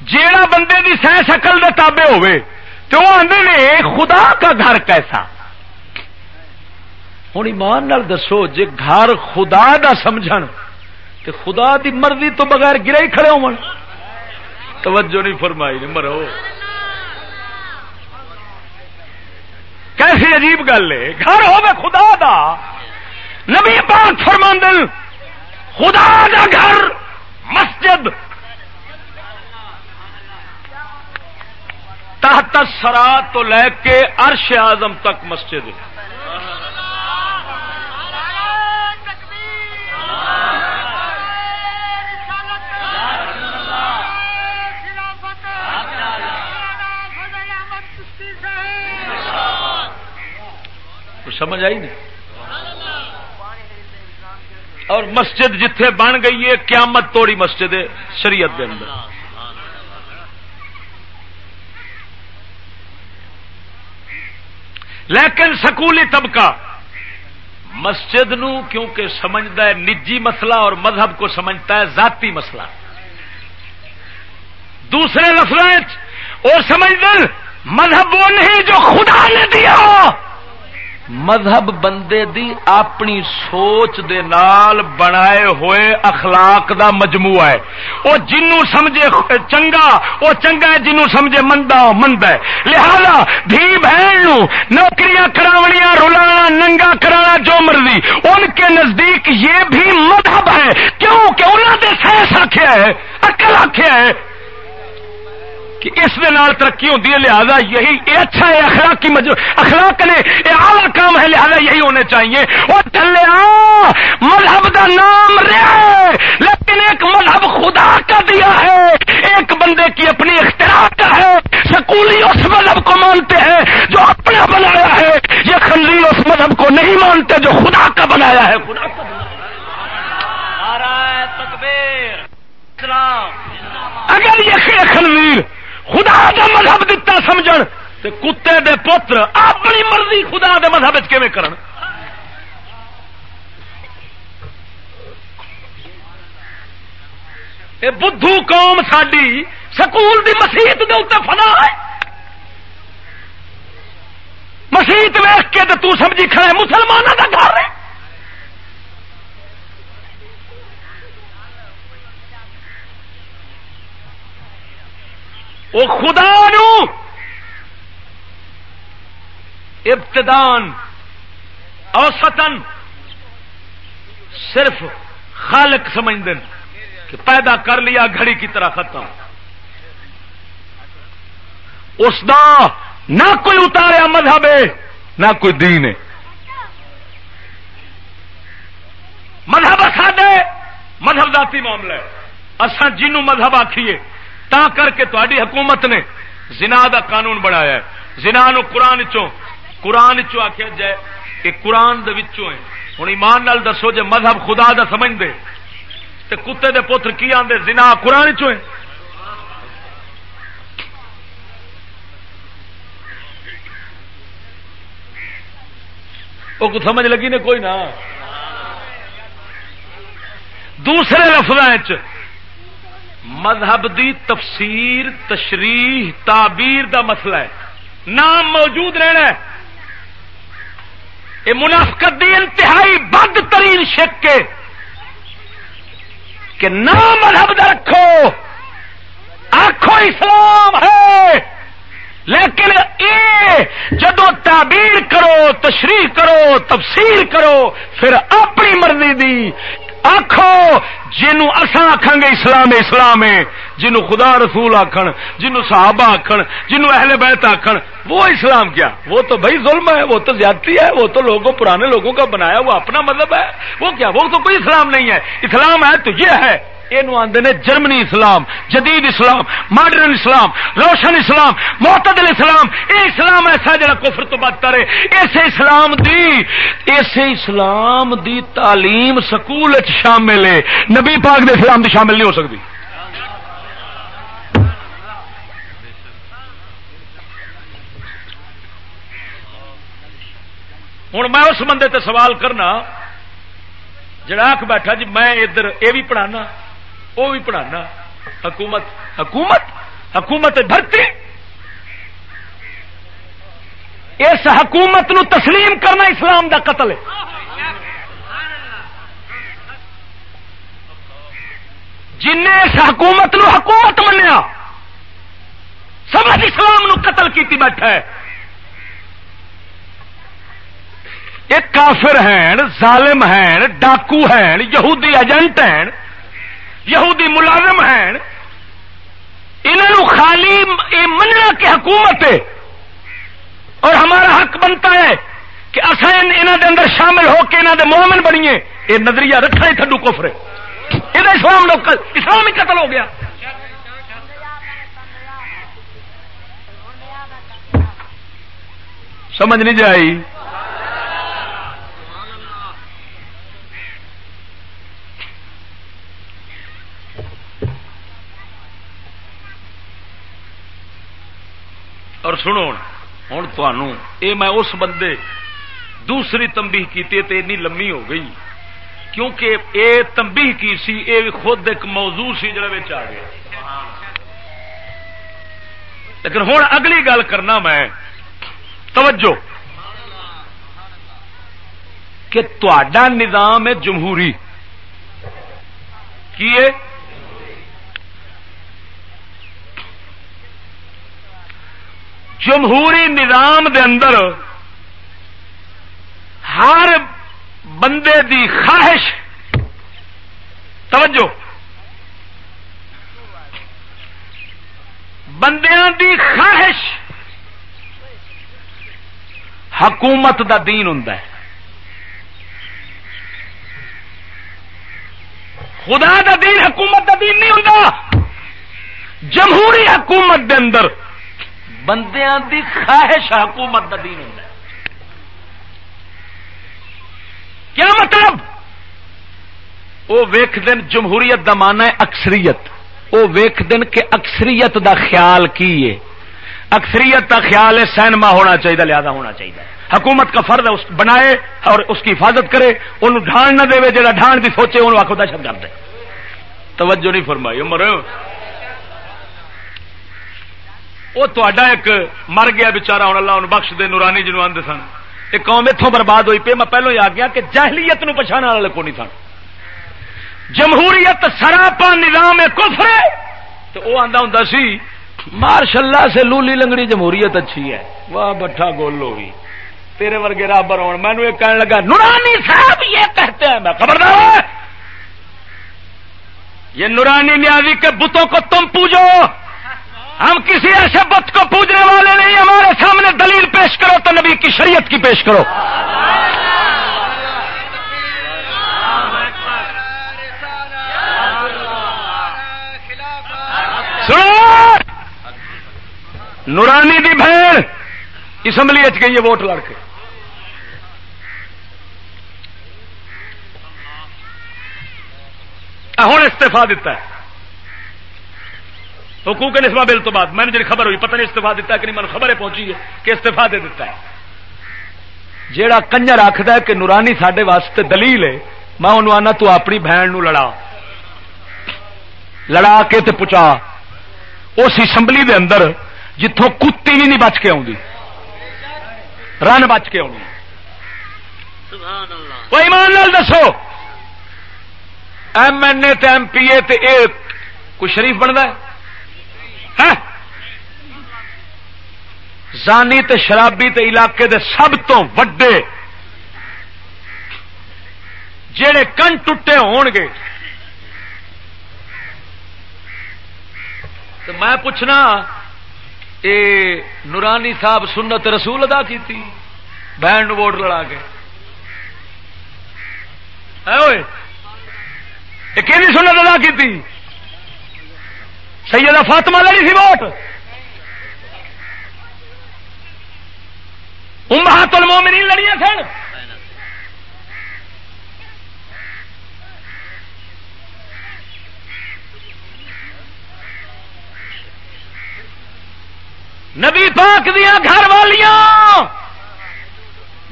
جیڑا بندے کی سہ شکل دے تابے ہوئے، تو وہ آدھے نے خدا کا گھر کیسا؟ ہوں ایمان نال دسو جی گھر خدا دا سمجھ تو خدا دی مرضی تو بغیر گرے ہی کھڑے ہو توجہ نہیں فرمائی، نہیں مرو۔ کیسی عجیب گل ہے، گھر ہوگا خدا دا۔ نبی پاک فرماندل خدا کا گھر، مسجد۔ تحت سرا تو لے کے عرش اعظم تک مسجد۔ سمجھ سمجھ آئی نہیں؟ اور مسجد جتھے بن گئی ہے، قیامت توڑی مسجد ہے، شریعت دے اندر۔ لیکن سکولی طبقہ مسجد نو کیونکہ سمجھتا ہے نجی مسئلہ اور مذہب کو سمجھتا ہے ذاتی مسئلہ۔ دوسرے لفظ اور سمجھ مذہب وہ نہیں جو خدا نے دیا مذہب بندے دی اپنی سوچ دے نال بنائے ہوئے اخلاق دا مجموعہ ہے۔ وہ جنوں سمجھے چنگا، وہ چنگا ہے جنوں سمجھے مندا مند ہے۔ لہذا دھی بہن نو نوکریاں کراوڑیاں رولانا ننگا کرانا جو مرضی، ان کے نزدیک یہ بھی مذہب ہے۔ کیوں کہ انہوں نے سائنس آخیا ہے اکل آخیا ہے کہ اس دے نال ترقی ہوتی ہے لہذا یہی یہ اچھا ہے اخلاق کی مجھو اخلاق نے یہ اعلی کام ہے لہذا یہی ہونے چاہیے۔ وہ چلے مذہب دا نام رہے لیکن ایک مذہب خدا کا دیا ہے۔ ایک بندے کی اپنی اختراع کا ہے۔ سکولی اس مذہب کو مانتے ہیں جو اپنا بنایا ہے۔ یہ خنزیر اس مذہب کو نہیں مانتے جو خدا کا بنایا ہے۔ خدا کا اگر یہ خنزیر خدا دا مذہب دتا سمجھ کتے دے پتر اپنی مرضی خدا دے مذہب کرن؟ اے بدھو قوم ساری سکول دی مسیت دے اتنے فنا ہے۔ مسیت ویخ کے تو سمجھی کھڑے مسلمانوں کا گھر ہے۔ وہ خدا نو! ابتدان اوسطن صرف خالق سمجھ دین کہ پیدا کر لیا، گھڑی کی طرح ختم۔ اس دا نہ کوئی اتاریا مذہب ہے، نہ کوئی دین ہے۔ مذہب ساڈے، مذہب ذاتی معاملہ ہے۔ اصا جنوں مذہب آخیے تا کر کے تاری حکومت نے زنا دا قانون بنایا ہے۔ زنا نو قرآن چو قرآن چو آخیا جائے کہ قرآن دے وچوں ہے۔ ہوں ایمان نال دسو جے مذہب خدا دا سمجھ دے تے کتے دے پتر کی آدھے زنا قرآن چو ہے۔ وہ سمجھ لگی نے کوئی نہ؟ دوسرے لفظ مذہب دی تفسیر، تشریح، تعبیر دا مسئلہ ہے۔ نام موجود رہنا ہے۔ یہ منافقت دی انتہائی بد ترین شک کے کہ نام مذہب دا رکھو۔ آخو اسلام ہے۔ لیکن اے جدو تعبیر کرو، تشریح کرو، تفسیر کرو، پھر اپنی مرضی دی آخو جنوں اصا آخان گے اسلام اسلام ہے۔ جنوں خدا رسول آخن جنوں صحابہ آخن جنوں اہل بیت آخن وہ اسلام کیا؟ وہ تو بھائی ظلم ہے، وہ تو زیادتی ہے، وہ تو لوگوں، پرانے لوگوں کا بنایا وہ اپنا مطلب ہے۔ وہ کیا؟ وہ تو کوئی اسلام نہیں ہے۔ اسلام ہے تو یہ ہے۔ یہ آدھے نے جرمنی اسلام، جدید اسلام، ماڈرن اسلام، روشن اسلام، معتدل اسلام، یہ اسلام ایسا جڑا کفر تو بدتر ہے اسے اسلام دی اسے اسلام دی تعلیم سکول شامل ہے۔ نبی پاک دے اسلام دی شامل نہیں ہو سکتی۔ ہوں میں اس بندے تے سوال کرنا، جڑا بیٹھا جی میں ادھر یہ بھی پڑھانا۔ وہ بھی پڑھانا۔ حکومت حکومت؟ حکومت بھرتی اس حکومت نو تسلیم کرنا اسلام دا قتل ہے۔ جن اس حکومت نو حکومت منیا سمجھ اسلام نو قتل کیتی بیٹھا ہے۔ ایک کافر ہیں، ظالم ہیں، ڈاکو ہیں، یہودی ایجنٹ ہیں۔ یہودی ملازم ہیں۔ انہوں خالی یہ مننا کہ حکومت ہے۔ اور ہمارا حق بنتا ہے کہ اصا انہوں دے اندر شامل ہو کے انہوں دے مومن بنیے۔ یہ نظریہ رکھنا ہی تھڈو کفرے یہ اسلام لوگ اسلام ہی قتل ہو گیا۔ سمجھ نہیں جائی۔ اور سنو ہوں تمہوں یہ میں اس بندے دوسری تمبی کی اینی لمبی ہو گئی، کیونکہ اے تمبی کی سی، اے خود ایک موضوع سی جڑا آ گیا۔ لیکن ہوں اگلی گل کرنا میں، توجہ، کہ تا نظام ہے جمہوری کی جمہوری نظام دے اندر ہر بندے دی خواہش، توجہ، بندیاں دی خواہش حکومت دا دین ہوں خدا دا دین حکومت دا دین نہیں ہوں جمہوری حکومت دے اندر بندیاں دی خواہش حکومت دا دین ہوں کیا مطلب؟ وہ ویخ دن جمہوریت دا مانا ہے اکثریت۔ وہ ویخ دن کہ اکثریت دا خیال کی ہے۔ اکثریت کا خیال ہے سینما ہونا چاہیے، لہذا ہونا چاہیے۔ حکومت کا فرد بنائے اور اس کی حفاظت کرے۔ ان ڈھان نہ دے جا ڈھان بھی سوچے ان آخو دہشت گرد ہے۔ توجہ نہیں فرمائی، عمر۔ وہ تا ایک مر گیا بچارا ہوں، اللہ ان بخش دے، نورانی جنوب آدھے سن۔ یہ قوم اتوں برباد ہوئی پی میں پہلو ہی آ گیا کہ جہلیت نو پچھانے والے کو نہیں سن۔ جمہوریت سراپا نظام کفر تو وہ آتا ہوں سی مارش اللہ سے لولی لنگڑی جمہوریت اچھی ہے۔ واہ، بٹھا گول ہوگی تیرے ورگے رابر ہو مینو یہ کہنے لگا، نورانی صاحب یہ کہتے ہیں۔ میں خبردار یہ نورانی نیازی کے بتوں کو تم پوجو۔ ہم کسی ایسے بت کو پوجنے والے نہیں، ہمارے سامنے دلیل پیش کرو تو نبی کی شریعت کی پیش کرو۔ سنو! نورانی دی بہن اسمبلی گئی ہے ووٹ لڑ کے۔ ہوں استفا دیتا ہے۔ حقوق نسبہ بل تو بعد. میں نے جی خبر ہوئی پتہ نہیں استفا دیتا کہ نہیں خبر پہنچی ہے کہ استفا دے دیتا ہے. جیڑا کنجر آخد ہے کہ نورانی سڈے واسطے دلیل ہے میں انہوں آنا تو اپنی بہن نو لڑا. لڑا کے تے پچا. اس اسمبلی دے اندر جتوں کتی بھی نہیں بچ کے آؤں رن بچ کے آنی کوئی ایمان لال دسو. M N A M P A تے اے کوئی شریف بنتا ہے؟ زانی تے شرابی تے علاقے دے سب تو وڈے جڑے کن ٹوٹے ہون گے۔ تو میں پوچھنا، اے نورانی صاحب سنت رسول ادا کی بہن ووٹ لڑا کے۔ کہ سنت ادا کی سیدہ فاطمہ لڑی سی ووٹ۔ امہات المومنین لڑیاں سن۔ نبی پاک دیا گھر والیاں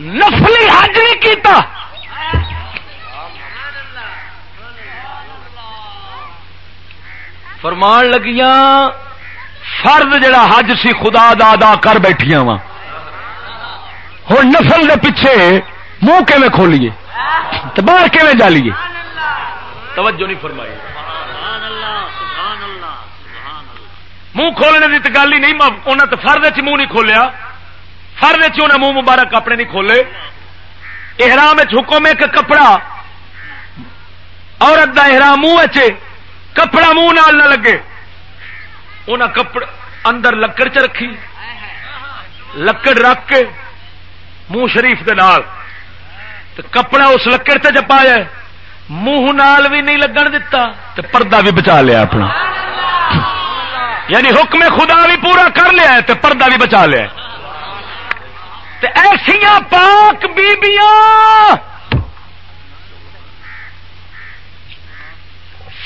نفلی حج نہیں کیتا۔ فرمان لگیاں، فرد جڑا حج سی خدا دا ادا کر بیٹھیا وا ہوں نفل دے پیچھے منہ کیون کھولیے؟ باہر کیون جالیے؟ توجہ نہیں فرمائی۔ منہ کھولنے کی تو گل ہی نہیں انہیں تو فرد منہ نہیں کھولیا۔ فرد منہ مبارک اپنے نہیں کھولے۔ احرام حکم ایک کپڑا، عورت کا احرام منہ کپڑا منہ نال نہ لگے۔ انہیں کپڑ اندر لکڑ چ رکھی۔ لکڑ رکھ کے منہ شریف دے نال۔ کپڑا اس لکڑ سے چپایا منہ نال بھی نہیں لگن دتا۔ تو پردہ بھی بچا لیا اپنا۔ یعنی حکم خدا بھی پورا کر لیا ہے پردہ بھی بچا لیا ایسیا پاک بیبیاں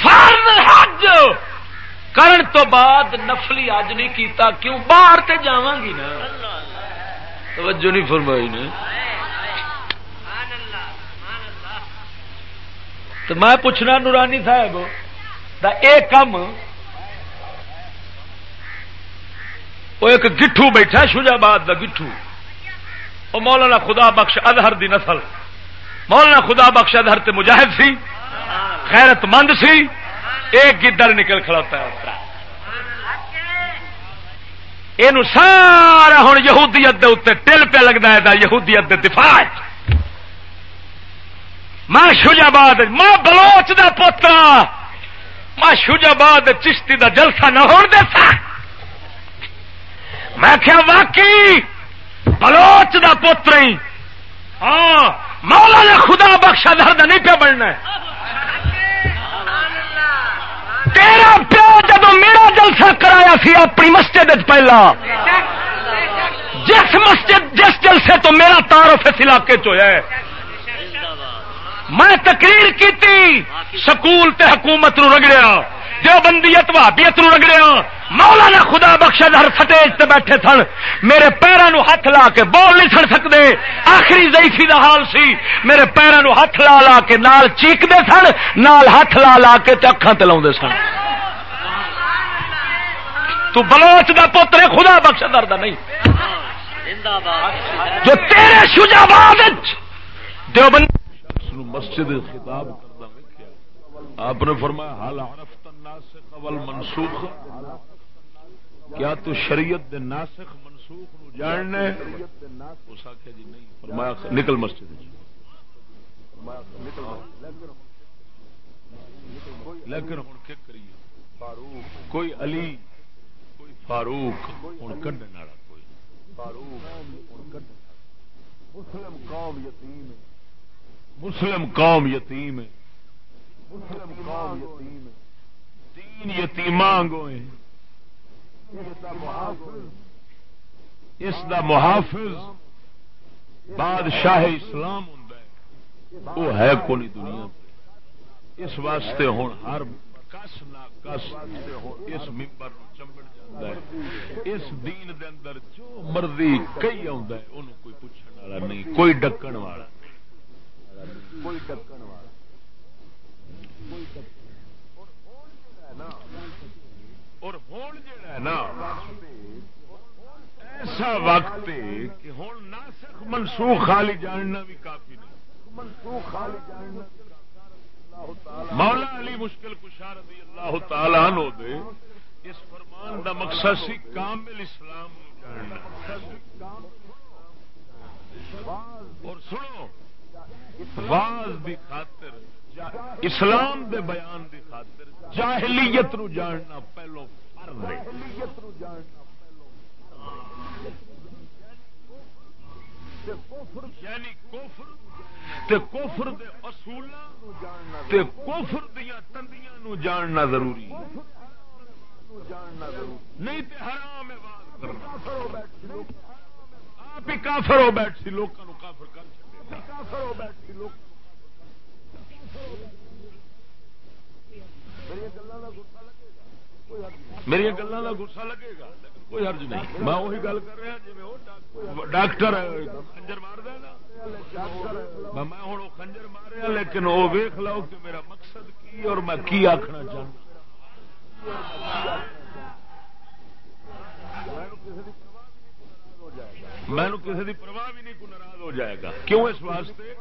فرض حج! کرن تو بعد نفلی اج نہیں کیتا، کیوں؟ باہر تے جاواں گی نا۔ توجہ نہیں فرمائی نے۔ تو میں پوچھنا نورانی صاحب، دا اے کم وہ ایک گٹھو بیٹھا شجاباد دا گٹھو۔ وہ مولانا خدا بخش ادہر دی نسل۔ مولانا خدا بخش ادہر مجاہد سی خیرت مند سی، ایک گدر نکل کھڑوتا ہے یہ سارا ہوں یہودیت دے اتنے ٹل پہ لگتا ہے یہودیت دے دفاع میں شجاباد میں بلوچ دا پوترا۔ میں شجاباد چشتی دا جلسہ نہ ہو دیتا میں کیا واقعی بلوچ دا پوتر ہاں مولا نے خدا بخشا درد نہیں پیا بننا تیرا پیو جب میرا جلسہ کرایا سی، اپنی مسجد پہلا۔ جس مسجد، جس جلسے تو میرا تعارف اس علاقے چ ہے۔ میں تقریر کی سکول تے حکومت نو رگڑیا۔ جو بندیت بھابیت نو رگڑیا۔ مولانا خدا بخش ہر سٹیج تے بیٹھے سن۔ میرے پیروں نو ہاتھ لا کے بول نہیں سن سکتے آخری ضعیفی دا حال سی۔ میرے پیروں نو ہاتھ لا لا کے نال چیکتے سن، نال ہاتھ لا لا کے اکھان تلا سن۔ تو بلوچ دا پوتر خدا بخش درد نہیں۔ جو تیرے شجاباد دیوبند مسجد خطاب کرنا آپ نے فرمایا، حال عرفت الناسخ والمنسوخ کیا تو شریعت دے ناسخ منسوخ نو اس آخیا جی نہیں فرمایا نکل مسجد لیکن ہوں کیا کریے کوئی علی کوئی فاروق ہوں کڈن والا کوئی۔ فاروق مسلم قوم یتیم مسلم قوم یتیم مسلم قوم یتیم تین یتیماں گوئے اس دا محافظ بادشاہ اسلام ہوں وہ ہے کونی دنیا اس واسطے ہوں ہر کس نہ کس اس ممبر چمبڑ جاتا ہے۔ اس دین دے اندر جو مرضی کئی آ کوئی پوچھنے والا نہیں کوئی ڈکن والا کوئی ڈکن والا اور ہوں جا نا ایسا وقت کہ ہوں ناسخ منسوخ خالی جاننا بھی کافی نہیں۔ منسوخ خالی جاننا مولا علی مشکل کشار رضی اللہ تعالی عنہ دے اس فرمان دا مقصد سی کامل اسلام جاننا۔ اور سنو واز دی خاطر اسلام دے بیان دی خاطر جاہلیت نو جاننا پہلو یعنی تے کوفر دے اصول تے کوفر دیا تندیاں نو جاننا ضروری۔ نہیں تے حرام ہے آپ ہی کافر ہو بیٹھ سی لوگوں کافر کر میری گلوں کا گسا لگے گا۔ کوئی حرج نہیں۔ میں وہی گل کر رہا جی ڈاکٹر خنجر مار میں ہوں خنجر ماریا لیکن وہ ویخ لو کہ میرا مقصد کی اور میں کی آخنا چاہتا میں کسی کی پرواہ بھی نہیں کو ناراض ہو جائے گا۔ کیوں اس واسطے؟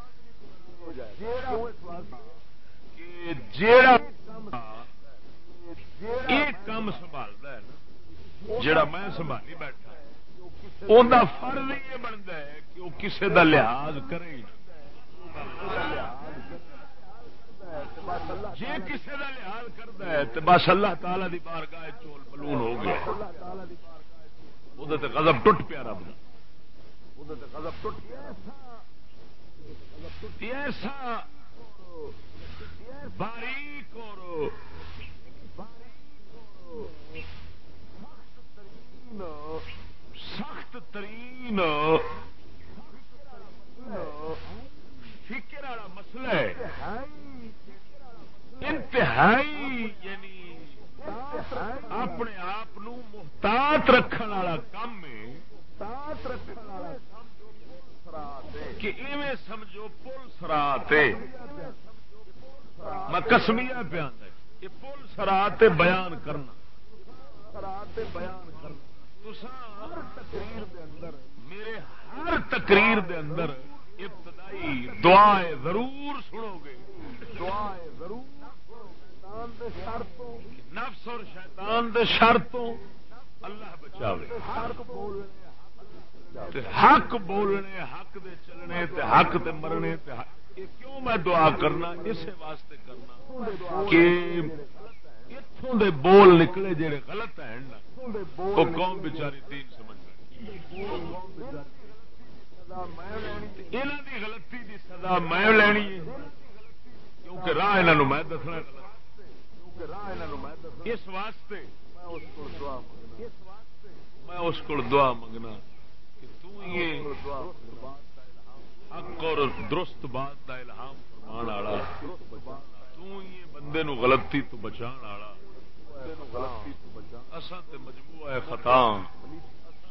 کہ جیڑا ہاں۔ کام سنبھالتا ہے نا۔ جڑا میں سنبھالی بیٹھا ان کا فرض یہ بنتا ہے کہ وہ کسی کا لحاظ کرے جی کسی کا لحاظ کرتا ہے تو بس اللہ تعالی دی بارگاہ چول پلون ہو گیا۔ وہ قدم ٹوٹ پیا رب قدم ٹوٹ ایسا باریک اور سخت ترین، فکر والا مسئلہ ہے۔ انتہائی یعنی اپنے آپ محتاط رکھنے والا کام کہ ایویں سمجھو پل سرا میں کسمیا پیا یہ پل سرا بیان کرنا۔ میرے ہر تقریر دے اندر ابتدائی دعائیں ضرور سنو گے۔ دعائیں ضرور۔ نفس اور شیطان دے شرطوں اللہ بچاوے۔ حق بولنے۔ حق دے چلنے تے حق تے مرنے تے کیوں میں دعا کرنا اسی واسطے کرنا کہ اتوں دے بول نکلے جڑے غلط ہیں وہ قوم بچاری دین سمجھ دی غلطی دی سزا میں لینی ہے، کیونکہ راہ انہوں میں دسنا اس واسطے میں اس کو دعا منگنا کہ تو یہ حق اور درست بات کا الہام فرمان والا بندے نو غلطی تو بچان بچا اصا تے مجموعہ ہے خطا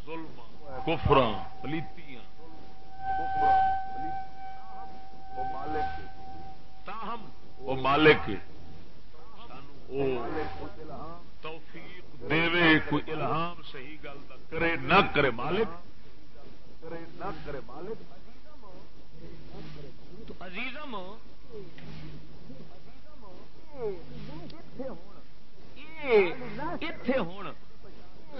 ظلم کفر پلیتیاں۔ تاہم وہ مالک او توفیق دے کوئی الہام صحیح گل کرے نہ کرے مالک کرے، نہ کرے مالک۔ تو عزیزم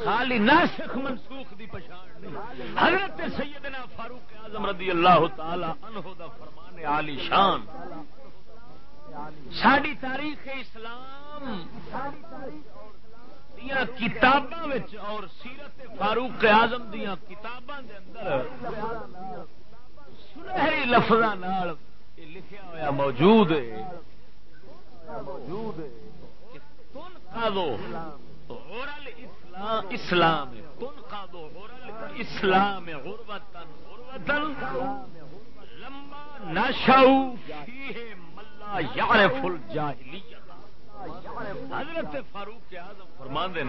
خالی ناسخ منسوخ دی پچھاڑ نہیں۔ حضرت سیدنا فاروق اعظم رضی اللہ تعالی عنہ دا فرمان عالی شان۔ ساری تاریخ اسلام کتاباں اور سیرت فاروق اعظم دیا کتاباں دے اندر سنہری لفظ لکھیا ہوا موجود ہے۔ اسلام اسلام غربتن لمبا نشاؤ ملا یعرف الجاہلیت حضرت فاروق اعظم فرما دے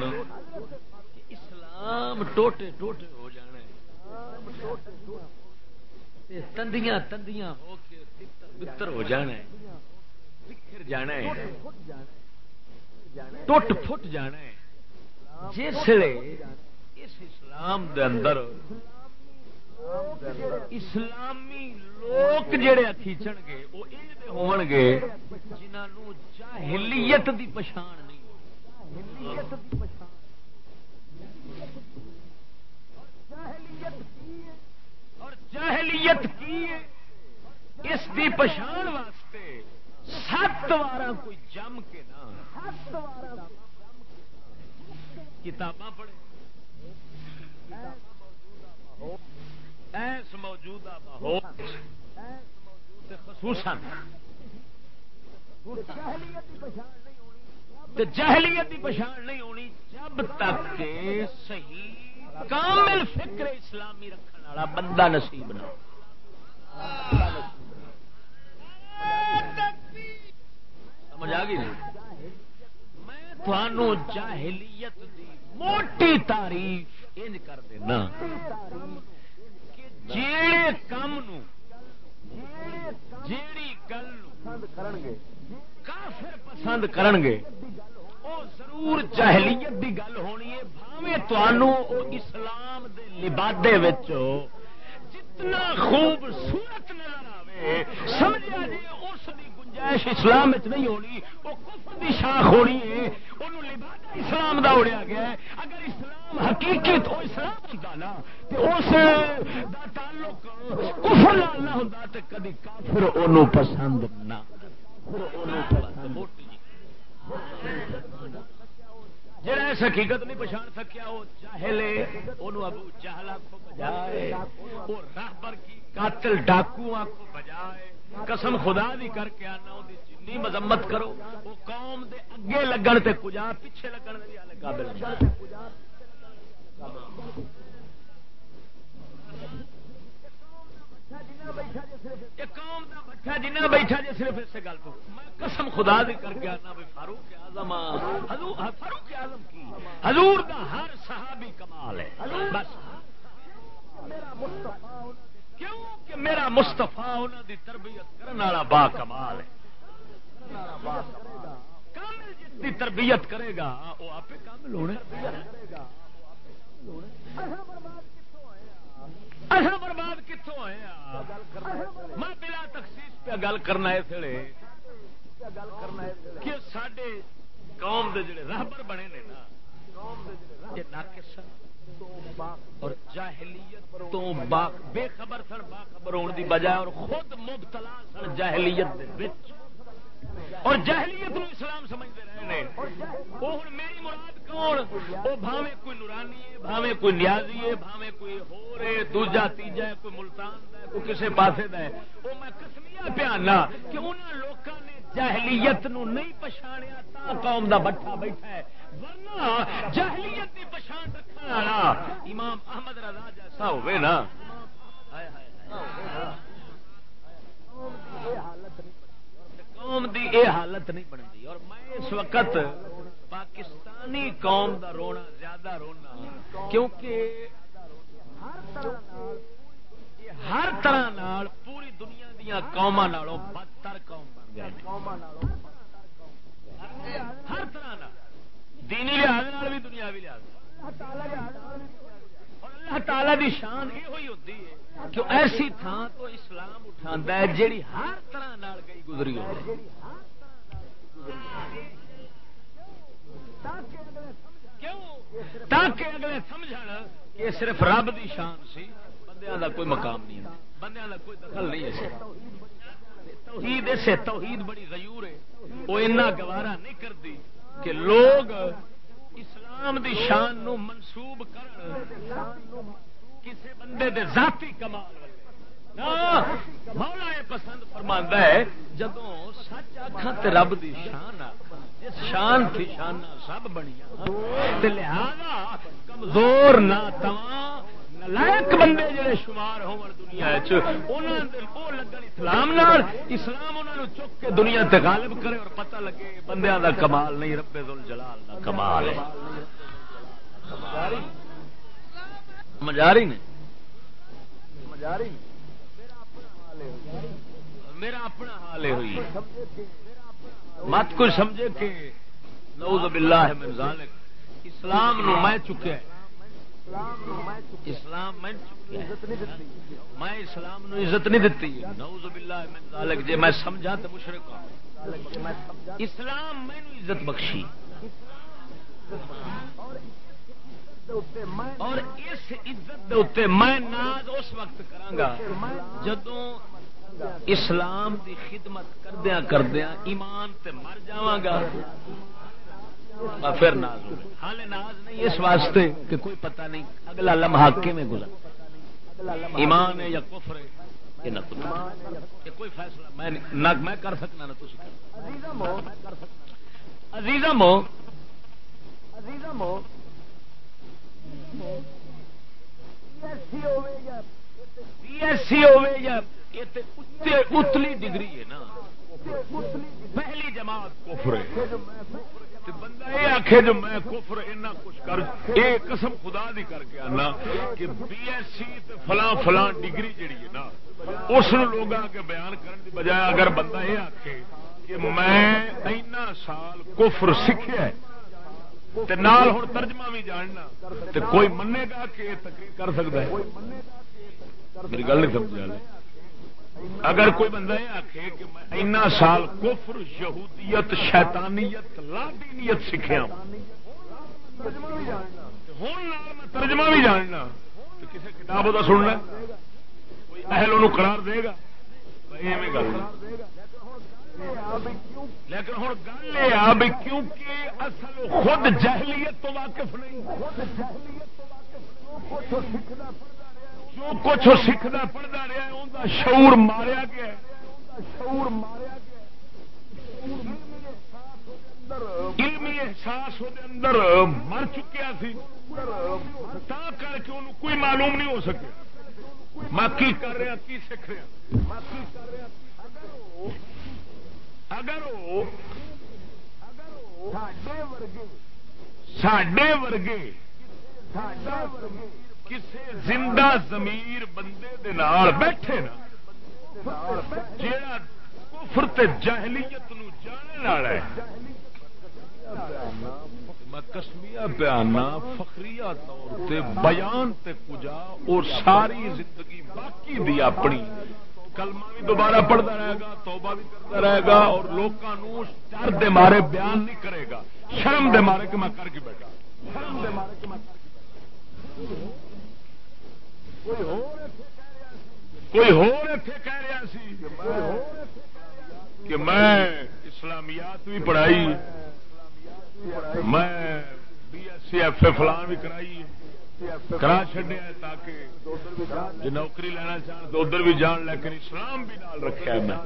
اسلام ٹوٹے ٹوٹے ہو جانے تندیاں تندیاں۔ ہو کے بتر ہو جانے بکھر جانے ٹوٹ پھٹ جانے جس اس اسلام دے اندر اسلامی لوگ جڑے کھیچن گے وہ ہون گے جنہوں جاہلیت دی پچھان نہیں۔ اور جاہلیت کی اس دی پچھان واسطے سات وار کوئی جم کے نا کتاباں پڑھے ایس موجودہ ماحول۔ خصوصاً جہلیت کی پچھان نہیں ہونی۔ جب تک صحیح کامل فکر اسلامی رکھنے والا بندہ نصیب نہ سمجھ آ گئی؟ میں تھانوں جاہلیت دی موٹی تعریف انج کر دینا کہ جیڑے کام نو، جیڑی گل کافر پسند کرن گے او ضرور جہلیت دی گل ہونی ہے، بھاویں تانوں اسلام دے لبادے وچ جتنا خوبصورت نظر آوے سمجھا جی اس دی گنجائش اسلام نہیں ہونی، وہ کفر دی شاخ ہونی ہے، انہوں لبادہ اسلام دا اڑیا گیا ہے۔ اگر اسلام حقیقی تو اسلام ہوتا نا تو اس دا تعلق کفر لال نہ ہوتا تو کدی کافر انہوں پسند نہ جڑا اس حقیقت نہیں پچھان سکیا، وہ چاہے لے انہوں ابو چہلا کو بجائے وہ راہبر کی قاتل ڈاکو کو بجائے قسم خدا دی کر کے آنا وہ جنی مذمت کرو۔ وہ قوم دے اگے لگن تے کجا، پیچھے لگن دے قابل قوم کا بٹھا جنہ بیٹھا جی صرف اس گل تو۔ میں قسم خدا دی کر کے آنا بھائی فاروق آزم فاروق آزم کی۔ حضور دا ہر صحابی کمال ہے۔ بس۔ میرا کیوں کہ میرا مستفا انہوں دی تربیت کرنے والا با کمال ہے۔ کامل جس کی تربیت کرے گا، وہ آپ کامل ہونے اصل برباد کتوں ہوئے میں بلا تخصیص پہ گل کرنا اس لیے کہ سڈے قوم دے جڑے راہبر بنے نے نا قوم یہ ناقص اور جاہلیت تو با بے خبر سن با خبر ہونے دی بجائے اور خود مبتلا سن جاہلیت دے وچ۔ اور جہلیت نو اسلام سمجھتے رہے وہ ہوں میری مراد کون؟ وہ بھاوے کوئی نورانی ہے بھاوے کوئی نیازی ہے بھاوے کوئی ہو رہے دوجا، تیجا ہے، کوئی ملتان ہے، کوئی کسی پاسے دا ہے۔ وہ میں کسمیا پیانا کہ انہوں لوگوں نے جہلیت نو نہیں پچھاڑیا تا قوم دا بٹھا بیٹھا ہے۔ ورنہ جہلیت کی پچھان رکھنے امام احمد رضا جیسا ہوئے نا۔ قوم دی اے حالت نہیں بنتی اور میں اس وقت پاکستانی قوم دا رونا، زیادہ رونا۔ کیونکہ ہر طرح نال پوری دنیا دیا قوما نالوں بدتر قوم بن گئے ہر طرح دینی لحاظ بھی دنیاوی لحاظ اللہ تعالی دی شان یہ ہوئی ہوتی ہے کہ ایسی تھان تو اسلام اٹھا ہے جیڑی ہر طرح نال گئی گزری ہو تاکہ اگلے سمجھ یہ صرف رب دی شان سی، بندیاں دا کوئی مقام نہیں ہے۔ بندیاں دا کوئی دخل نہیں ہے۔ توحید اسے، توحید بڑی غیور ہے۔ وہ اتنا گوارا نہیں کرتی کہ لوگ اسلام دی شان نو منسوب کر۔ کسی بندے دے ذاتی کمال مولا یہ پسند فرماندا ہے جدو سچ آخا رب دی شان اس شان تھی شان سب بنیا لہذا کمزور نہ تمام لائق بندے جڑے شمار ہو دنیا لگن اسلام نال، اسلام چک کے دنیا تے غالب کرے اور پتہ لگے بندیاں دا کمال نہیں ربے دل جلال دا کمال ہے۔ مجاری نے۔ میرا اپنا حال ہے ہوئی۔ مت کوئی سمجھے کہ نعوذ باللہ من ذالک، اسلام نو میں چکے ہے۔ اسلام میں اسلام نو عزت نہیں دیتی۔ نعوذ باللہ من ذالک جے میں سمجھا تو مشرق ہوں اسلام میں عزت بخشی۔ اور اس عزت میں ناز اس وقت کرا جدو اسلام دی خدمت کردیا کردیا ایمان تے مر جاگا پھر ناز حال ناز نہیں اس واسطے کہ کوئی پتہ نہیں اگلا لمحہ میں گزر ایمان ہے یا کفر ہے یہ نہ کوئی فیصلہ میں نہ میں کر سکنا نہ تھی عزیزم ہو عزیزم ہو اتلی ڈگری ہے نا۔ پہلی جماعت کفر ہے۔ بندہ یہ آخ جو میں کفر اینا کچھ کر یہ قسم خدا دی کر کے آنا کہ بی ایس سی فلاں فلاں ڈگری جڑی ہے نا، اس لوگ کے بیان کرنے دی بجائے اگر بندہ یہ آخ کہ میں اینا سال کفر سیکھا نال ہوں ترجمہ بھی جاننا تو کوئی منے گا کہ تقریر کر سکتا ہے؟ میری گل نہیں سمجھا اگر کوئی بندہ یہ آخے کہ میں اینا سال کفر، یہودیت، شیطانیت، لادینیت سیکھا ہوں ترجمہ بھی جاننا کسی کتاب کا سننا، کوئی اہل قرار دے گا گل لیکن ہوں گل یہ بھی کیونکہ اصل خود جہلیت تو واقف نہیں۔ خود جو کچھ سیکھتا پڑھتا رہا ان شعور ماریا گیا شعور ماریا گیا علمی احساس وہ اندر مر چکیا سی۔ تا کر کے انہوں کوئی معلوم نہیں ہو سکے میں کی کر رہا، کی سیکھ رہا؟ اگر وہ سڈے ورگے کسی زندہ ضمیر بندے دے نال بیٹھے نا، جیڑا کفر تے جاہلیت نو جاننے والا ہے۔ میں کسمیا بیانا فخریہ طور تے بیان تے کجا، اور ساری زندگی باقی دی اپنی۔ کلمہ بھی دوبارہ پڑھتا رہے گا، توبہ بھی کرتا رہے گا، اور لوگوں ڈر دے مارے بیان نہیں کرے گا۔ شرم دے مارے کہ میں کر کے بیٹھا۔ شرم دے مارے کہ میں کوئی کہہ رہا سی کہ میں اسلامیات بھی پڑھائی میں B S C F A فلان بھی کرائی کرا چڈیا تاکہ جو نوکری لینا چاہن تو ادھر بھی جان لیکن اسلام بھی نال رکھا میں۔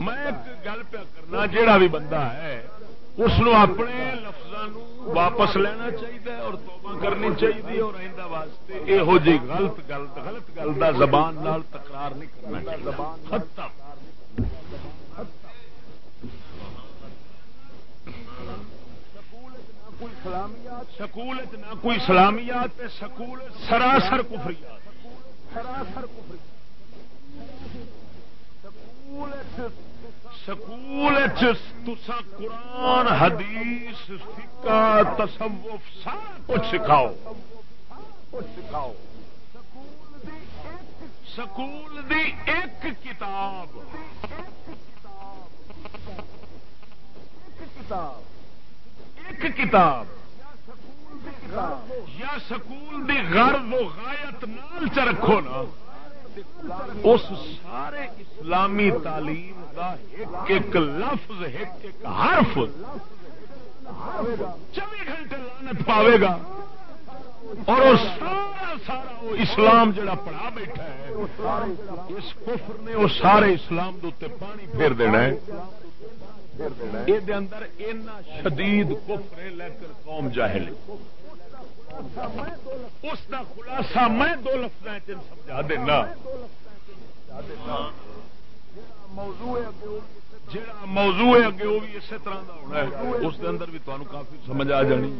میں گل پیا کرنا جیڑا بھی بندہ ہے اس اپنے لفظوں واپس لینا چاہیے اور توبہ کرنی چاہیے اور آئندہ واسطے یہو جی غلط گل غلط گل کا زبان نال تکرار نہیں کرنا چاہیے ختم سکول نہ کوئی سلامیات سکول سراسر کفریات۔ سراسر کفریات۔ سکول تسا قرآن، حدیث فکا تصوف، سارا کچھ سکھاؤ۔ سکھاؤ سکول دی ایک کتاب۔ ایک کتاب۔ یا سکول دی غرض و غایت نال چ رکھو نا۔ اس سارے اسلامی تعلیم کا ایک ایک لفظ، ایک ایک حرف۔ چوبی گھنٹے لانت پاوے گا۔ اور وہ سارا سارا وہ اسلام جڑا پڑھا بیٹھا ہے، اس کفر نے وہ سارے اسلام دے پانی پھیر دینا ہے۔ یہ اندر اینا شدید کفر ہے، لیکن قوم جاہل اس کا خلاصہ میں دو لفظ سمجھا دینا۔ جڑا موضوع ہے اگے وہ بھی اسی طرح کا ہونا ہے۔ اس کے اندر بھی تمہیں کافی سمجھ آ جانی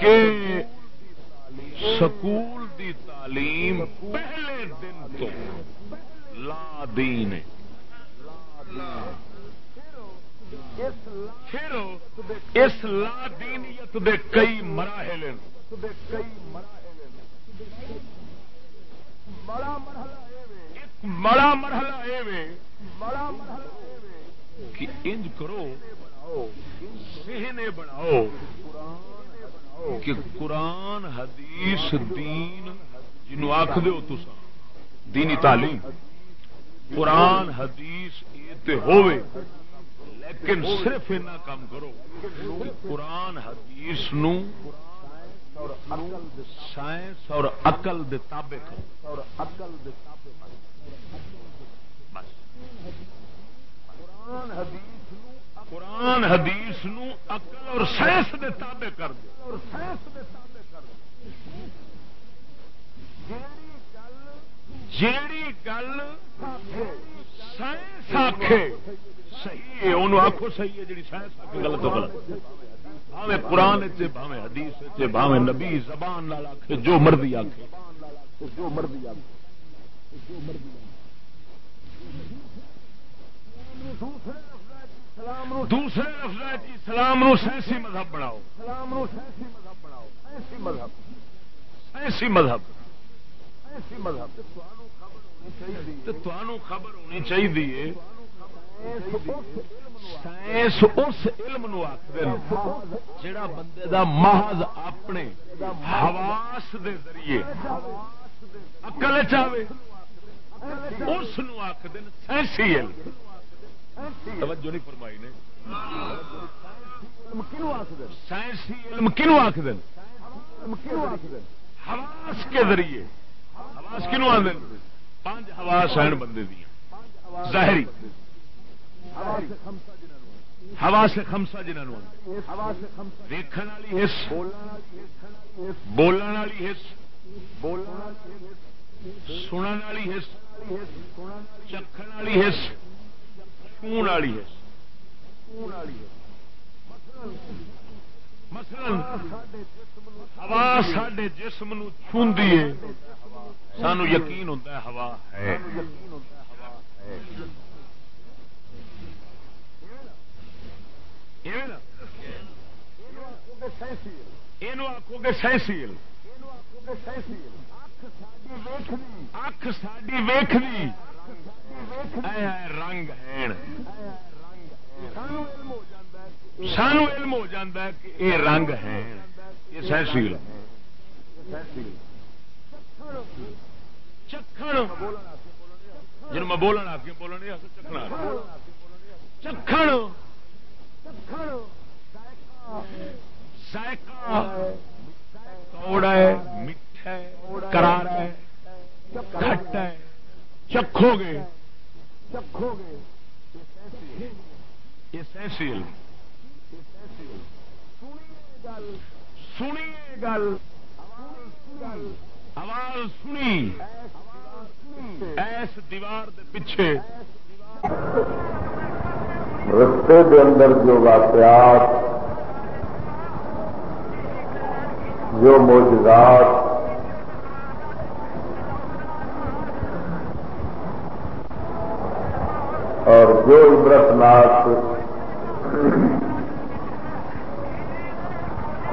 کہ سکول دی تعلیم پہلے دن تو لا دین پھر اس لا دینیت دے کئی مراحل بڑا مرحلہ کہ انج کرو سہنے بناؤ کہ قرآن حدیث دین جنو آخ دو تسا دینی تعلیم قرآن حدیث یہ ہوئے لیکن صرف اینا کام کرو، قرآن، حدیث نو سائنس اور اقل دے تابے کرو۔ قرآن، حدیث نو اقل اور سائنس دے تابے کر دے جیڑی گل سائنس آخے صحیح ہے انہوں آخو صحیح ہے جی سائنس آخ غلط تو غلط۔ بھاوے قرآن بھاوے حدیث بھاوے نبی زبان نال آخے جو مرضی آخے جو مرضی آخے دوسرے لفظ اسلام جی، نو سائنسی مذہب بناؤ۔ اسلام نو سائنسی مذہب بناؤ۔ سائنسی مذہب سائنسی مذہب۔ مذہب خبر ہونی چاہیے۔ سائنس اس علم آخر جڑا بندے دا محض اپنے حواس دے ذریعے اکل چاہے اس آخد سائنسی علم۔ توجہ نہیں فرمائی نے۔ سائنسی علم کنو آخد حواس کے ذریعے۔ حواس کنو آدھے پانچ حواس ہیں بندے دیا ظاہری۔ ہوا سے خمسا جنہوں ویکن والی حص۔ بولن والی حص۔ سنن والی حص۔ چکھن والی حص۔ چھون والی حص۔ ہوا سڈے جسم چھوندی ہے۔ سانو یقین ہوتا ہے ہوا ہے۔ آخو گے سائنسیل اکھ ساری ویخنی رنگ ہے سانو علم ہو جاتا ہے کہ یہ رنگ ہے یہ سہسیل چکھن۔ جن میں بولنا آ کے بولنے چکھنا چکھن کوڑا ہے میٹھا ہے کرار ہے کھٹا ہے چکھو گے چکھو گے۔ یہ سینسیل سنیے گل آواز سنی ایس دیوار دے پیچھے رستے دے اندر جو واقعات جو موجودات اور جو عبرتناک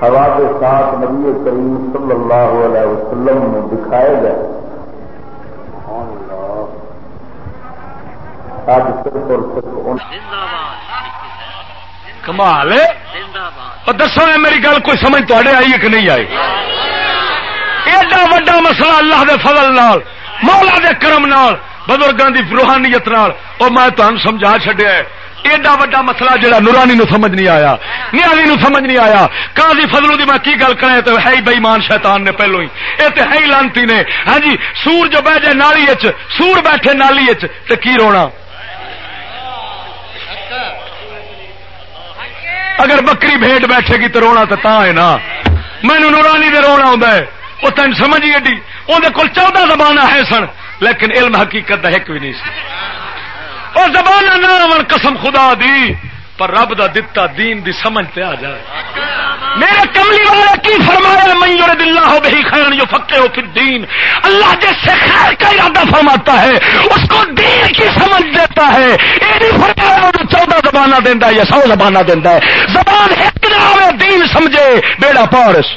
ہوا کے ساتھ نبی کریم صلی اللہ علیہ وسلم نے دکھائے گئے۔ آج صرف اور صرف کمال دسو میری گل کوئی سمجھ تے آئی کہ نہیں آئی؟ ایڈا وا مسئلہ اللہ دے فضل نال، مولا دے کرم نال بزرگوں کی روحانیت نال، اور میں تمہیں سمجھا چڈیا ایڈا وا مسئلہ جہاں نورانی نو سمجھ نہیں آیا نیالی نو سمجھ نہیں آیا۔ کازی فضلو دی میں کی گل کریں تو ہے ہی بےمان شیطان نے پہلو ہی۔ یہ تو ہے ہی لانتی نے۔ ہاں جی سور جو بہ جائے نالی سور بیٹھے نالی تو کی رونا؟ اگر بکری بھیٹ بیٹھے گی تو رونا تو تا ہے نا۔ مینو نورانی دے رونا آتا ہے۔ وہ تین سمجھ گی اندر کول چودہ زبان ہے سن، لیکن علم حقیقت کا ایک بھی نہیں سی۔ وہ زبان نہ قسم خدا دی، پر رب دا دتا دین دی سمجھ پہ آ جائے۔ میرے کملی والا کی فرمایا میں یورد اللہ بہی خیر جو فکے ہو پھر دین اللہ جس سے خیر کا ارادہ فرماتا ہے، اس کو دین کی سمجھ دیتا ہے۔ یہ نہیں فرمایا چودہ زبانہ دینا ہے یا سو زبانہ دینا ہے۔ زبان ایک نام دین سمجھے، بیڑا پارس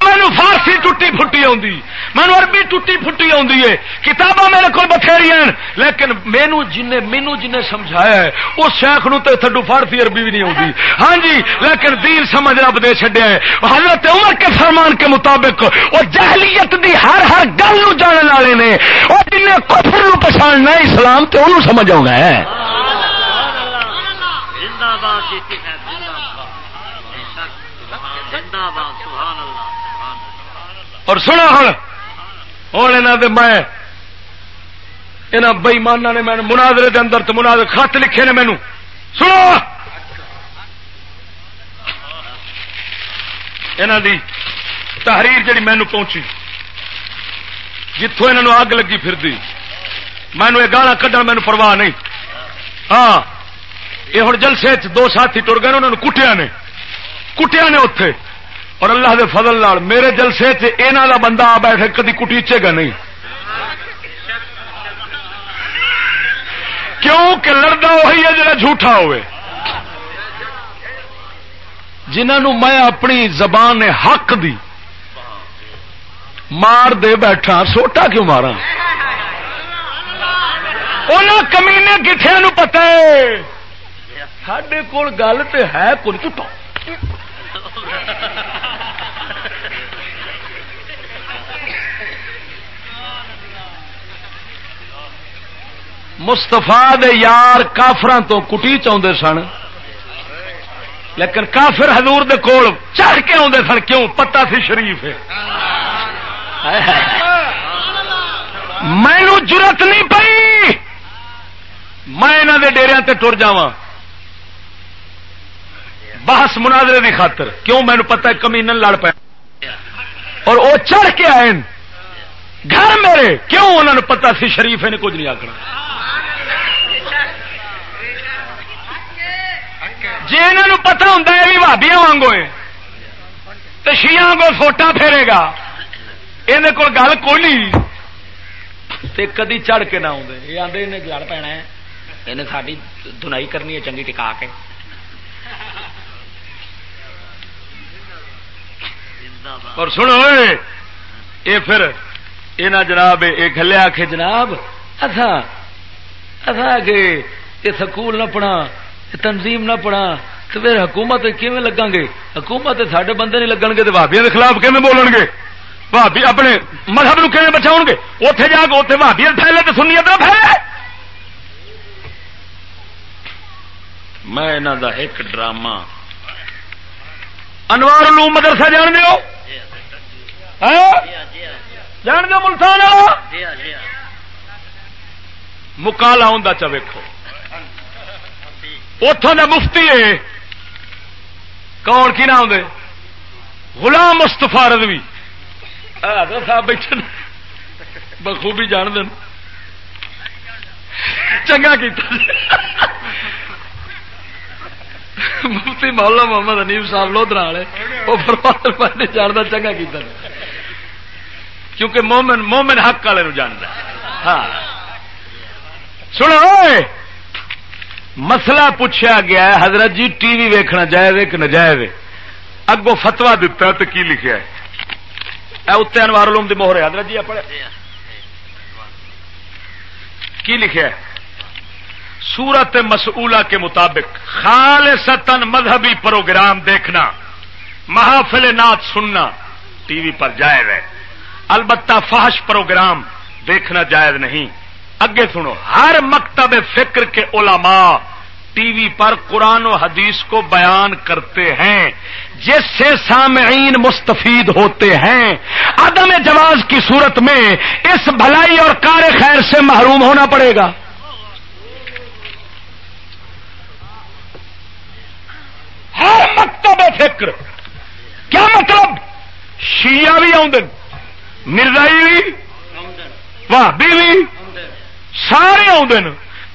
مینو فارسی ٹوٹی پھٹی آئی مینو اربی ٹوٹی پھٹی آئی ہے۔ کتاباں میرے کو بتھیری لیکن مینو جن مینو جن سمجھایا ہے، اس شیخ نو تو تھڈو فارسی عربی بھی نہیں آتی ہاں جی لیکن دین سمجھ رب دے چڈیا ہے۔ حضرت عمر کے فرمان کے مطابق وہ جہلیت دی ہر ہر گل نو جاننے والے نے، اور جن کفر نو پچھاڑنا اسلام تو انہوں سمجھ آنا ہے۔ زندہ باد۔ اور سنا ہوں ہوں یہاں میں یہاں بئیمانا نے میں مناظرے کے اندر تو مناظر خط لکھے نے مینو سنو! یہاں دی تحریر جڑی مینو پہنچی۔ جتوں یہاں اگ لگی پھر مینو یہ گالا کھڈا مینو پرواہ نہیں۔ ہاں۔ یہ ہوں جلسے دو ساتھی ٹر گئے انہوں نے کٹیا نے۔ کٹیا نے اتے اور اللہ دے فضل لال میرے جلسے چاہ دا بندہ آ بیٹھے، کدی کٹیچے گا نہیں۔ کیوں کہ لڑتا وہی ہے جڑا جھوٹا ہوئے۔ جنہوں میں اپنی زبان حق دی، مار دے بیٹھا، سوٹا کیوں مارا کمینے کتنے پتا ہے؟ سڈے کول گل تو ہے کل چٹو مستفا یار کافر تو کٹی چاہتے سن۔ لیکن کافر حضور دے کول چڑھ کے آدھے سن، کیوں؟ پتا سی شریف مینو ضرورت نہیں پی میں یہاں کے ڈیریا تے ٹر جا بحث مناظرے کی خاطر۔ کیوں؟ مینو پتا کمین لڑ پے۔ اور وہ چڑھ کے آئے گھر میرے، کیوں؟ انہوں نے پتا سی شریف نے کچھ نہیں آکنا جی انہوں پتا ہوں یہ بھی بھابیا وانگو تو شیا کو فوٹا پھیرے گا یہ کو گل نہیں۔ کدی چڑھ کے نہ آدھے یہ آدھے انہیں لڑ پینا ہے۔ انہیں ساری دنائی کرنی ہے چنگی ٹکا کے۔ اور سنو یہ پھر یہ جناب یہ گلے آ کے جناب اصا اصا کہ سکول نہ پڑھا تنظیم نہ پڑھا تو پھر حکومت کیون لگا گے؟ حکومت سارے بندے نہیں لگن گے تو بھابیا کے خلاف کیون بولن گے بھابی اپنے مذہب نو کیون بچاؤ گے اتے جا کے اتنے بھابی پھیلے تو سنی ادھر پھیلے! میں انہوں دا ایک ڈرامہ انوار علوم مدرسہ جان دو جان دو ملتان؟ مکالا ہوں چا ویکو اتوں کا مفتی ہے کون؟ کی نام دے؟ غلام مستفا رضوی۔ صاحب بیٹھے بخوبی جان دین چنگا کیتا۔ مفتی مولا محمد انیب صاحب لودرا والے۔ وہ فرمان جانتا، چنگا کیتا کیونکہ مومن مومن حق والے جانتا ہاں۔ سنو مسئلہ پوچھا گیا ہے، حضرت جی ٹی وی ویکھنا جائے کہ نجائز اگو فتوا دتا تو کی لکھا ہے؟ اتنے انوار علوم دی موہر ہے، حضرت جی پڑھے کی لکھا ہے؟ سورت مسئولہ کے مطابق خالصتاً مذہبی پروگرام دیکھنا، محافل نات سننا، ٹی وی پر جائز ہے۔ البتہ فحش پروگرام دیکھنا جائز نہیں۔ اگے سنو، ہر مکتب فکر کے علماء ٹی وی پر قرآن و حدیث کو بیان کرتے ہیں، جس سے سامعین مستفید ہوتے ہیں۔ عدم جواز کی صورت میں اس بھلائی اور کار خیر سے محروم ہونا پڑے گا۔ ہر مکتب فکر، کیا مطلب؟ شیعہ بھی آدھے مرزائی بھی بھابی بھی۔ سارے آدھے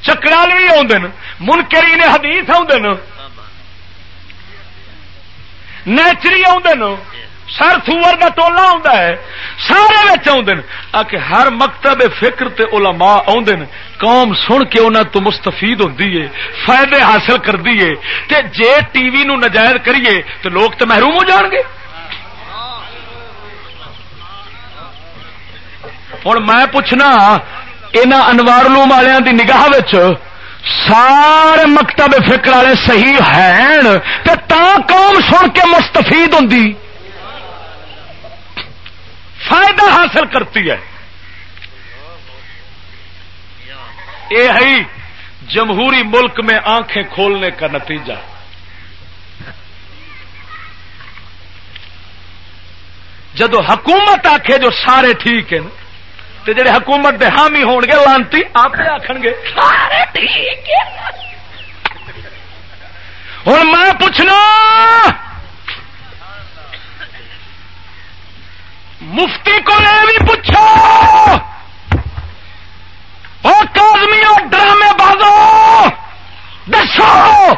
چکرال بھی آدھے نے حدیث آدھے نیچری آدھے سر تھور کا ٹولا ہے، سارے آ کے ہر مکتب فکر تے علماء آدھے قوم سن کے انہوں تو مستفید ہوتی ہے، فائدے حاصل کر دیے تے جے ٹی وی نو نجائز کریے تو لوگ تو محروم ہو جان گے۔ ہوں میں پوچھنا یہاں انوار لوم والوں کی نگاہ سارے مکتب فکر والے صحیح ہیں تا قوم سن کے مستفید ہوں فائدہ حاصل کرتی ہے۔ یہ ہے، جمہوری ملک میں آنکھیں کھولنے کا نتیجہ۔ جدو حکومت آخے جو سارے ٹھیک ہیں تے جڑے حکومت دے حامی ہون گے لانتی آپ آخن گے۔ ہوں میں پوچھنا مفتی کو بھی پوچھو کازمی اور ڈرامے بازو دسو۔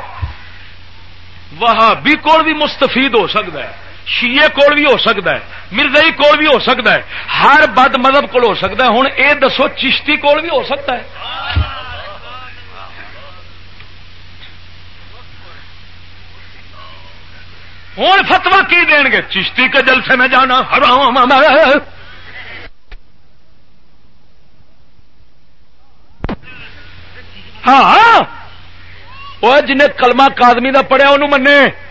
وہاں بھی کول بھی مستفید ہو سکتا ہے۔ شیے کول بھی ہو سکتا ہے، مرزائی کول بھی ہو سکتا ہے، ہر بد مذہب کول ہو سکتا ہے۔ ہوں یہ دسو چشتی کول بھی ہو سکتا ہے۔ ہوں فتوا کی دین گے؟ چشتی کے جلسے میں جانا ہاں, ہاں۔ وہ جنہیں کلمہ کادمی کا پڑھیا، انہوں منے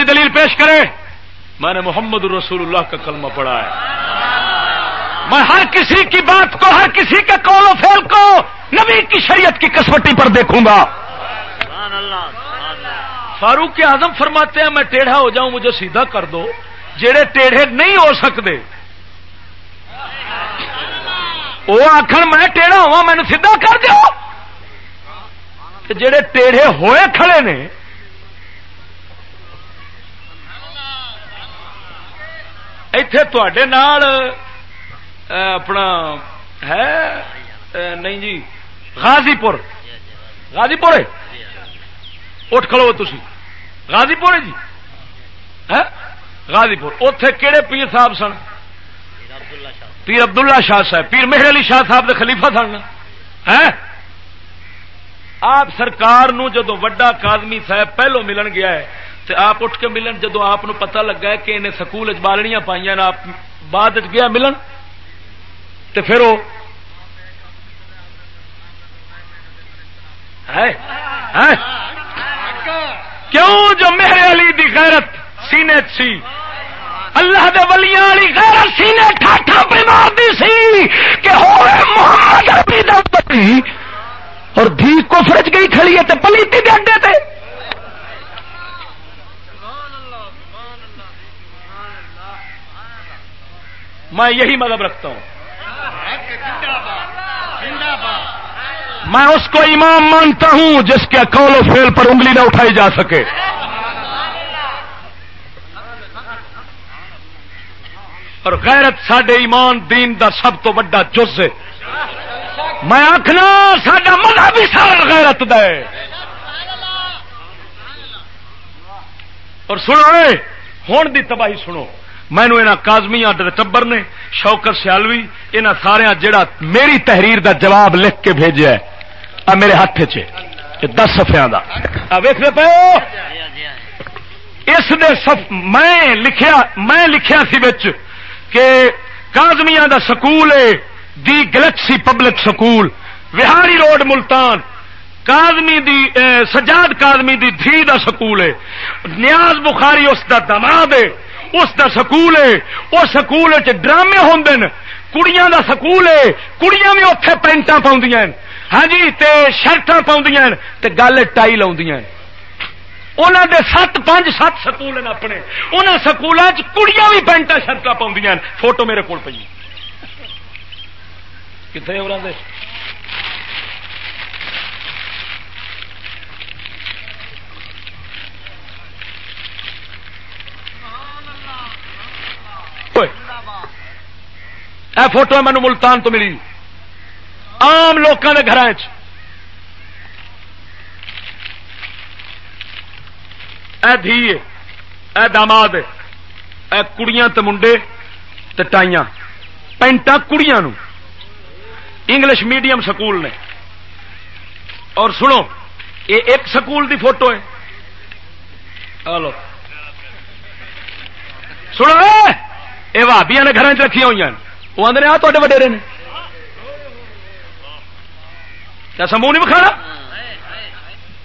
وہ دلیل پیش کرے۔ میں نے محمد رسول اللہ کا کلمہ پڑھا ہے۔ میں ہر کسی کی بات کو، ہر کسی کے کول و فیل کو نبی کی شریعت کی کسوٹی پر دیکھوں گا۔ فاروق اعظم فرماتے ہیں، میں ٹیڑھا ہو جاؤں، مجھے سیدھا کر دو۔ جہے ٹیڑھے نہیں ہو سکتے۔ وہ آخر میں ٹیڑھا ہوا مینو سیدھا کر دو جڑے ٹیڑھے ہوئے کھڑے نے اتے تے اپنا ہے؟ نہیں جی غازی پور غازی پور جی؟ ہے اٹھ کھلو تھی غازی پور ہے؟ جی غازی پور اتے کہڑے پیر صاحب سن؟ پیر عبداللہ شاہ صاحب، پیر مہر علی شاہ صاحب کے خلیفہ سن؟ آپ سرکار نو جدو وڈا کادمی صاحب پہلو ملن گیا ہے تو آپ اٹھ کے ملن، جدو آپ پتا لگا کہ انہیں سکول بالڑیاں پائی آپ بعد گیا ملن تو پھر وہ کیوں جو میرے علی دی غیرت سینے سی؟ اللہ دے ولیاں والی غیرت سینے ٹھاٹھا پہ مار دی سی کہ ہوئے محمد عربی دا پتی اور دھی کو فرج گئی کھڑی ہے تے پلیتی دے اڈے تے۔ میں یہی مطلب رکھتا ہوں۔ میں اس کو امام مانتا ہوں جس کے قول و فیل پر انگلی نہ اٹھائی جا سکے۔ اور غیرت سڈے ایمان، دین دا سب تو بڑا جز ہے۔ میں آخنا سڈا مذہب بھی سارا غیرت دے اور سنو ہون دی تباہی سنو۔ مینو یہاں کازمیا ٹبر نے شوکر سیالوی یہاں سارا جڑا میری تحریر دا جواب لکھ کے بھیجا ہے میرے ہاتھ چ دس سفیا ویختے پے۔ اس میں لکھیا میں لکھیا سی بچ کہ کازمیا دا سکول ہے، دی Galaxy public school, Vehari road Multan academy دی سجاد کادمی دی دھی دا سکول ہے۔ نیاز بخاری اس دا دماد ہے۔ اس دا سکول ہے۔ وہ سکول ڈرامے ہوں کڑیاں دا سکول ہے۔ کڑیاں بھی اتے پینٹا پاؤں ہاں جی تے شرٹ پاؤں تے گل ٹائی لاؤں انہوں دے سات، پانچ، سات سکول ہیں اپنے۔ انہوں سکولوں کڑیاں بھی پینٹا شرٹ پاؤں فوٹو میرے کو پی کتنے ہو رہے اے فوٹو مینو ملتان تو ملی آم لوگوں کے گھر دھی اے داماد اے کڑیاں تے منڈے تے ٹائیاں پینٹا کڑیاں نو انگلش میڈیم سکول نے اور سنو یہ ایک سکول دی فوٹو ہے ہلو سنو یہ بھابیا نے گھر چ رکھی ہوئی ہیں وہ آدھے آ تے وڈیرے نے کیا منہ نہیں بکھانا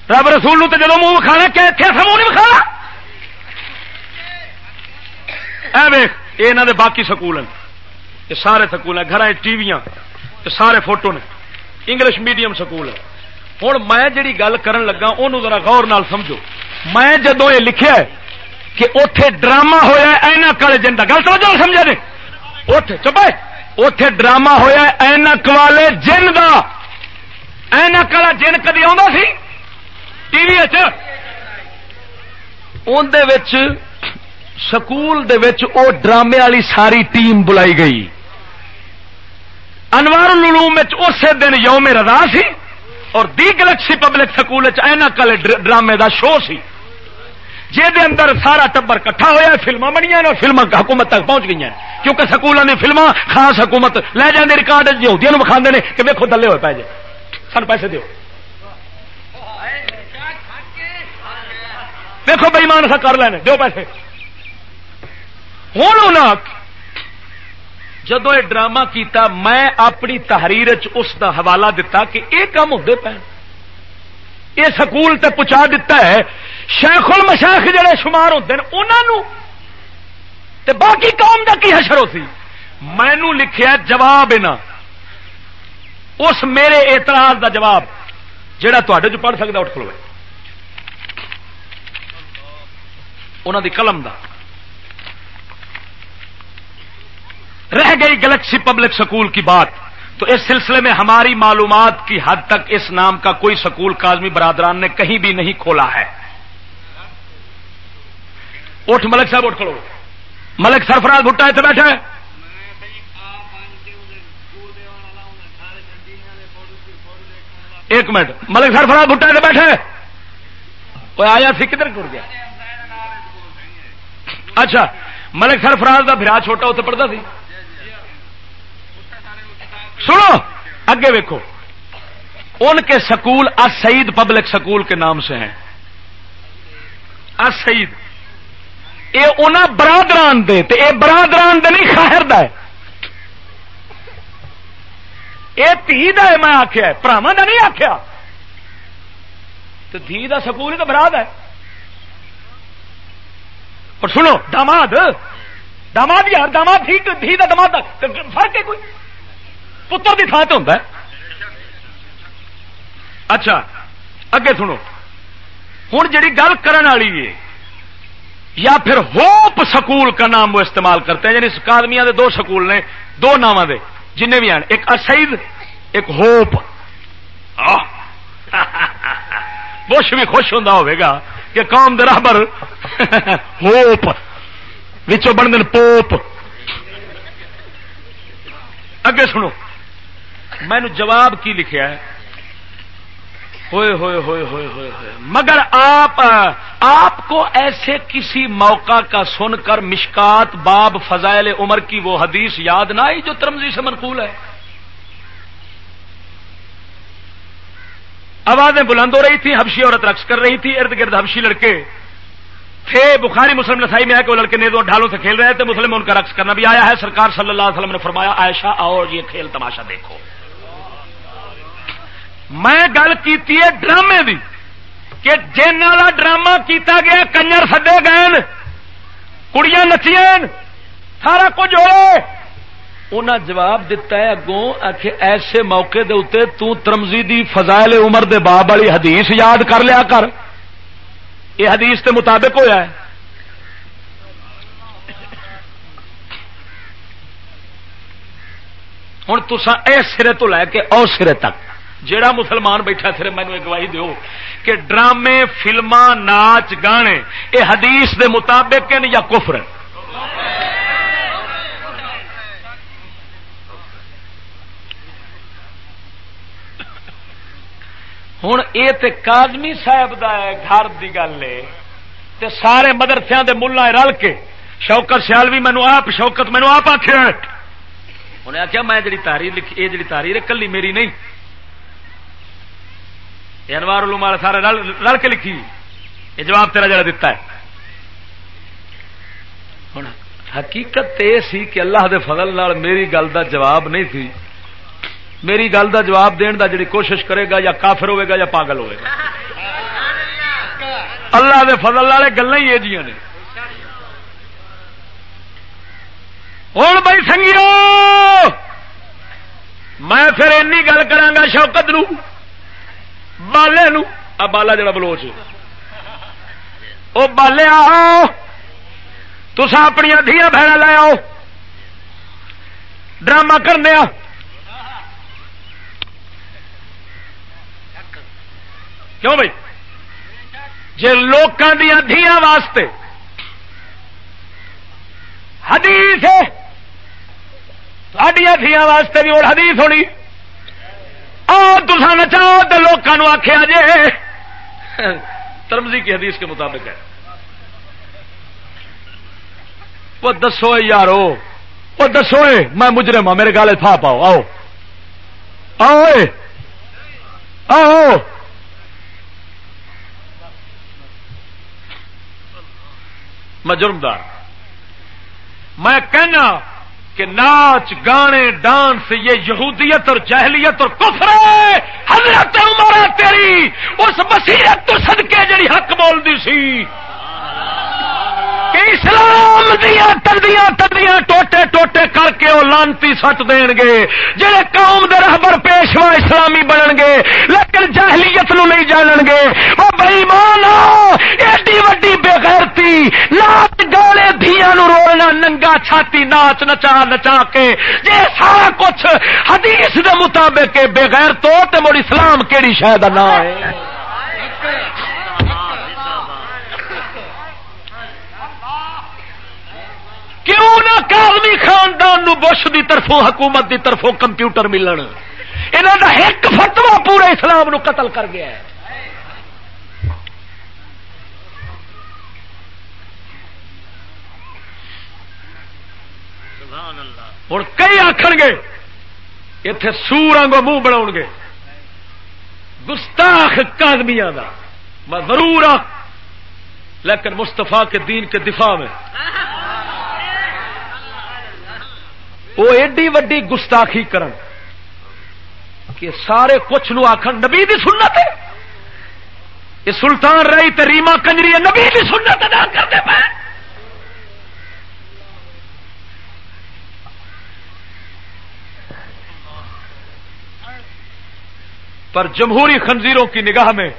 رب رسول تو جب منہ بکھانا کیا منہ نہیں بکھانا ویخ یہ باقی سکول ہیں یہ سارے سکول ہیں گھر ٹی وی سارے فوٹو نے انگلش میڈیم سکول ہے ہوں میں جی گل کر لگا انہوں ذرا غور نال سمجھو میں جدو یہ لکھا کہ اتے ڈرامہ ہوا اینا کالے جن کا گل سمجھو سمجھا نہیں اتے چپے اتے ڈرامہ ہوا اینک والے جن کا اینک والا جن کدی سی؟ ٹی وی سکول او ڈرامے والی ساری ٹیم بلائی گئی۔ انوار العلوم اسی دن یوم رضا سی، اور دی گلیکسی پبلک سکول اینک والے ڈرامے دا شو سی۔ جہد اندر سارا ٹبر کٹھا ہوا فلما بنیا فلما حکومت تک پہنچ گئی کیونکہ سکولوں نے فلما خاص حکومت، لے جانے ریکارڈ، یہودیاں وکھا نے کہ ویکو دلے ہوئے پی جائے سن پیسے دیو۔ دیکھو بئیمان سا کر لینے، دیو پیسے۔ ہوں جدو یہ ڈرامہ کیتا، میں اپنی تحریر اس دا حوالہ دتا کہ یہ کام ہوتے پے۔ یہ سکول تے پہنچا دیتا ہے شیخ المشاخ جڑے شمار ہوتے ہیں انہوں تے باقی قوم دا کی حشر ہوتی؟ مینو لکھیا جواب نا اس میرے اعتراض دا جواب، جڑا تے جو پڑھ سکتا اٹھ کھلو انہوں دی قلم دا۔ رہ گئی گلیکسی پبلک سکول کی بات۔ تو اس سلسلے میں ہماری معلومات کی حد تک اس نام کا کوئی سکول کازمی برادران نے کہیں بھی نہیں کھولا ہے۔ اٹھ ملک صاحب اٹھ کھڑو۔ ملک سرفراز بھٹا اتنے بیٹھا ہے۔ ایک منٹ۔ ملک سرفراز بھٹا اتنے بیٹھا ہے۔ وہ آیا سی کدھر ٹر گیا؟ اچھا ملک سرفراز کا برا چھوٹا اتنے پڑھتا سی۔ سنو، اگے ویکو ان کے سکول سعید پبلک سکول کے نام سے ہیں۔ سعید۔ یہ ان برادران دے تے اے برادران دے نہیں خاہر دا ہے۔ اے تھی دا ہے، میں آخیا براوا دا نہیں آخیا تو دھی دا سکول ہی تو براد ہے۔ اور سنو، داماد داماد یار، داماد دھی دا دماد فرق ہے کوئی؟ پتر کی تھان سے ہوتا ہے۔ اچھا اگے سنو۔ ہوں جی گل کرنے والی ہے یا پھر ہوپ سکول کا نام وہ استعمال کرتے ہیں یعنی اکادمیا دو سکول نے، دو نام دے جن بھی ہیں۔ ایک اسعید ایک ہوپ۔ بش بھی خوش ہوں ہوگا کہ قوم دے رابر ہوپ بن دن پوپ۔ اگے سنو مینو جواب کی لکھیا ہے؟ ہوئے ہوئے ہوئے ہوئے ہوئے ہوئے۔ مگر آپ آپ کو ایسے کسی موقع کا سن کر مشکات باب فضائل عمر کی وہ حدیث یاد نہ آئی جو ترمزی سے منقول ہے؟ آوازیں بلند ہو رہی تھی حبشی عورت رقص کر رہی تھی، ارد گرد حبشی لڑکے۔ تھے، بخاری مسلم نسائی میں ہے کہ وہ لڑکے نیزوں ڈھالوں سے کھیل رہے تھے، مسلم ان کا رقص کرنا بھی آیا ہے۔ سرکار صلی اللہ علیہ وسلم نے فرمایا، عائشہ اور یہ کھیل تماشا دیکھو۔ میں گل کی ڈرامے دی کہ جن والا ڈرامہ کیتا گیا، کنجر سدے گئے کڑیاں نچیاں، سارا کچھ ہوئے۔ انہیں جواب دیتا ہے اگوں آخ ایسے موقع دے اتنے تو ترمزی دی فضائل عمر دے باب والی حدیث یاد کر لیا کر۔ یہ حدیث کے مطابق ہویا ہے۔ ہوں تسا اس سرے تو لے کے او سرے تک۔ جیڑا مسلمان بیٹھا سر مینو گواہی دیو کہ ڈرامے فلما ناچ، گانے یہ حدیث دے مطابق یا کفر ہوں یہ کادمی صاحب دا ہے، گھر کی گل ہے۔ سارے مدرسے دے ملا رل کے، شوکت سیال بھی مینو آپ، شوکت مینو آپ آخر انہیں آخیا میں جی تاری لکھی یہ جی تاری کلی میری نہیں۔ انوار علوم والے سارے رل کے لکھی یہ جواب تیرا جڑا دیتا ہے۔ ہوں حقیقت یہ سی کہ اللہ دے فضل نال میری گل دا جواب نہیں تھی۔ میری گل دا جواب دین دا جڑی کوشش کرے گا یا کافر ہوئے گا یا پاگل ہوئے گا۔ اللہ دے فضل والے گلا ہی یہ نے۔ ہوں بھائی سنگیو، میں پھر اینی گل کرا شوکت نو۔ بالے نو بالا جڑا بلوچ وہ بالے آؤ تسا اپنی دیا بہن لے آؤ ڈرامہ کرنے کیوں بھائی جی لوگوں دیا دیا واسطے حدیث ہے دیا واسطے بھی اور حدیث ہونی تسا نچاؤ تو لوگوں آخیا جے۔ ترمزی کی حدیث کے مطابق ہے۔ وہ دسو یارو، وہ دسو میں مجرم ہوں میرے گالے تھا پاؤ، آؤ۔ آؤ آؤ۔ میں جرمدار۔ میں کہنا کہ ناچ، گانے، ڈانس، یہ یہودیت اور جہلیت اور کفر ہے۔ حضرت عمر تیری۔ اس بصیرت تو صدقے جڑی حق بول دی سی۔ اسلام دیا تردیاں تردیاں ٹوٹے ٹوٹے کر کے وہ لانتی سٹ دین گے۔ جہے قوم دے رہبر پیشوا اسلامی بنن گے، لیکن جاہلیت نو نہیں جانن گے۔ وہ بئی مان ایڈی وڈی بےغیرتی ناچ گانے دیا نو رولنا ننگا چھاتی ناچ نچا نچا کے۔ یہ سارا کچھ حدیث دے مطابق بغیر تو مڑ اسلام کیڑی شاید نہ ہے؟ کیوں نہ کالمی خاندان نو بش دی طرفوں، حکومت دی طرفوں کمپیوٹر ملن؟ انہوں کا ایک فتوا پورے اسلام نو قتل کر گیا ہے۔ ہوں کئی آخ گے اتے سور منہ بنا گے۔ گستاخ کادمیا کا میں ضرور آ لیکن مستفا کے دین کے دفاع میں۔ وہ ایڈی وڈی گستاخی کرن کہ سارے کچھ نو آخر نبی دی سنت ہے۔ یہ سلطان رہی تو ریما کنجری نبی دی سنت ادا کرتے پے۔ پر جمہوری خنزیروں کی نگاہ میں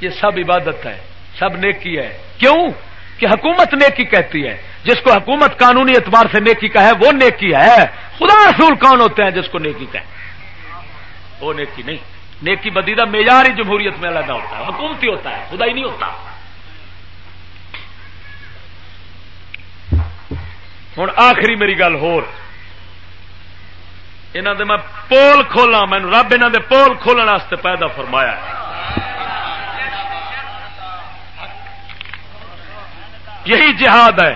یہ سب عبادت ہے، سب نیکی ہے۔ کیوں؟ کہ حکومت نیکی کہتی ہے، جس کو حکومت قانونی اعتبار سے نیکی کا ہے وہ نیکی ہے۔ خدا رسول کون ہوتے ہیں جس کو نیکی کہ وہ نیکی نہیں۔ نیکی بدیدہ معیار ہی جمہوریت میں علیحدہ ہوتا ہے۔ حکومتی ہوتا ہے خدا ہی نہیں ہوتا۔ ہوں آخری میری گل ہو انہوں دے میں پول کھولا مینو رب انہوں دے پول کھولنے پیدا فرمایا ہے۔ یہی جہاد ہے۔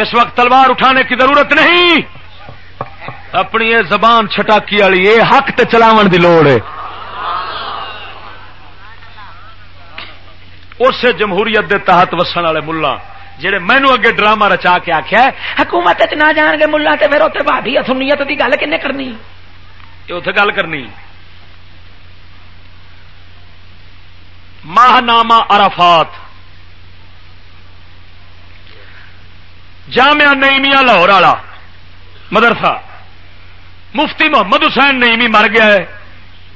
اس وقت تلوار اٹھانے کی ضرورت نہیں۔ اپنی یہ زبان چھٹاکی والی، یہ حق تے چلاو دی لوڑ ہے۔ اس جمہوریت دے تحت وسن والے ملا جہے مینو اگے ڈرامہ رچا کے آخیا حکومت نہ جان گے ملا تو پھر اتنے بھابی سنیت کی گل کن کرنی؟ اتے گل کرنی۔ ماہ نامہ ارافات جامعہ نئیمیا لاہور والا، مدرسہ۔ مفتی محمد حسین نئیمی مر گیا ہے۔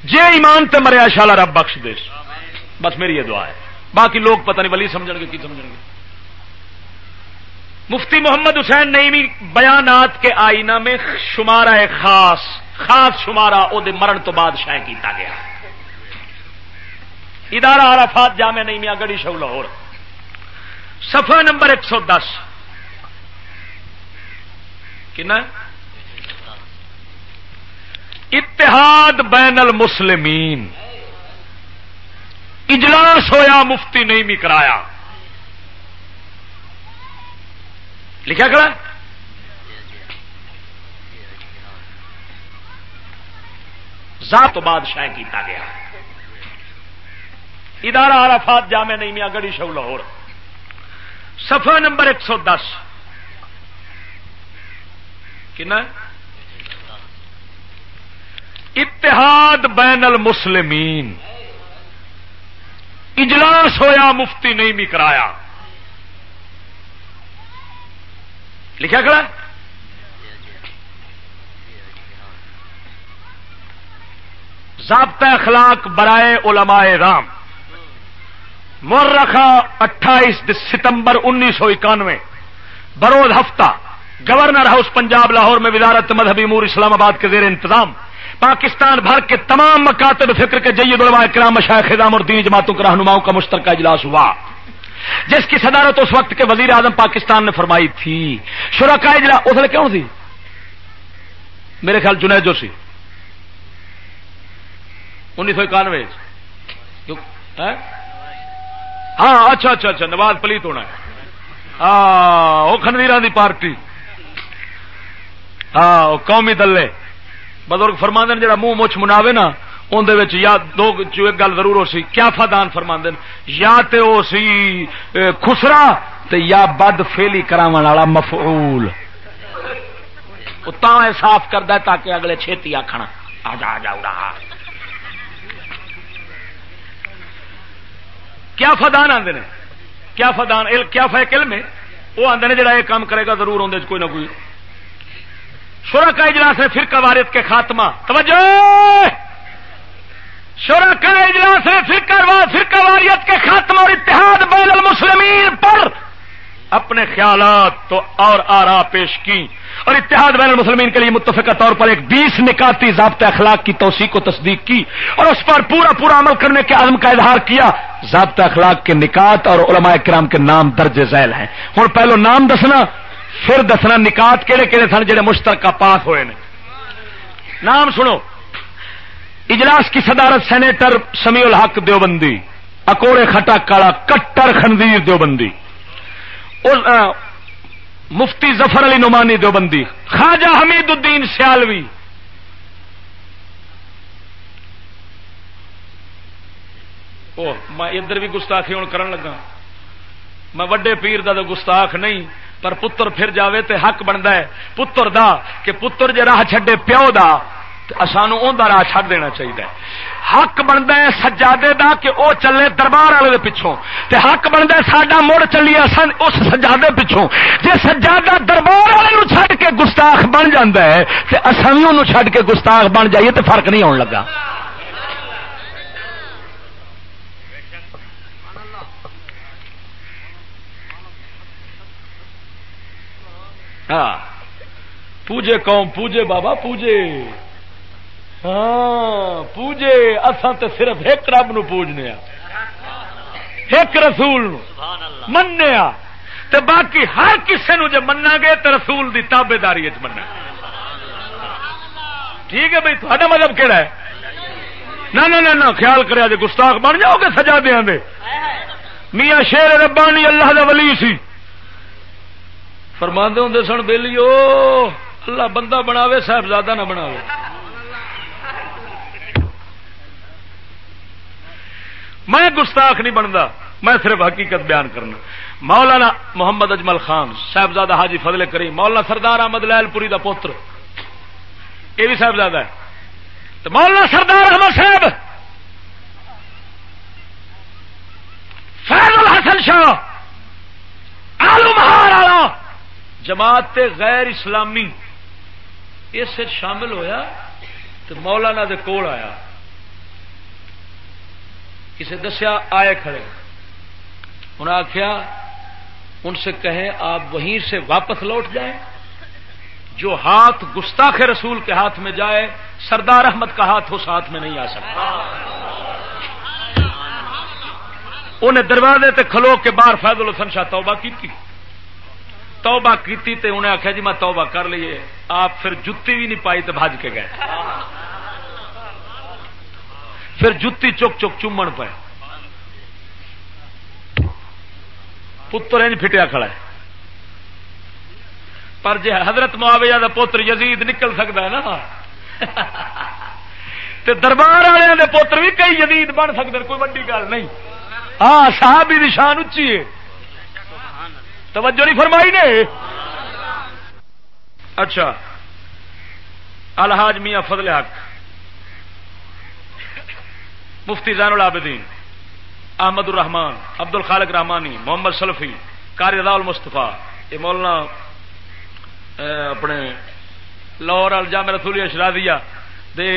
جے ایمان تے مریا شالا رب بخش دے۔ بس میری یہ دعا ہے۔ باقی لوگ پتہ نہیں ولی سمجھ گے، کی سمجھ گے۔ مفتی محمد حسین نئیمی بیانات کے آئینہ میں شمارہ خاص خاص شمارہ، او دے مرن تو بعد شائع کیتا گیا۔ ادارہ عرفات جامع نئیمیا گڑی شو لاہور۔ صفحہ نمبر ایک سو دس۔ اتحاد بین المسلمین۔ اجلاس ہویا، مفتی نہیں بھی کرایا۔ لکھا کڑا ذات بعد شائع کیتا گیا۔ ادارہ عرفات جامع نہیں میاں گڑی شو لاہور۔ صفحہ نمبر ایک سو دس۔ کنا؟ اتحاد بین المسلمین۔ اجلاس ہویا، مفتی نہیں بھی کرایا۔ لکھا کھڑا؟ ضابطہ اخلاق برائے علماء رام۔ مرخا اٹھائیس ستمبر انیس سو اکانوے بروز ہفتہ۔ گورنر ہاؤس پنجاب لاہور میں وزارت مذہبی امور اسلام آباد کے زیر انتظام، پاکستان بھر کے تمام مکاتب فکر کے جید علماء کرام مشاہ خدام اور دینی جماعتوں کے رہنماؤں کا مشترکہ اجلاس ہوا۔ جس کی صدارت اس وقت کے وزیر اعظم پاکستان نے فرمائی تھی۔ شرکا اجلاس اس لیے کیوں تھی؟ میرے خیال جنید جو سی انیس سو اکانوے ہاں اچھا اچھا اچھا نواز پلیت ہونا ہے۔ ہاں وہ خنویر دی پارٹی۔ ہاں قومی دلے۔ بزرگ فرماند جہاں منہ مچھ مناوے نا اندر یا دو ایک گل ضرور ہو سی، کیا فدان فرماند یا تے او سی خسرا تے یا بد فیلی کرا مفعول۔ تا صاف کرتا تاکہ اگلے چھتی آخنا آ جا جا رہا کیا فدان آدھے کیا فدان کیا فیک علم ہے؟ وہ آدھے جڑا یہ کام کرے گا، ضرور اندر کوئی نہ کوئی شورا کا اجلاس ہے فرقہ واریت کے خاتمہ۔ توجہ! شورا کا اجلاس ہے فرقہ فرقہ واریت کے خاتمہ اور اتحاد بین المسلمین پر اپنے خیالات تو اور آرا پیش کی۔ اور اتحاد بین المسلمین کے لیے متفقہ طور پر ایک بیس نکاتی ضابطہ اخلاق کی توثیق و تصدیق کی اور اس پر پورا پورا عمل کرنے کے عزم کا اظہار کیا۔ ضابطہ اخلاق کے نکات اور علماء کرام کے نام درج ذیل ہیں۔ ہوں، پہلو نام دسنا۔ پھر دسنا نکات کہڑے کہڑے سن جڑے مشترکہ پاس ہوئے نے۔ نام سنو۔ اجلاس کی صدارت سینیٹر سمیع الحق دیوبندی، اکوڑے کھٹا کالا کٹر خندیر دیوبندی۔ مفتی ظفر علی نعمانی دیوبندی، خواجہ حمید الدین سیالوی۔ میں ادھر بھی گستاخی ہوں کرن لگا۔ میں وڈے پیر دا تو گستاخ نہیں۔ پر پتر پھر جاوے تے حق بنتا ہے۔ پتر دا، کہ پتر جے راہ چھڈے پیو دا سانو ان راہ چڈ دینا چاہیے حق بنتا ہے سجادے دا، کہ او چلے دربار والے پچھوں۔ تے حق بنتا ہے ساڈا مڑ چلیے اس سجادے پچھوں۔ جی سجادہ دربار والے چھڈ کے گستاخ بن جا ہے، تے اصل بھی انہوں چھڈ کے گستاخ بن جائیے تے فرق نہیں آن لگا۔ ہاں۔ پوجے قوم، پوجے بابا، پوجے۔ ہاں پوجے۔ اصل تو صرف ایک رب نو پوجنے ایک رسول منیا تے باقی ہر کسی نو جب منا گے تو رسول دی تابے داری منا ٹھیک ہے بھائی تھوڑا مطلب کہڑا ہے؟ نہ نہ نہ خیال کرے گستاخ بن جاؤ گے سجا دیا میاں شیر ربانی اللہ دا ولی سی۔ فرماندے ہوں سن بہلی اللہ بندہ بناوے، صاحبزادہ نہ بناوے۔ میں گستاخ نہیں بنتا میں صرف حقیقت بیان کرنا۔ مولانا محمد اجمل خان، صاحبزادہ حاجی فضل کریم، مولانا سردار احمد لال پوری کا پوتر۔ یہ بھی صاحبزادہ ہے۔ تو مولانا سردار احمد صاحب، فیض الحسن شاہ۔ جماعت غیر اسلامی، اس شامل ہویا تو مولانا دے کول آیا۔ کسی دسیا آئے کھڑے۔ انہیں آخیا ان سے کہیں آپ وہیں سے واپس لوٹ جائیں۔ جو ہاتھ گستاخ رسول کے ہاتھ میں جائے، سردار احمد کا ہاتھ اس ہاتھ میں نہیں آ سکتا۔ انہیں دروازے تے کھلو کے باہر فیض الحسن شاہ توبہ کی تھی توبہ کی تے انہیں آخیا جی میں توبہ کر لیے۔ آپ پھر جتی بھی نہیں پائی تو بھاج کے گئے۔ پھر جتی چک چک چومن پہ پتر انج فٹیا کھڑا ہے۔ پر جی حضرت معاویہ دا پوتر یزید نکل سکتا ہے نا۔ تے دربار والے پوتر بھی کئی یزید بن سکتے کوئی وڈی گل نہیں۔ ہاں صاحب بھی نشان اچھی ہے۔ توجہ نہیں فرمائی نے؟ اچھا الحاج میاں فضل حق، مفتی زین العابدین، احمد الرحمان عبد الخالق رحمانی، محمد سلفی کاری رضا المستفا یہ مولانا اپنے لاہور الجام رسولی اشرادیا دے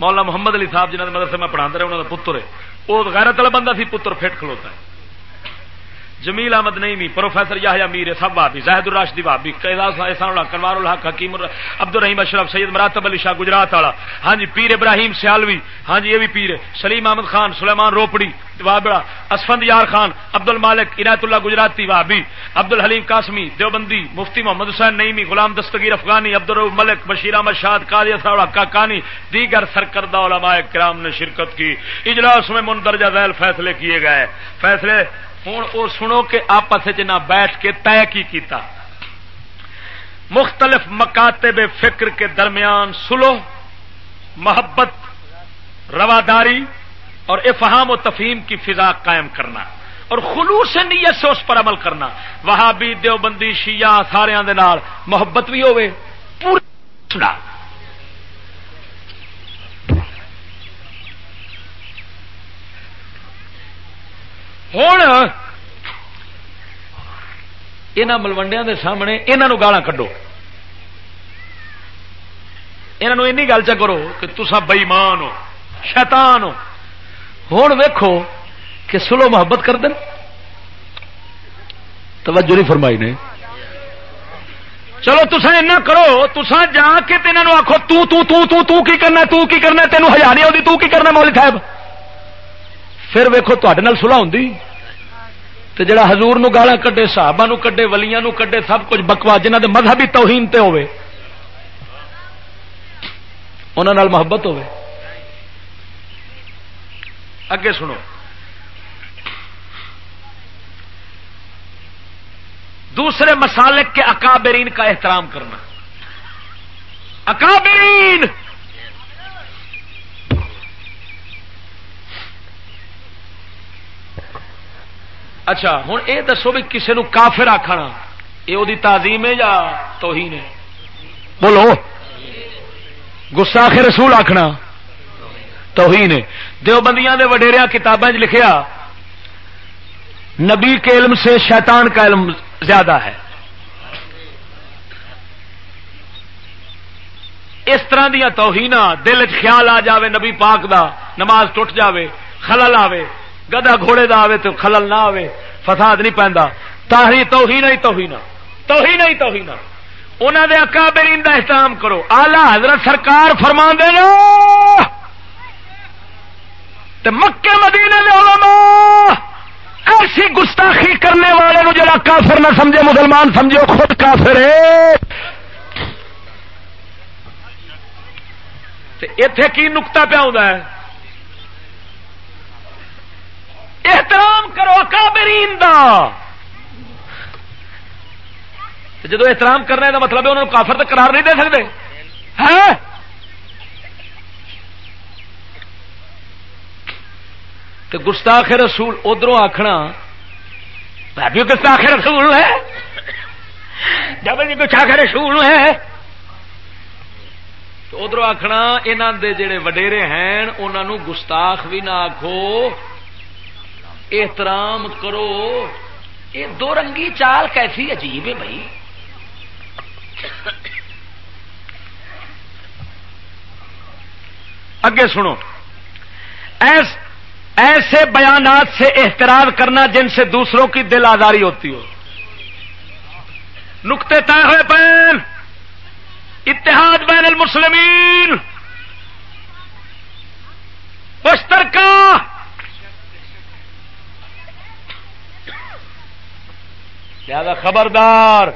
مولانا محمد علی صاحب جنہوں نے مدرسے میں پڑھا رہے انہوں کا پتر ہے۔ وہ غیرت والا بندہ سی، پتر فٹ کھلوتا ہے۔ جمیل احمد نہیں پروفیسر یاہیا میر سب بھابی زاہد الراشدی بھابی کنوار الحق حکیم عبد الرحیم اشرف، سید مراتب علی شاہ گجرات والا۔ ہاں جی پیر ابراہیم سیالوی ہاں جی یہ بھی پیر سلیم احمد خان، سلیمان روپڑی، وابڑا، اسفند یار خان عبد المالک عنایت اللہ گجراتی وابی عبد الحلیم قاسمی، دیوبندی، مفتی محمد حسین نئیمی غلام دستگیر افغانی عبد الرف ملک، بشیر احمد شاد قاضی کاکانی، دیگر سرکردہ علماء کرام نے شرکت کی۔ اجلاس میں مندرجہ ذیل فیصلے کیے گئے۔ فیصلے ہوں وہ سنو کہ آپس نہ بیٹھ کے طے کی کیتا۔ مختلف مکاتب فکر کے درمیان سلو، محبت، رواداری اور افہام و تفہیم کی فضا قائم کرنا۔ اور خلوص نیت سے اس پر عمل کرنا۔ وہاں بھی دیوبندی، شیعہ سارے محبت بھی ہوئے پورا ہوں یہاں ملوڈیا کے سامنے یہاں گالا کڈو یہ گل چ کرو کہ تسا بئیمان ہو شیطان ہو ہوں ویکو کہ سلو محبت کر دیں توجہ نہیں فرمائی نے چلو تسا ایسا کرو تسا جا کے آخو تو تو تو تو تو کی کرنا تو کی کرنا تینوں ہزار نہیں آتی تو کی کرنا مولی صاحب پھر ویکو تے سلاح ہوں تو جڑا حضور نو گالا کڈے، صحابہ نو کڈے، ولیاں نو کڈے، سب کچھ بکوا جنہ دے مذہبی توہین تے ہوئے انہوں محبت ہوئے اگے سنو۔ دوسرے مسالک کے اکابرین کا احترام کرنا۔ اکابرین! اچھا ہوں یہ دسو بھی کسی نو کافر آخنا یہ وہ تعظیم ہے یا توہین ہے؟ بولو۔ گساخ رسول آخنا توہین ہے۔ دیوبندیاں دے وڈیریا کتابیں لکھیا، نبی کے علم سے شیطان کا علم زیادہ ہے۔ اس طرح دیا توہین دل خیال آ جاوے نبی پاک دا، نماز ٹوٹ جاوے، خلل آوے۔ گدا گھوڑے دا آوے تو خلل نہ آوے، فساد نہیں پہنتا تاہری توہین ہی توہین۔ توہین ہی توہین۔ انہوں دے اکابرین دا احترام کرو۔ آلہ حضرت سرکار فرما دینا مکے مدینے دے علماء ایسی گستاخی کرنے والے نو جڑا کافر نہ سمجھے، مسلمان سمجھو خود کافر ہے۔ اتے کی نکتا پیا ہے؟ احترام کرو اکابرین دا! جدو احترام کرنے کا مطلب ہے انہوں نے کافر تک قرار نہیں دے سکتے۔ ہے؟ تو گستاخ رسول ادھر آخنا بھی گستاخ رسول ہے۔ جب جی گستاخ رسول ہے۔ تو ادھر آخنا یہاں دے جڑے وڈیرے ہیں انہوں گستاخ بھی نہ آخو احترام کرو۔ یہ دو رنگی چال کیسی عجیب ہے بھائی۔ اگے سنو۔ ایس ایسے بیانات سے احتراج کرنا جن سے دوسروں کی دل آزاری ہوتی ہو۔ نقطے طے ہوئے بین اتحاد بین المسلمین۔ مشترکہ لہذا خبردار۔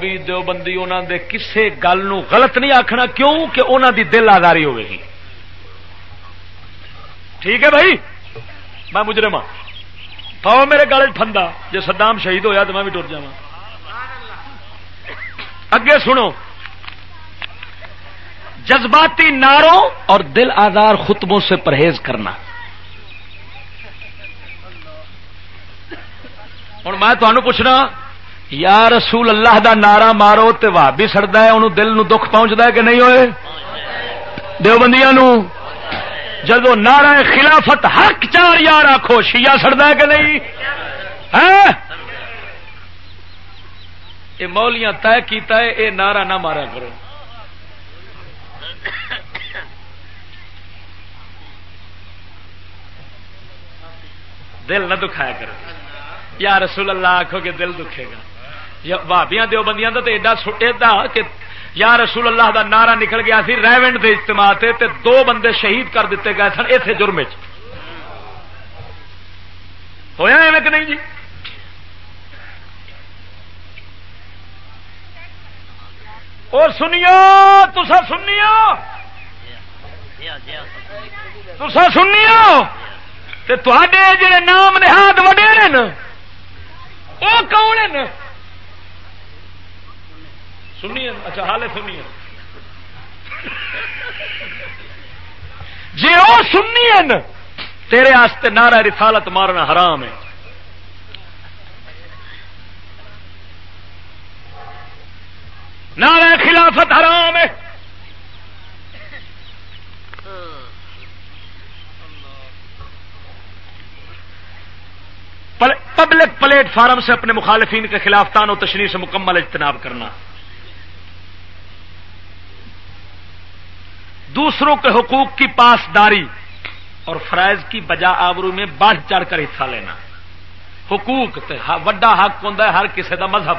بھی دو بندی انہوں دے کسے گل غلط نہیں آخنا کیوں کہ انہوں دی دل آزاری ہوے گی۔ ٹھیک ہے بھائی؟ میں مجرم ہاں پاؤ میرے گل فندا جی سدام شہید ہویا تو میں بھی ٹر جا اگے سنو۔ جذباتی ناروں اور دل آزار خطبوں سے پرہیز کرنا۔ ہوں میں تمہیں پوچھنا، یا رسول اللہ دا نعرہ مارو تو بھی سڑتا ہے، انہوں دل نو دکھ پہنچتا ہے کہ نہیں ہوئے؟ دیوبندیاں جدو نعرہ خلافت حق چار یار آخو شیا سڑتا ہے کہ نہیں؟ یہ مولیاں طے کیتا ہے یہ نعرہ نہ مارا کرو۔ دل نہ دکھایا کرو۔ یا رسول اللہ آخو کہ دل دکھے گا۔ بھابیاں دو بندیاں تو ایڈا ایڈا کہ یا رسول اللہ دا نعرہ نکل گیا سی ریونڈ دے اجتماع تے تے دو بندے شہید کر دیتے گئے سن اسے جرم ہوا ایویں کہ نہیں جی؟ اور سنیو تسا سنیو۔ تسا سنیو۔ تے جڑے نام نہاد وڈیرے وہ کون سنیے اچھا حال سنیے۔ جی وہ سنی تیرے آستے نعرہ رسالت مارنا حرام ہے۔ نعرہ خلافت حرام ہے۔ پبلک پلیٹ فارم سے اپنے مخالفین کے خلاف تان و تشریح سے مکمل اجتناب کرنا۔ دوسروں کے حقوق کی پاسداری اور فرائض کی بجا آبرو میں بڑھ چڑھ کر حصہ لینا۔ حقوق وڈا حق ہوں ہر کسی دا مذہب۔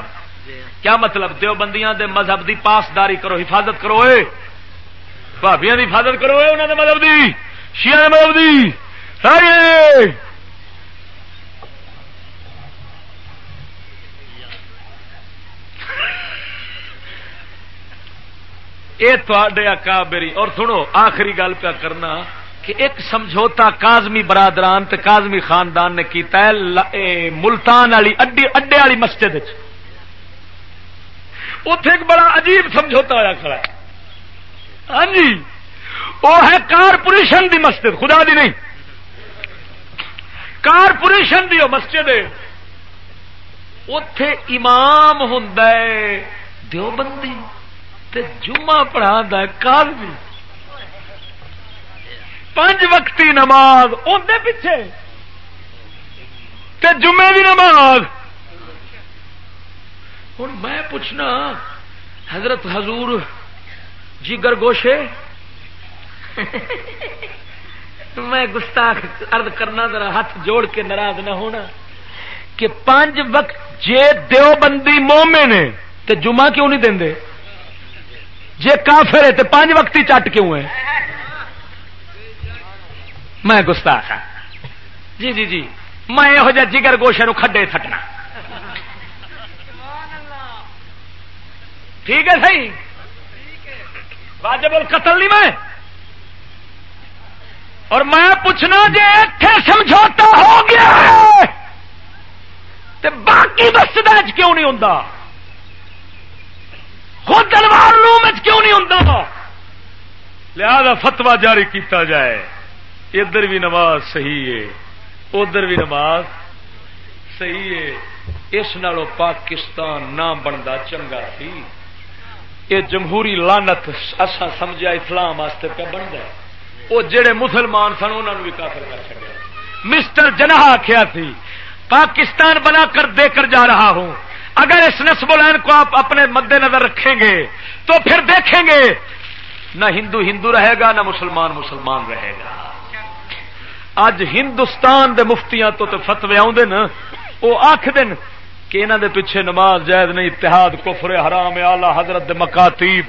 کیا مطلب دیوبندیاں دے مذہب دی پاسداری کرو، حفاظت کرو اے۔ بھابیاں دی حفاظت کرو اے انہوں دے مذہب دی، شیعہ دے مذہب دی۔ ساری یہ تے اکابری اور سنو، آخری گل پہ کرنا کہ ایک سمجھوتا کازمی برادران تے کازمی خاندان نے کیتا ہے ملتان والی اڈے اڈے والی مسجد اتے ایک بڑا عجیب سمجھوتا ہوا کھڑا ہے۔ ہاں جی وہ ہے کارپوریشن دی مسجد، خدا دی نہیں۔ کارپوریشن دی وہ مسجد اتے امام ہوں دیوبندی۔ تے جمعہ پڑھا کالوی پانچ وقتی نماز اندر پیچھے۔ تے جمعے دی نماز۔ ہوں میں پوچھنا، حضرت حضور جی جگر گوشے میں گستاخ ارد کرنا، ذرا ہاتھ جوڑ کے ناراض نہ ہونا کہ پانچ وقت جے دیو بندی مومے نے تو جمعہ کیوں نہیں دے؟ جے کافر ہے تو پانچ وقت ہی چٹ کیوں ہے؟ میں گستاخ ہاں۔ جی جی جی۔ میں یہو جہ جگر گوشے نو کھڈے تھٹنا ٹھیک ہے، صحیح؟ واجب القتل نہیں میں؟ اور میں پوچھنا جی اتنے سمجھوتا ہو گیا ہے تو باقی مسجد کیوں نہیں ہوں خود تلوار روم کیوں نہیں ہوں لہذا فتوا جاری کیتا جائے۔ ادھر بھی نماز صحیح ہے، ادھر بھی نماز صحیح ہے۔ اس نالوں پاکستان نہ بنتا چنگا سی۔ یہ جمہوری لانت اصا سمجھا اسلام واسطے پہ بن جائے وہ جڑے مسلمان سن انہوں بھی کافر کر چکے مسٹر جناح آخیا تھی پاکستان بنا کر دے کر جا رہا ہوں۔ اگر اس نسب العین کو آپ اپنے مد نظر رکھیں گے تو پھر دیکھیں گے نہ ہندو ہندو رہے گا، نہ مسلمان مسلمان رہے گا۔ اج ہندوستان دے مفتیاں تو فتوی آدھے وہ آخ دن کہ انہوں دے پیچھے نماز جائز نہیں، اتحاد، کفر، حرام آلہ حضرت دے مکاتیب۔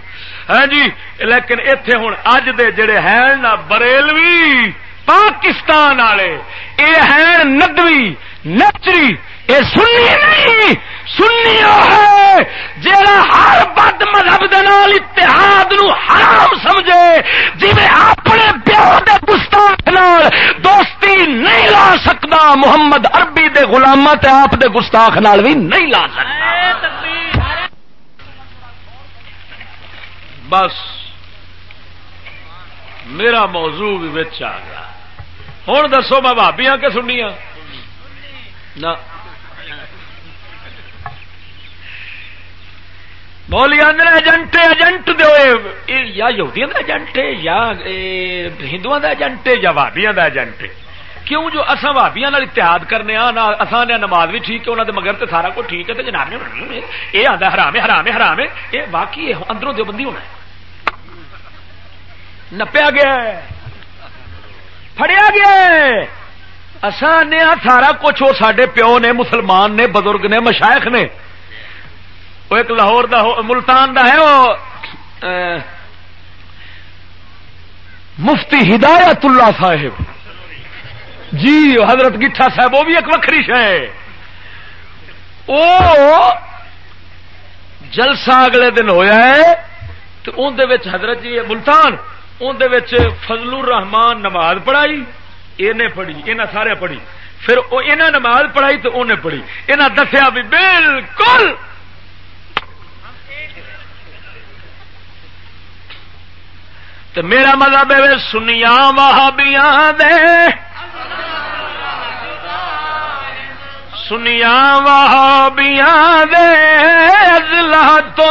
ہاں جی لیکن اتے ہوں اج دے جڑے ہیں نا بریلوی، پاکستان والے یہ ہیں ندوی، نچری یہ سنی نہیں سنی ہے جا ہر بد مذہب اتحاد نو حرام سمجھے جی اپنے پیو دے گستاخ نال دوستی نہیں لا سکتا محمد عربی دے غلامہ تے آپ دے گستاخ نال بھی نہیں لا سکتا بس میرا موضوع بھی آ گیا۔ ہوں دسو میں بھابیا کہ سنیا نہ۔ بولی آدھے ایجنٹ ایجنٹ دو یا یہودیاں کا ایجنٹ یا ہندو کا ایجنٹ یا بھابیا کا ایجنٹ کیوں جو اصا بھابیا اتحاد کرنے اصان نماز بھی ٹھیک ہے انہوں نے مگر تو سارا کچھ ٹھیک ہے تو جناب یہ آتا حرام ہے حرام ہے حرام ہے۔ یہ باقی اندروں دو بندی ہونا نپیا گیا فڑیا گیا اصان سارا کچھ وہ سڈے پیو نے، مسلمان نے، بزرگ نے مشائق نے وہ ایک لاہور دا ملتان دا ہے وہ مفتی ہدایت اللہ صاحب۔ جی حضرت گٹھا صاحب، وہ بھی ایک وکری ہے وہ جلسہ اگلے دن ہویا ہے، تو اندر حضرت جی ملتان اندر فضل الرحمان نماز پڑھائی یہ پڑھی یہ سارے پڑھی۔ پھر انہیں نماز پڑھائی تو انہیں پڑھی۔ انہیں دسیا بھی بالکل تو میرا مطلب ہے سنیا وہابیاں دے۔ سنیا وہابیاں دے۔ ازلہ تو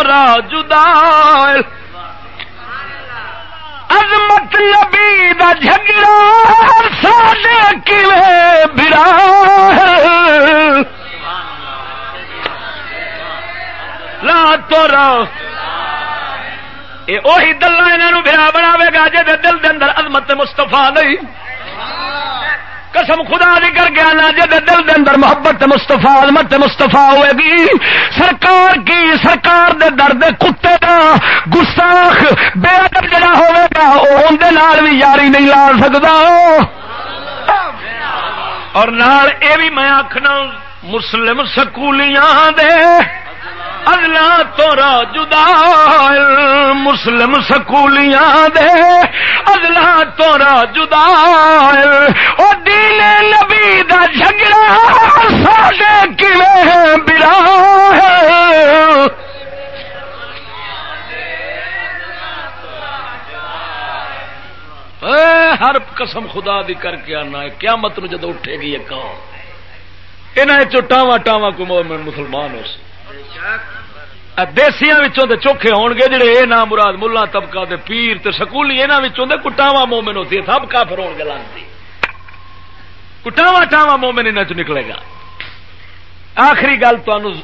جدا عظمت نبی دا جھگڑا ساڈے کیویں برا لا تو اہی دلہ گا دل دے اندر عظمت مستفا نہیں۔ قسم خدا دی کر کے آنا جی دل دے اندر محبت مستفا عظمت مستفا ہوئے گی۔ سرکار کی سرکار دے درد کتے دا گستاخ بے ادب جڑا ہوئے گا وہ اندر بھی یاری نہیں لا سکتا اور نال اے بھی میں آخنا مسلم سکولیاں دے۔ ادلا تورا جدا مسلم سکولیاں دے۔ ادلا تورا جدا او دین نبی دا جھگڑا ساڈے کیویں برا ہر قسم خدا دی کر کے آنا ہے۔ قیامت نو جدو اٹھے گی ایک یہاں ٹاواں ٹاواں کو مسلمان ہو سی دیسیاں دے چوکھے ہون گے جڑے اے نام مراد ملا طبقہ دے پیر تے سکولی انہاں وچوں دے کٹاوا مومن ہوتی ہے۔ سب کافر ہون گے لانتی۔ کٹاوا ٹاوا مومن انہاں چ نکلے گا۔ آخری گل تانوں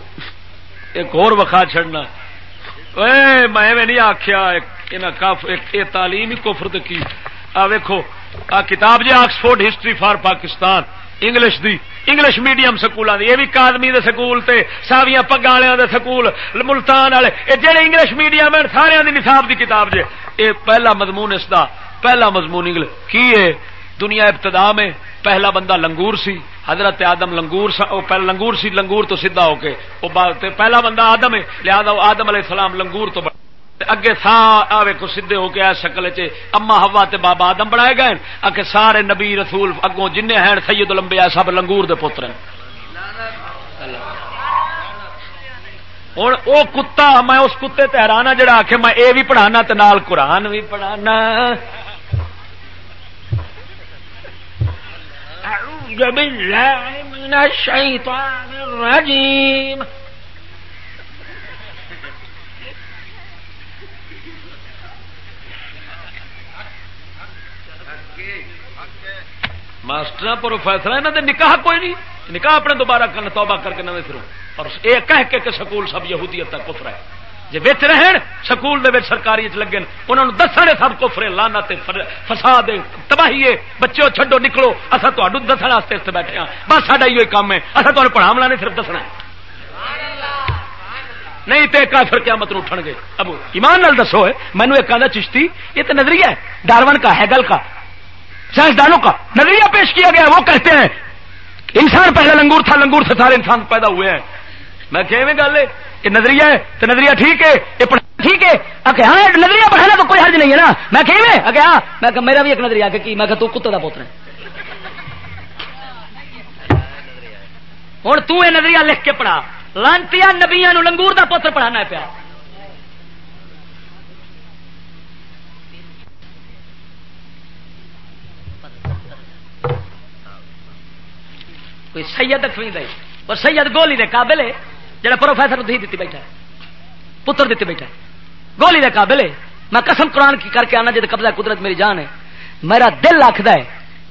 ایک اور وکھا چھڑنا۔ اے، میں نہیں آکھیا انہاں تعلیم ہی کفر کی۔ آ ویکھو، آ کتاب جی Oxford history for Pakistan, English the. English medium سکولوں کی یہ بھی کادمی دے سکول تے ساویاں پگا دے سکول ملتان والے یہ جہے انگلش میڈیم ہیں سارے دی نصاب دی کتاب جے یہ پہلا مضمون اس دا پہلا مضمون انگلش کی ہے دنیا ابتدا میں پہلا بندہ لنگور سی حضرت آدم لنگور سا او پہلا لنگور سی لنگور تو سیدھا ہو کے او پہلا بندہ آدم ہے لہذا آدم علیہ السلام لنگور تو بڑا اگے سا آوے کو سدھے ہو کے شکل چ اما ہوا تے بابا آدم بنائے گئے اگے سارے نبی رسول اگوں جن ہیں سید لمبے آ سب لنگور دے پتر ہوں وہ کتا میں اس کتے تہرانا ہاں جڑا آخ میں اے بھی پڑھانا تے نال قرآن بھی پڑھانا۔ بالله من الشيطان الرجيم ماسٹر پروفیسر یہاں دے نکاح کوئی نہیں۔ نکاح اپنے دوبارہ کرنا توبہ کر کے نویں پھروں۔ اور یہ کہہ کے کہ سکول سب یہودیت تک کفر ہے۔ جی بچ رہن، سکول دے سرکاری لگے انہوں نے دسنے سب کفرے لانا فساد تباہی ہے۔ بچے چھڈو، نکلو۔ اصا تھوڑا دسنے اتنے بیٹھے ہاں۔ بس سا یہ کام ہے۔ اصا تمہیں پڑھاونا نہیں صرف دسنا نہیں تو کافر کیا مت اٹھن گے۔ اب ایمان نال دسو مینو ایک آدھا چشتی، یہ تو نظریہ ہے۔ ڈارون کا، ہیگل کا۔ سائنسدانوں کا نظریہ پیش کیا گیا، وہ کہتے ہیں، انسان پہلے لنگور تھا، لنگور سے سارے انسان پیدا ہوئے ہیں۔ میں کہ گل ہے، یہ نظریہ ہے، تو نظریہ ٹھیک ہے، یہ پڑھا ٹھیک ہے۔ اکے ہاں نظریہ پڑھانا تو کوئی حرج نہیں ہے نا۔ میں کہ اکے ہاں میں میرا بھی ایک نظریہ کہ میں کہ تو کتے کا پوتر ہے۔ ہوں، تو یہ نظریہ لکھ کے پڑھا۔ لانتی نبیا لنگور کا پوتر پڑھانا پیا۔ کوئی سید خرید ہے اور سید گولی دے قابل ہے، جڑا پروفیسر دھی دیتی بیٹھا ہے، پتر دیتی بیٹھا ہے۔ گولی دے قابل ہے۔ میں قسم قرآن کی کر کے آنا جی قبضہ قدرت میری جان ہے، میرا دل آخد ہے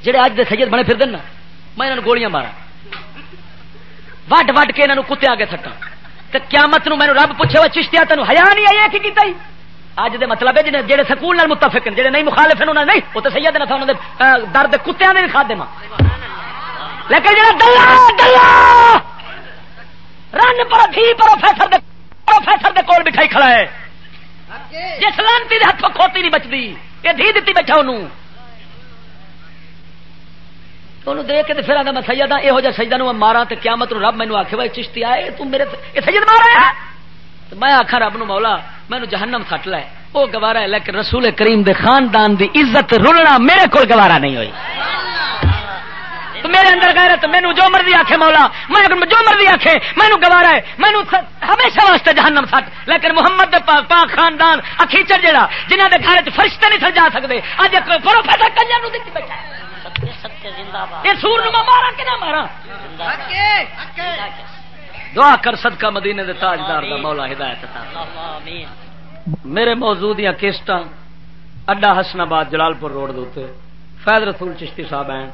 جہے اج دے سید بنے پھر دن میں انہوں گولیاں مارا وڈ وڈ کے انہوں کتے آگے تھٹا تو قیامت نو مینو رب پوچھے وہ چشتیا تینوں ہیا نہیں آئی کی کیتا ہی؟ اج دے مطلب ہے جنہیں جہے سکول متفق جہے نہیں مخالف ہیں انہوں نے نہیں، وہ تو سید نہ تھا انہوں نے درد کتیا نے بھی کھا دے ماں۔ لیکن جڑا دلہ دلہ! رن پر تھی پروفیسر دے پروفیسر دے کول بٹھائی کھڑا ہے۔ جس لانتی دے ہاتھوں کھوتی نہیں بچتی، یہ دھی دیتی بیٹھا انہوں۔ انہوں دیکھ کے پھر آتا میں سیدہ یہو جہ سجدہ نو مارا تو قیامت نو رب مینو آخے بھائی چشتی آئے تم میرے یہ سید مارا ہے۔ تو میں آخا رب نو مولا مینو جہنم سٹ لے۔ وہ گوارا ہے، لیکن رسول کریم دے خاندان دی عزت رلنا میرے کو گوارا نہیں ہوئی۔ تو میرے اندر غیرت مینو جو مرضی آخے مولا میں جو مرضی آخے مینو گوارا ہے مینو ہمیشہ واسطے جہنم سٹ۔ لیکن محمد پاک پا خاندان اکیچر جہاں جنہ کے گھر فرشتے نہیں سجا سکتے اج پروفیسر کنجر بیٹھا یہ سور مارا کہ نہ مارا دعا کر صدقہ مدینے دے تاجدار دا مولا ہدایت میرے موجود یا کیسٹ اڈا حسن آباد جلال پور روڈ دے فیض رسول چشتی صاحب ہیں۔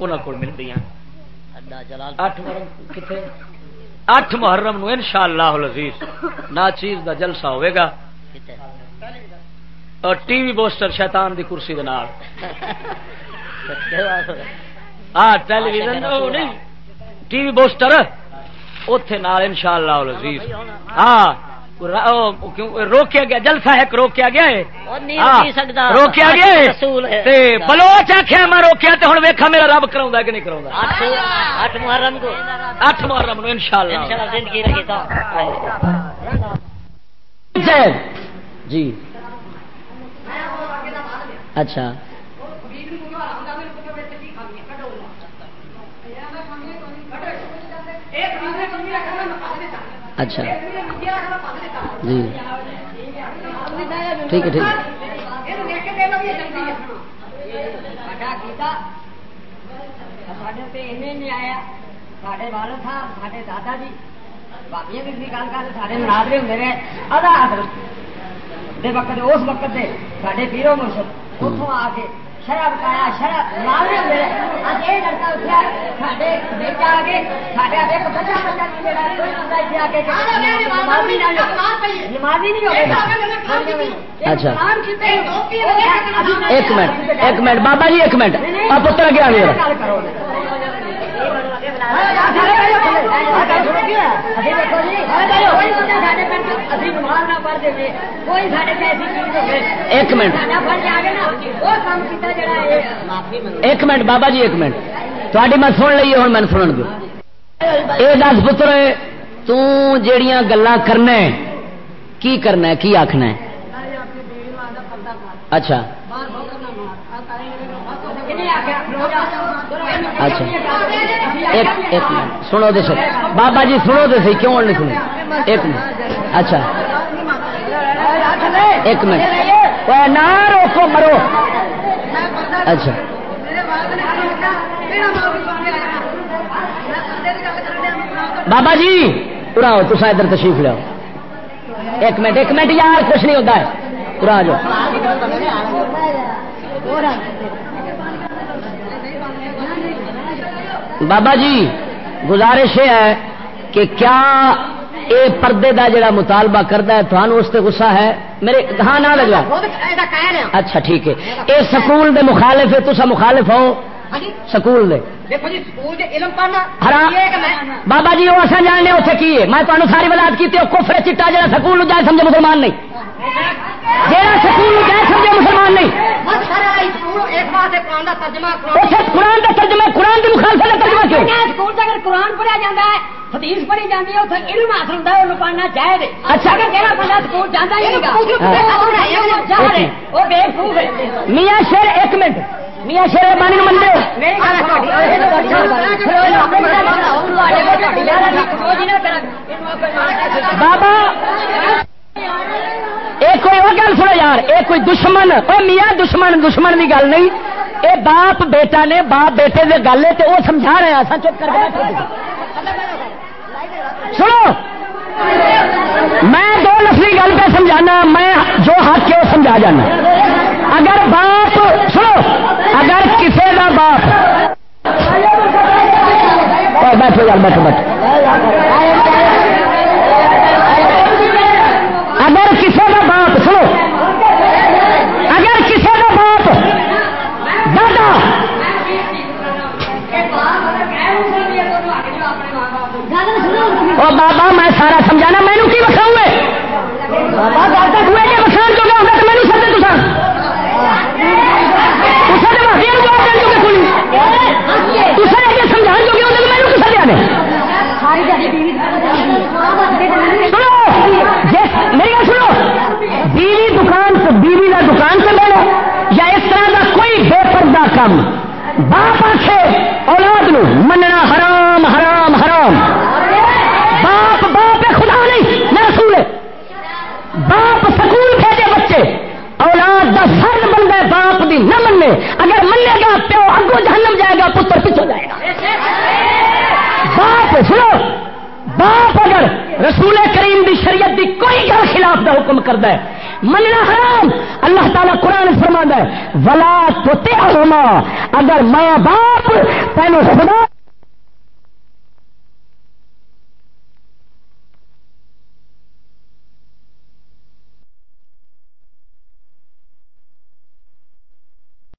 انہوں کو ملتی ہیں اٹھ محرم نو ان شاء اللہ لذیذ نا چیز دا جلسہ ہوئے گا۔ اور ٹی وی بوسٹر شیطان دی کرسی دے نال۔ ہاں television T V booster اتے نال ان شاء اللہ ہاں۔ روکیا گیا جلسہ ہے روکیا گیا ہے؟ ہاں، روکیا گیا ہے؟ بلوچ آخیا میں روکیا تو ہوں ویکا میرا رب کرا کہ نہیں کرا اٹھ محرم کو۔ اٹھ محرم ان شاء اللہ جی۔ اچھا۔ اچھا۔ جی۔ ٹھیک ہے ٹھیک۔ ہے دادا جی باقی بھی گل کر سارے مناظرے ہوں۔ نے وقت اس وقت سے سارے پیرو مرشد اتوں آ کے شراب پایا شراب مارے ہوئے اج یہ لڑکا اٹھا سارے بیچ آ گئے سارے ایک بچہ بچہ نہیں میرا کوئی بندہ اتنے آ کے نمازی نہیں ہوگا اچھا۔ ایک منٹ ایک منٹ بابا جی ایک منٹ۔ آپ پتر کیا ایک منٹ۔ ایک منٹ، بابا جی ایک منٹ۔ تاری میں سن لیے ہوں میں سن دو۔ یہ دس پتر تیڑیاں گلا کرنا کی کرنا کی آخنا اچھا۔ اچھا۔ ایک ایک منٹ۔ سنو تو سی بابا جی سنو تو سی کیوں نہیں سنو؟ ایک منٹ۔ اچھا۔ ایک منٹ۔ نہ روکو، مرو۔ اچھا۔ بابا جی پورا ہو تصا ادھر تشریف لو ایک منٹ ایک منٹ، یار، کچھ نہیں ہوتا ہے۔ پورا جو بابا جی گزارش یہ ہے کہ کیا اے پردے دا جڑا مطالبہ کرتا ہے تھانوں اس سے غصہ ہے؟ میرے ہاں نہ لگا اچھا ٹھیک ہے۔ اے سکول دے مخالف ہے تسا مخالف ہو سکول دے۔ بابا جی وہ اصل جاننے اتنے کی ہے میں تمہیں ساری ولاد کی کفر چٹا جا سکول جائے سمجھے مسلمان نہیں جہاں سکول جائے سمجھے مسلمان نہیں قرآن کا ترجمہ قرآن کی مخالفت کا ترجمہ کیوں سکول سے اگر قرآن پڑھا جاتا ہے حدیث پڑھی جاتی ہے اتنے علم حاصل ہوتا ہے انہوں پڑھنا چاہے اچھا۔ اگر کہنا بندہ سکول جانا ہی نہیں میاں شیر ایک منٹ۔ میاں شیر بانی منڈے۔ بابا ایک کوئی وہ گل سنو یار ایک کوئی دشمن۔ او میاں دشمن دشمن کی گل نہیں۔ اے باپ بیٹا نے باپ بیٹے کی گل ہے تو وہ سمجھا رہے ہیں چپ کر کے سنو! میں دو لفظی گل پہ سمجھانا، میں جو حق ہے وہ سمجھا جانا۔ اگر باپ سنو، اگر کسی کا باپ بیٹھو یار، بیٹھو بیٹھو۔ اگر کسی کا باپ سنو اگر کسی کا باپ دادا بابا، میں سارا سمجھانا مینو کی بکھاؤں گے بخان جو ہوگا تو مینو سمجھے تو سمجھا جو گے مینو کسا دیا میری گل سنو، بیوی دکان سے بیوی کا دکان سے یا اس طرح کا کوئی بے پردہ کام، باپ آخے اولاد نو مننا حرام حرام حرام۔ باپ باپ خدا نہیں نہ رسول باپ سکول بھیجے بچے۔ اولاد کا فرد بن گئے باپ دی نہ مننے۔ اگر منے گا پیو اگو جہنم جائے گا، پتر پیچھو جائے گا۔ باپ، سنو۔ باپ اگر رسول کریم دی شریعت دی کوئی گل خلاف دا حکم کرتا ہے، مننا حرام۔ اللہ تعالیٰ قرآن فرما ہے، ولا تو ہونا اگر ماں باپ تینوں خدا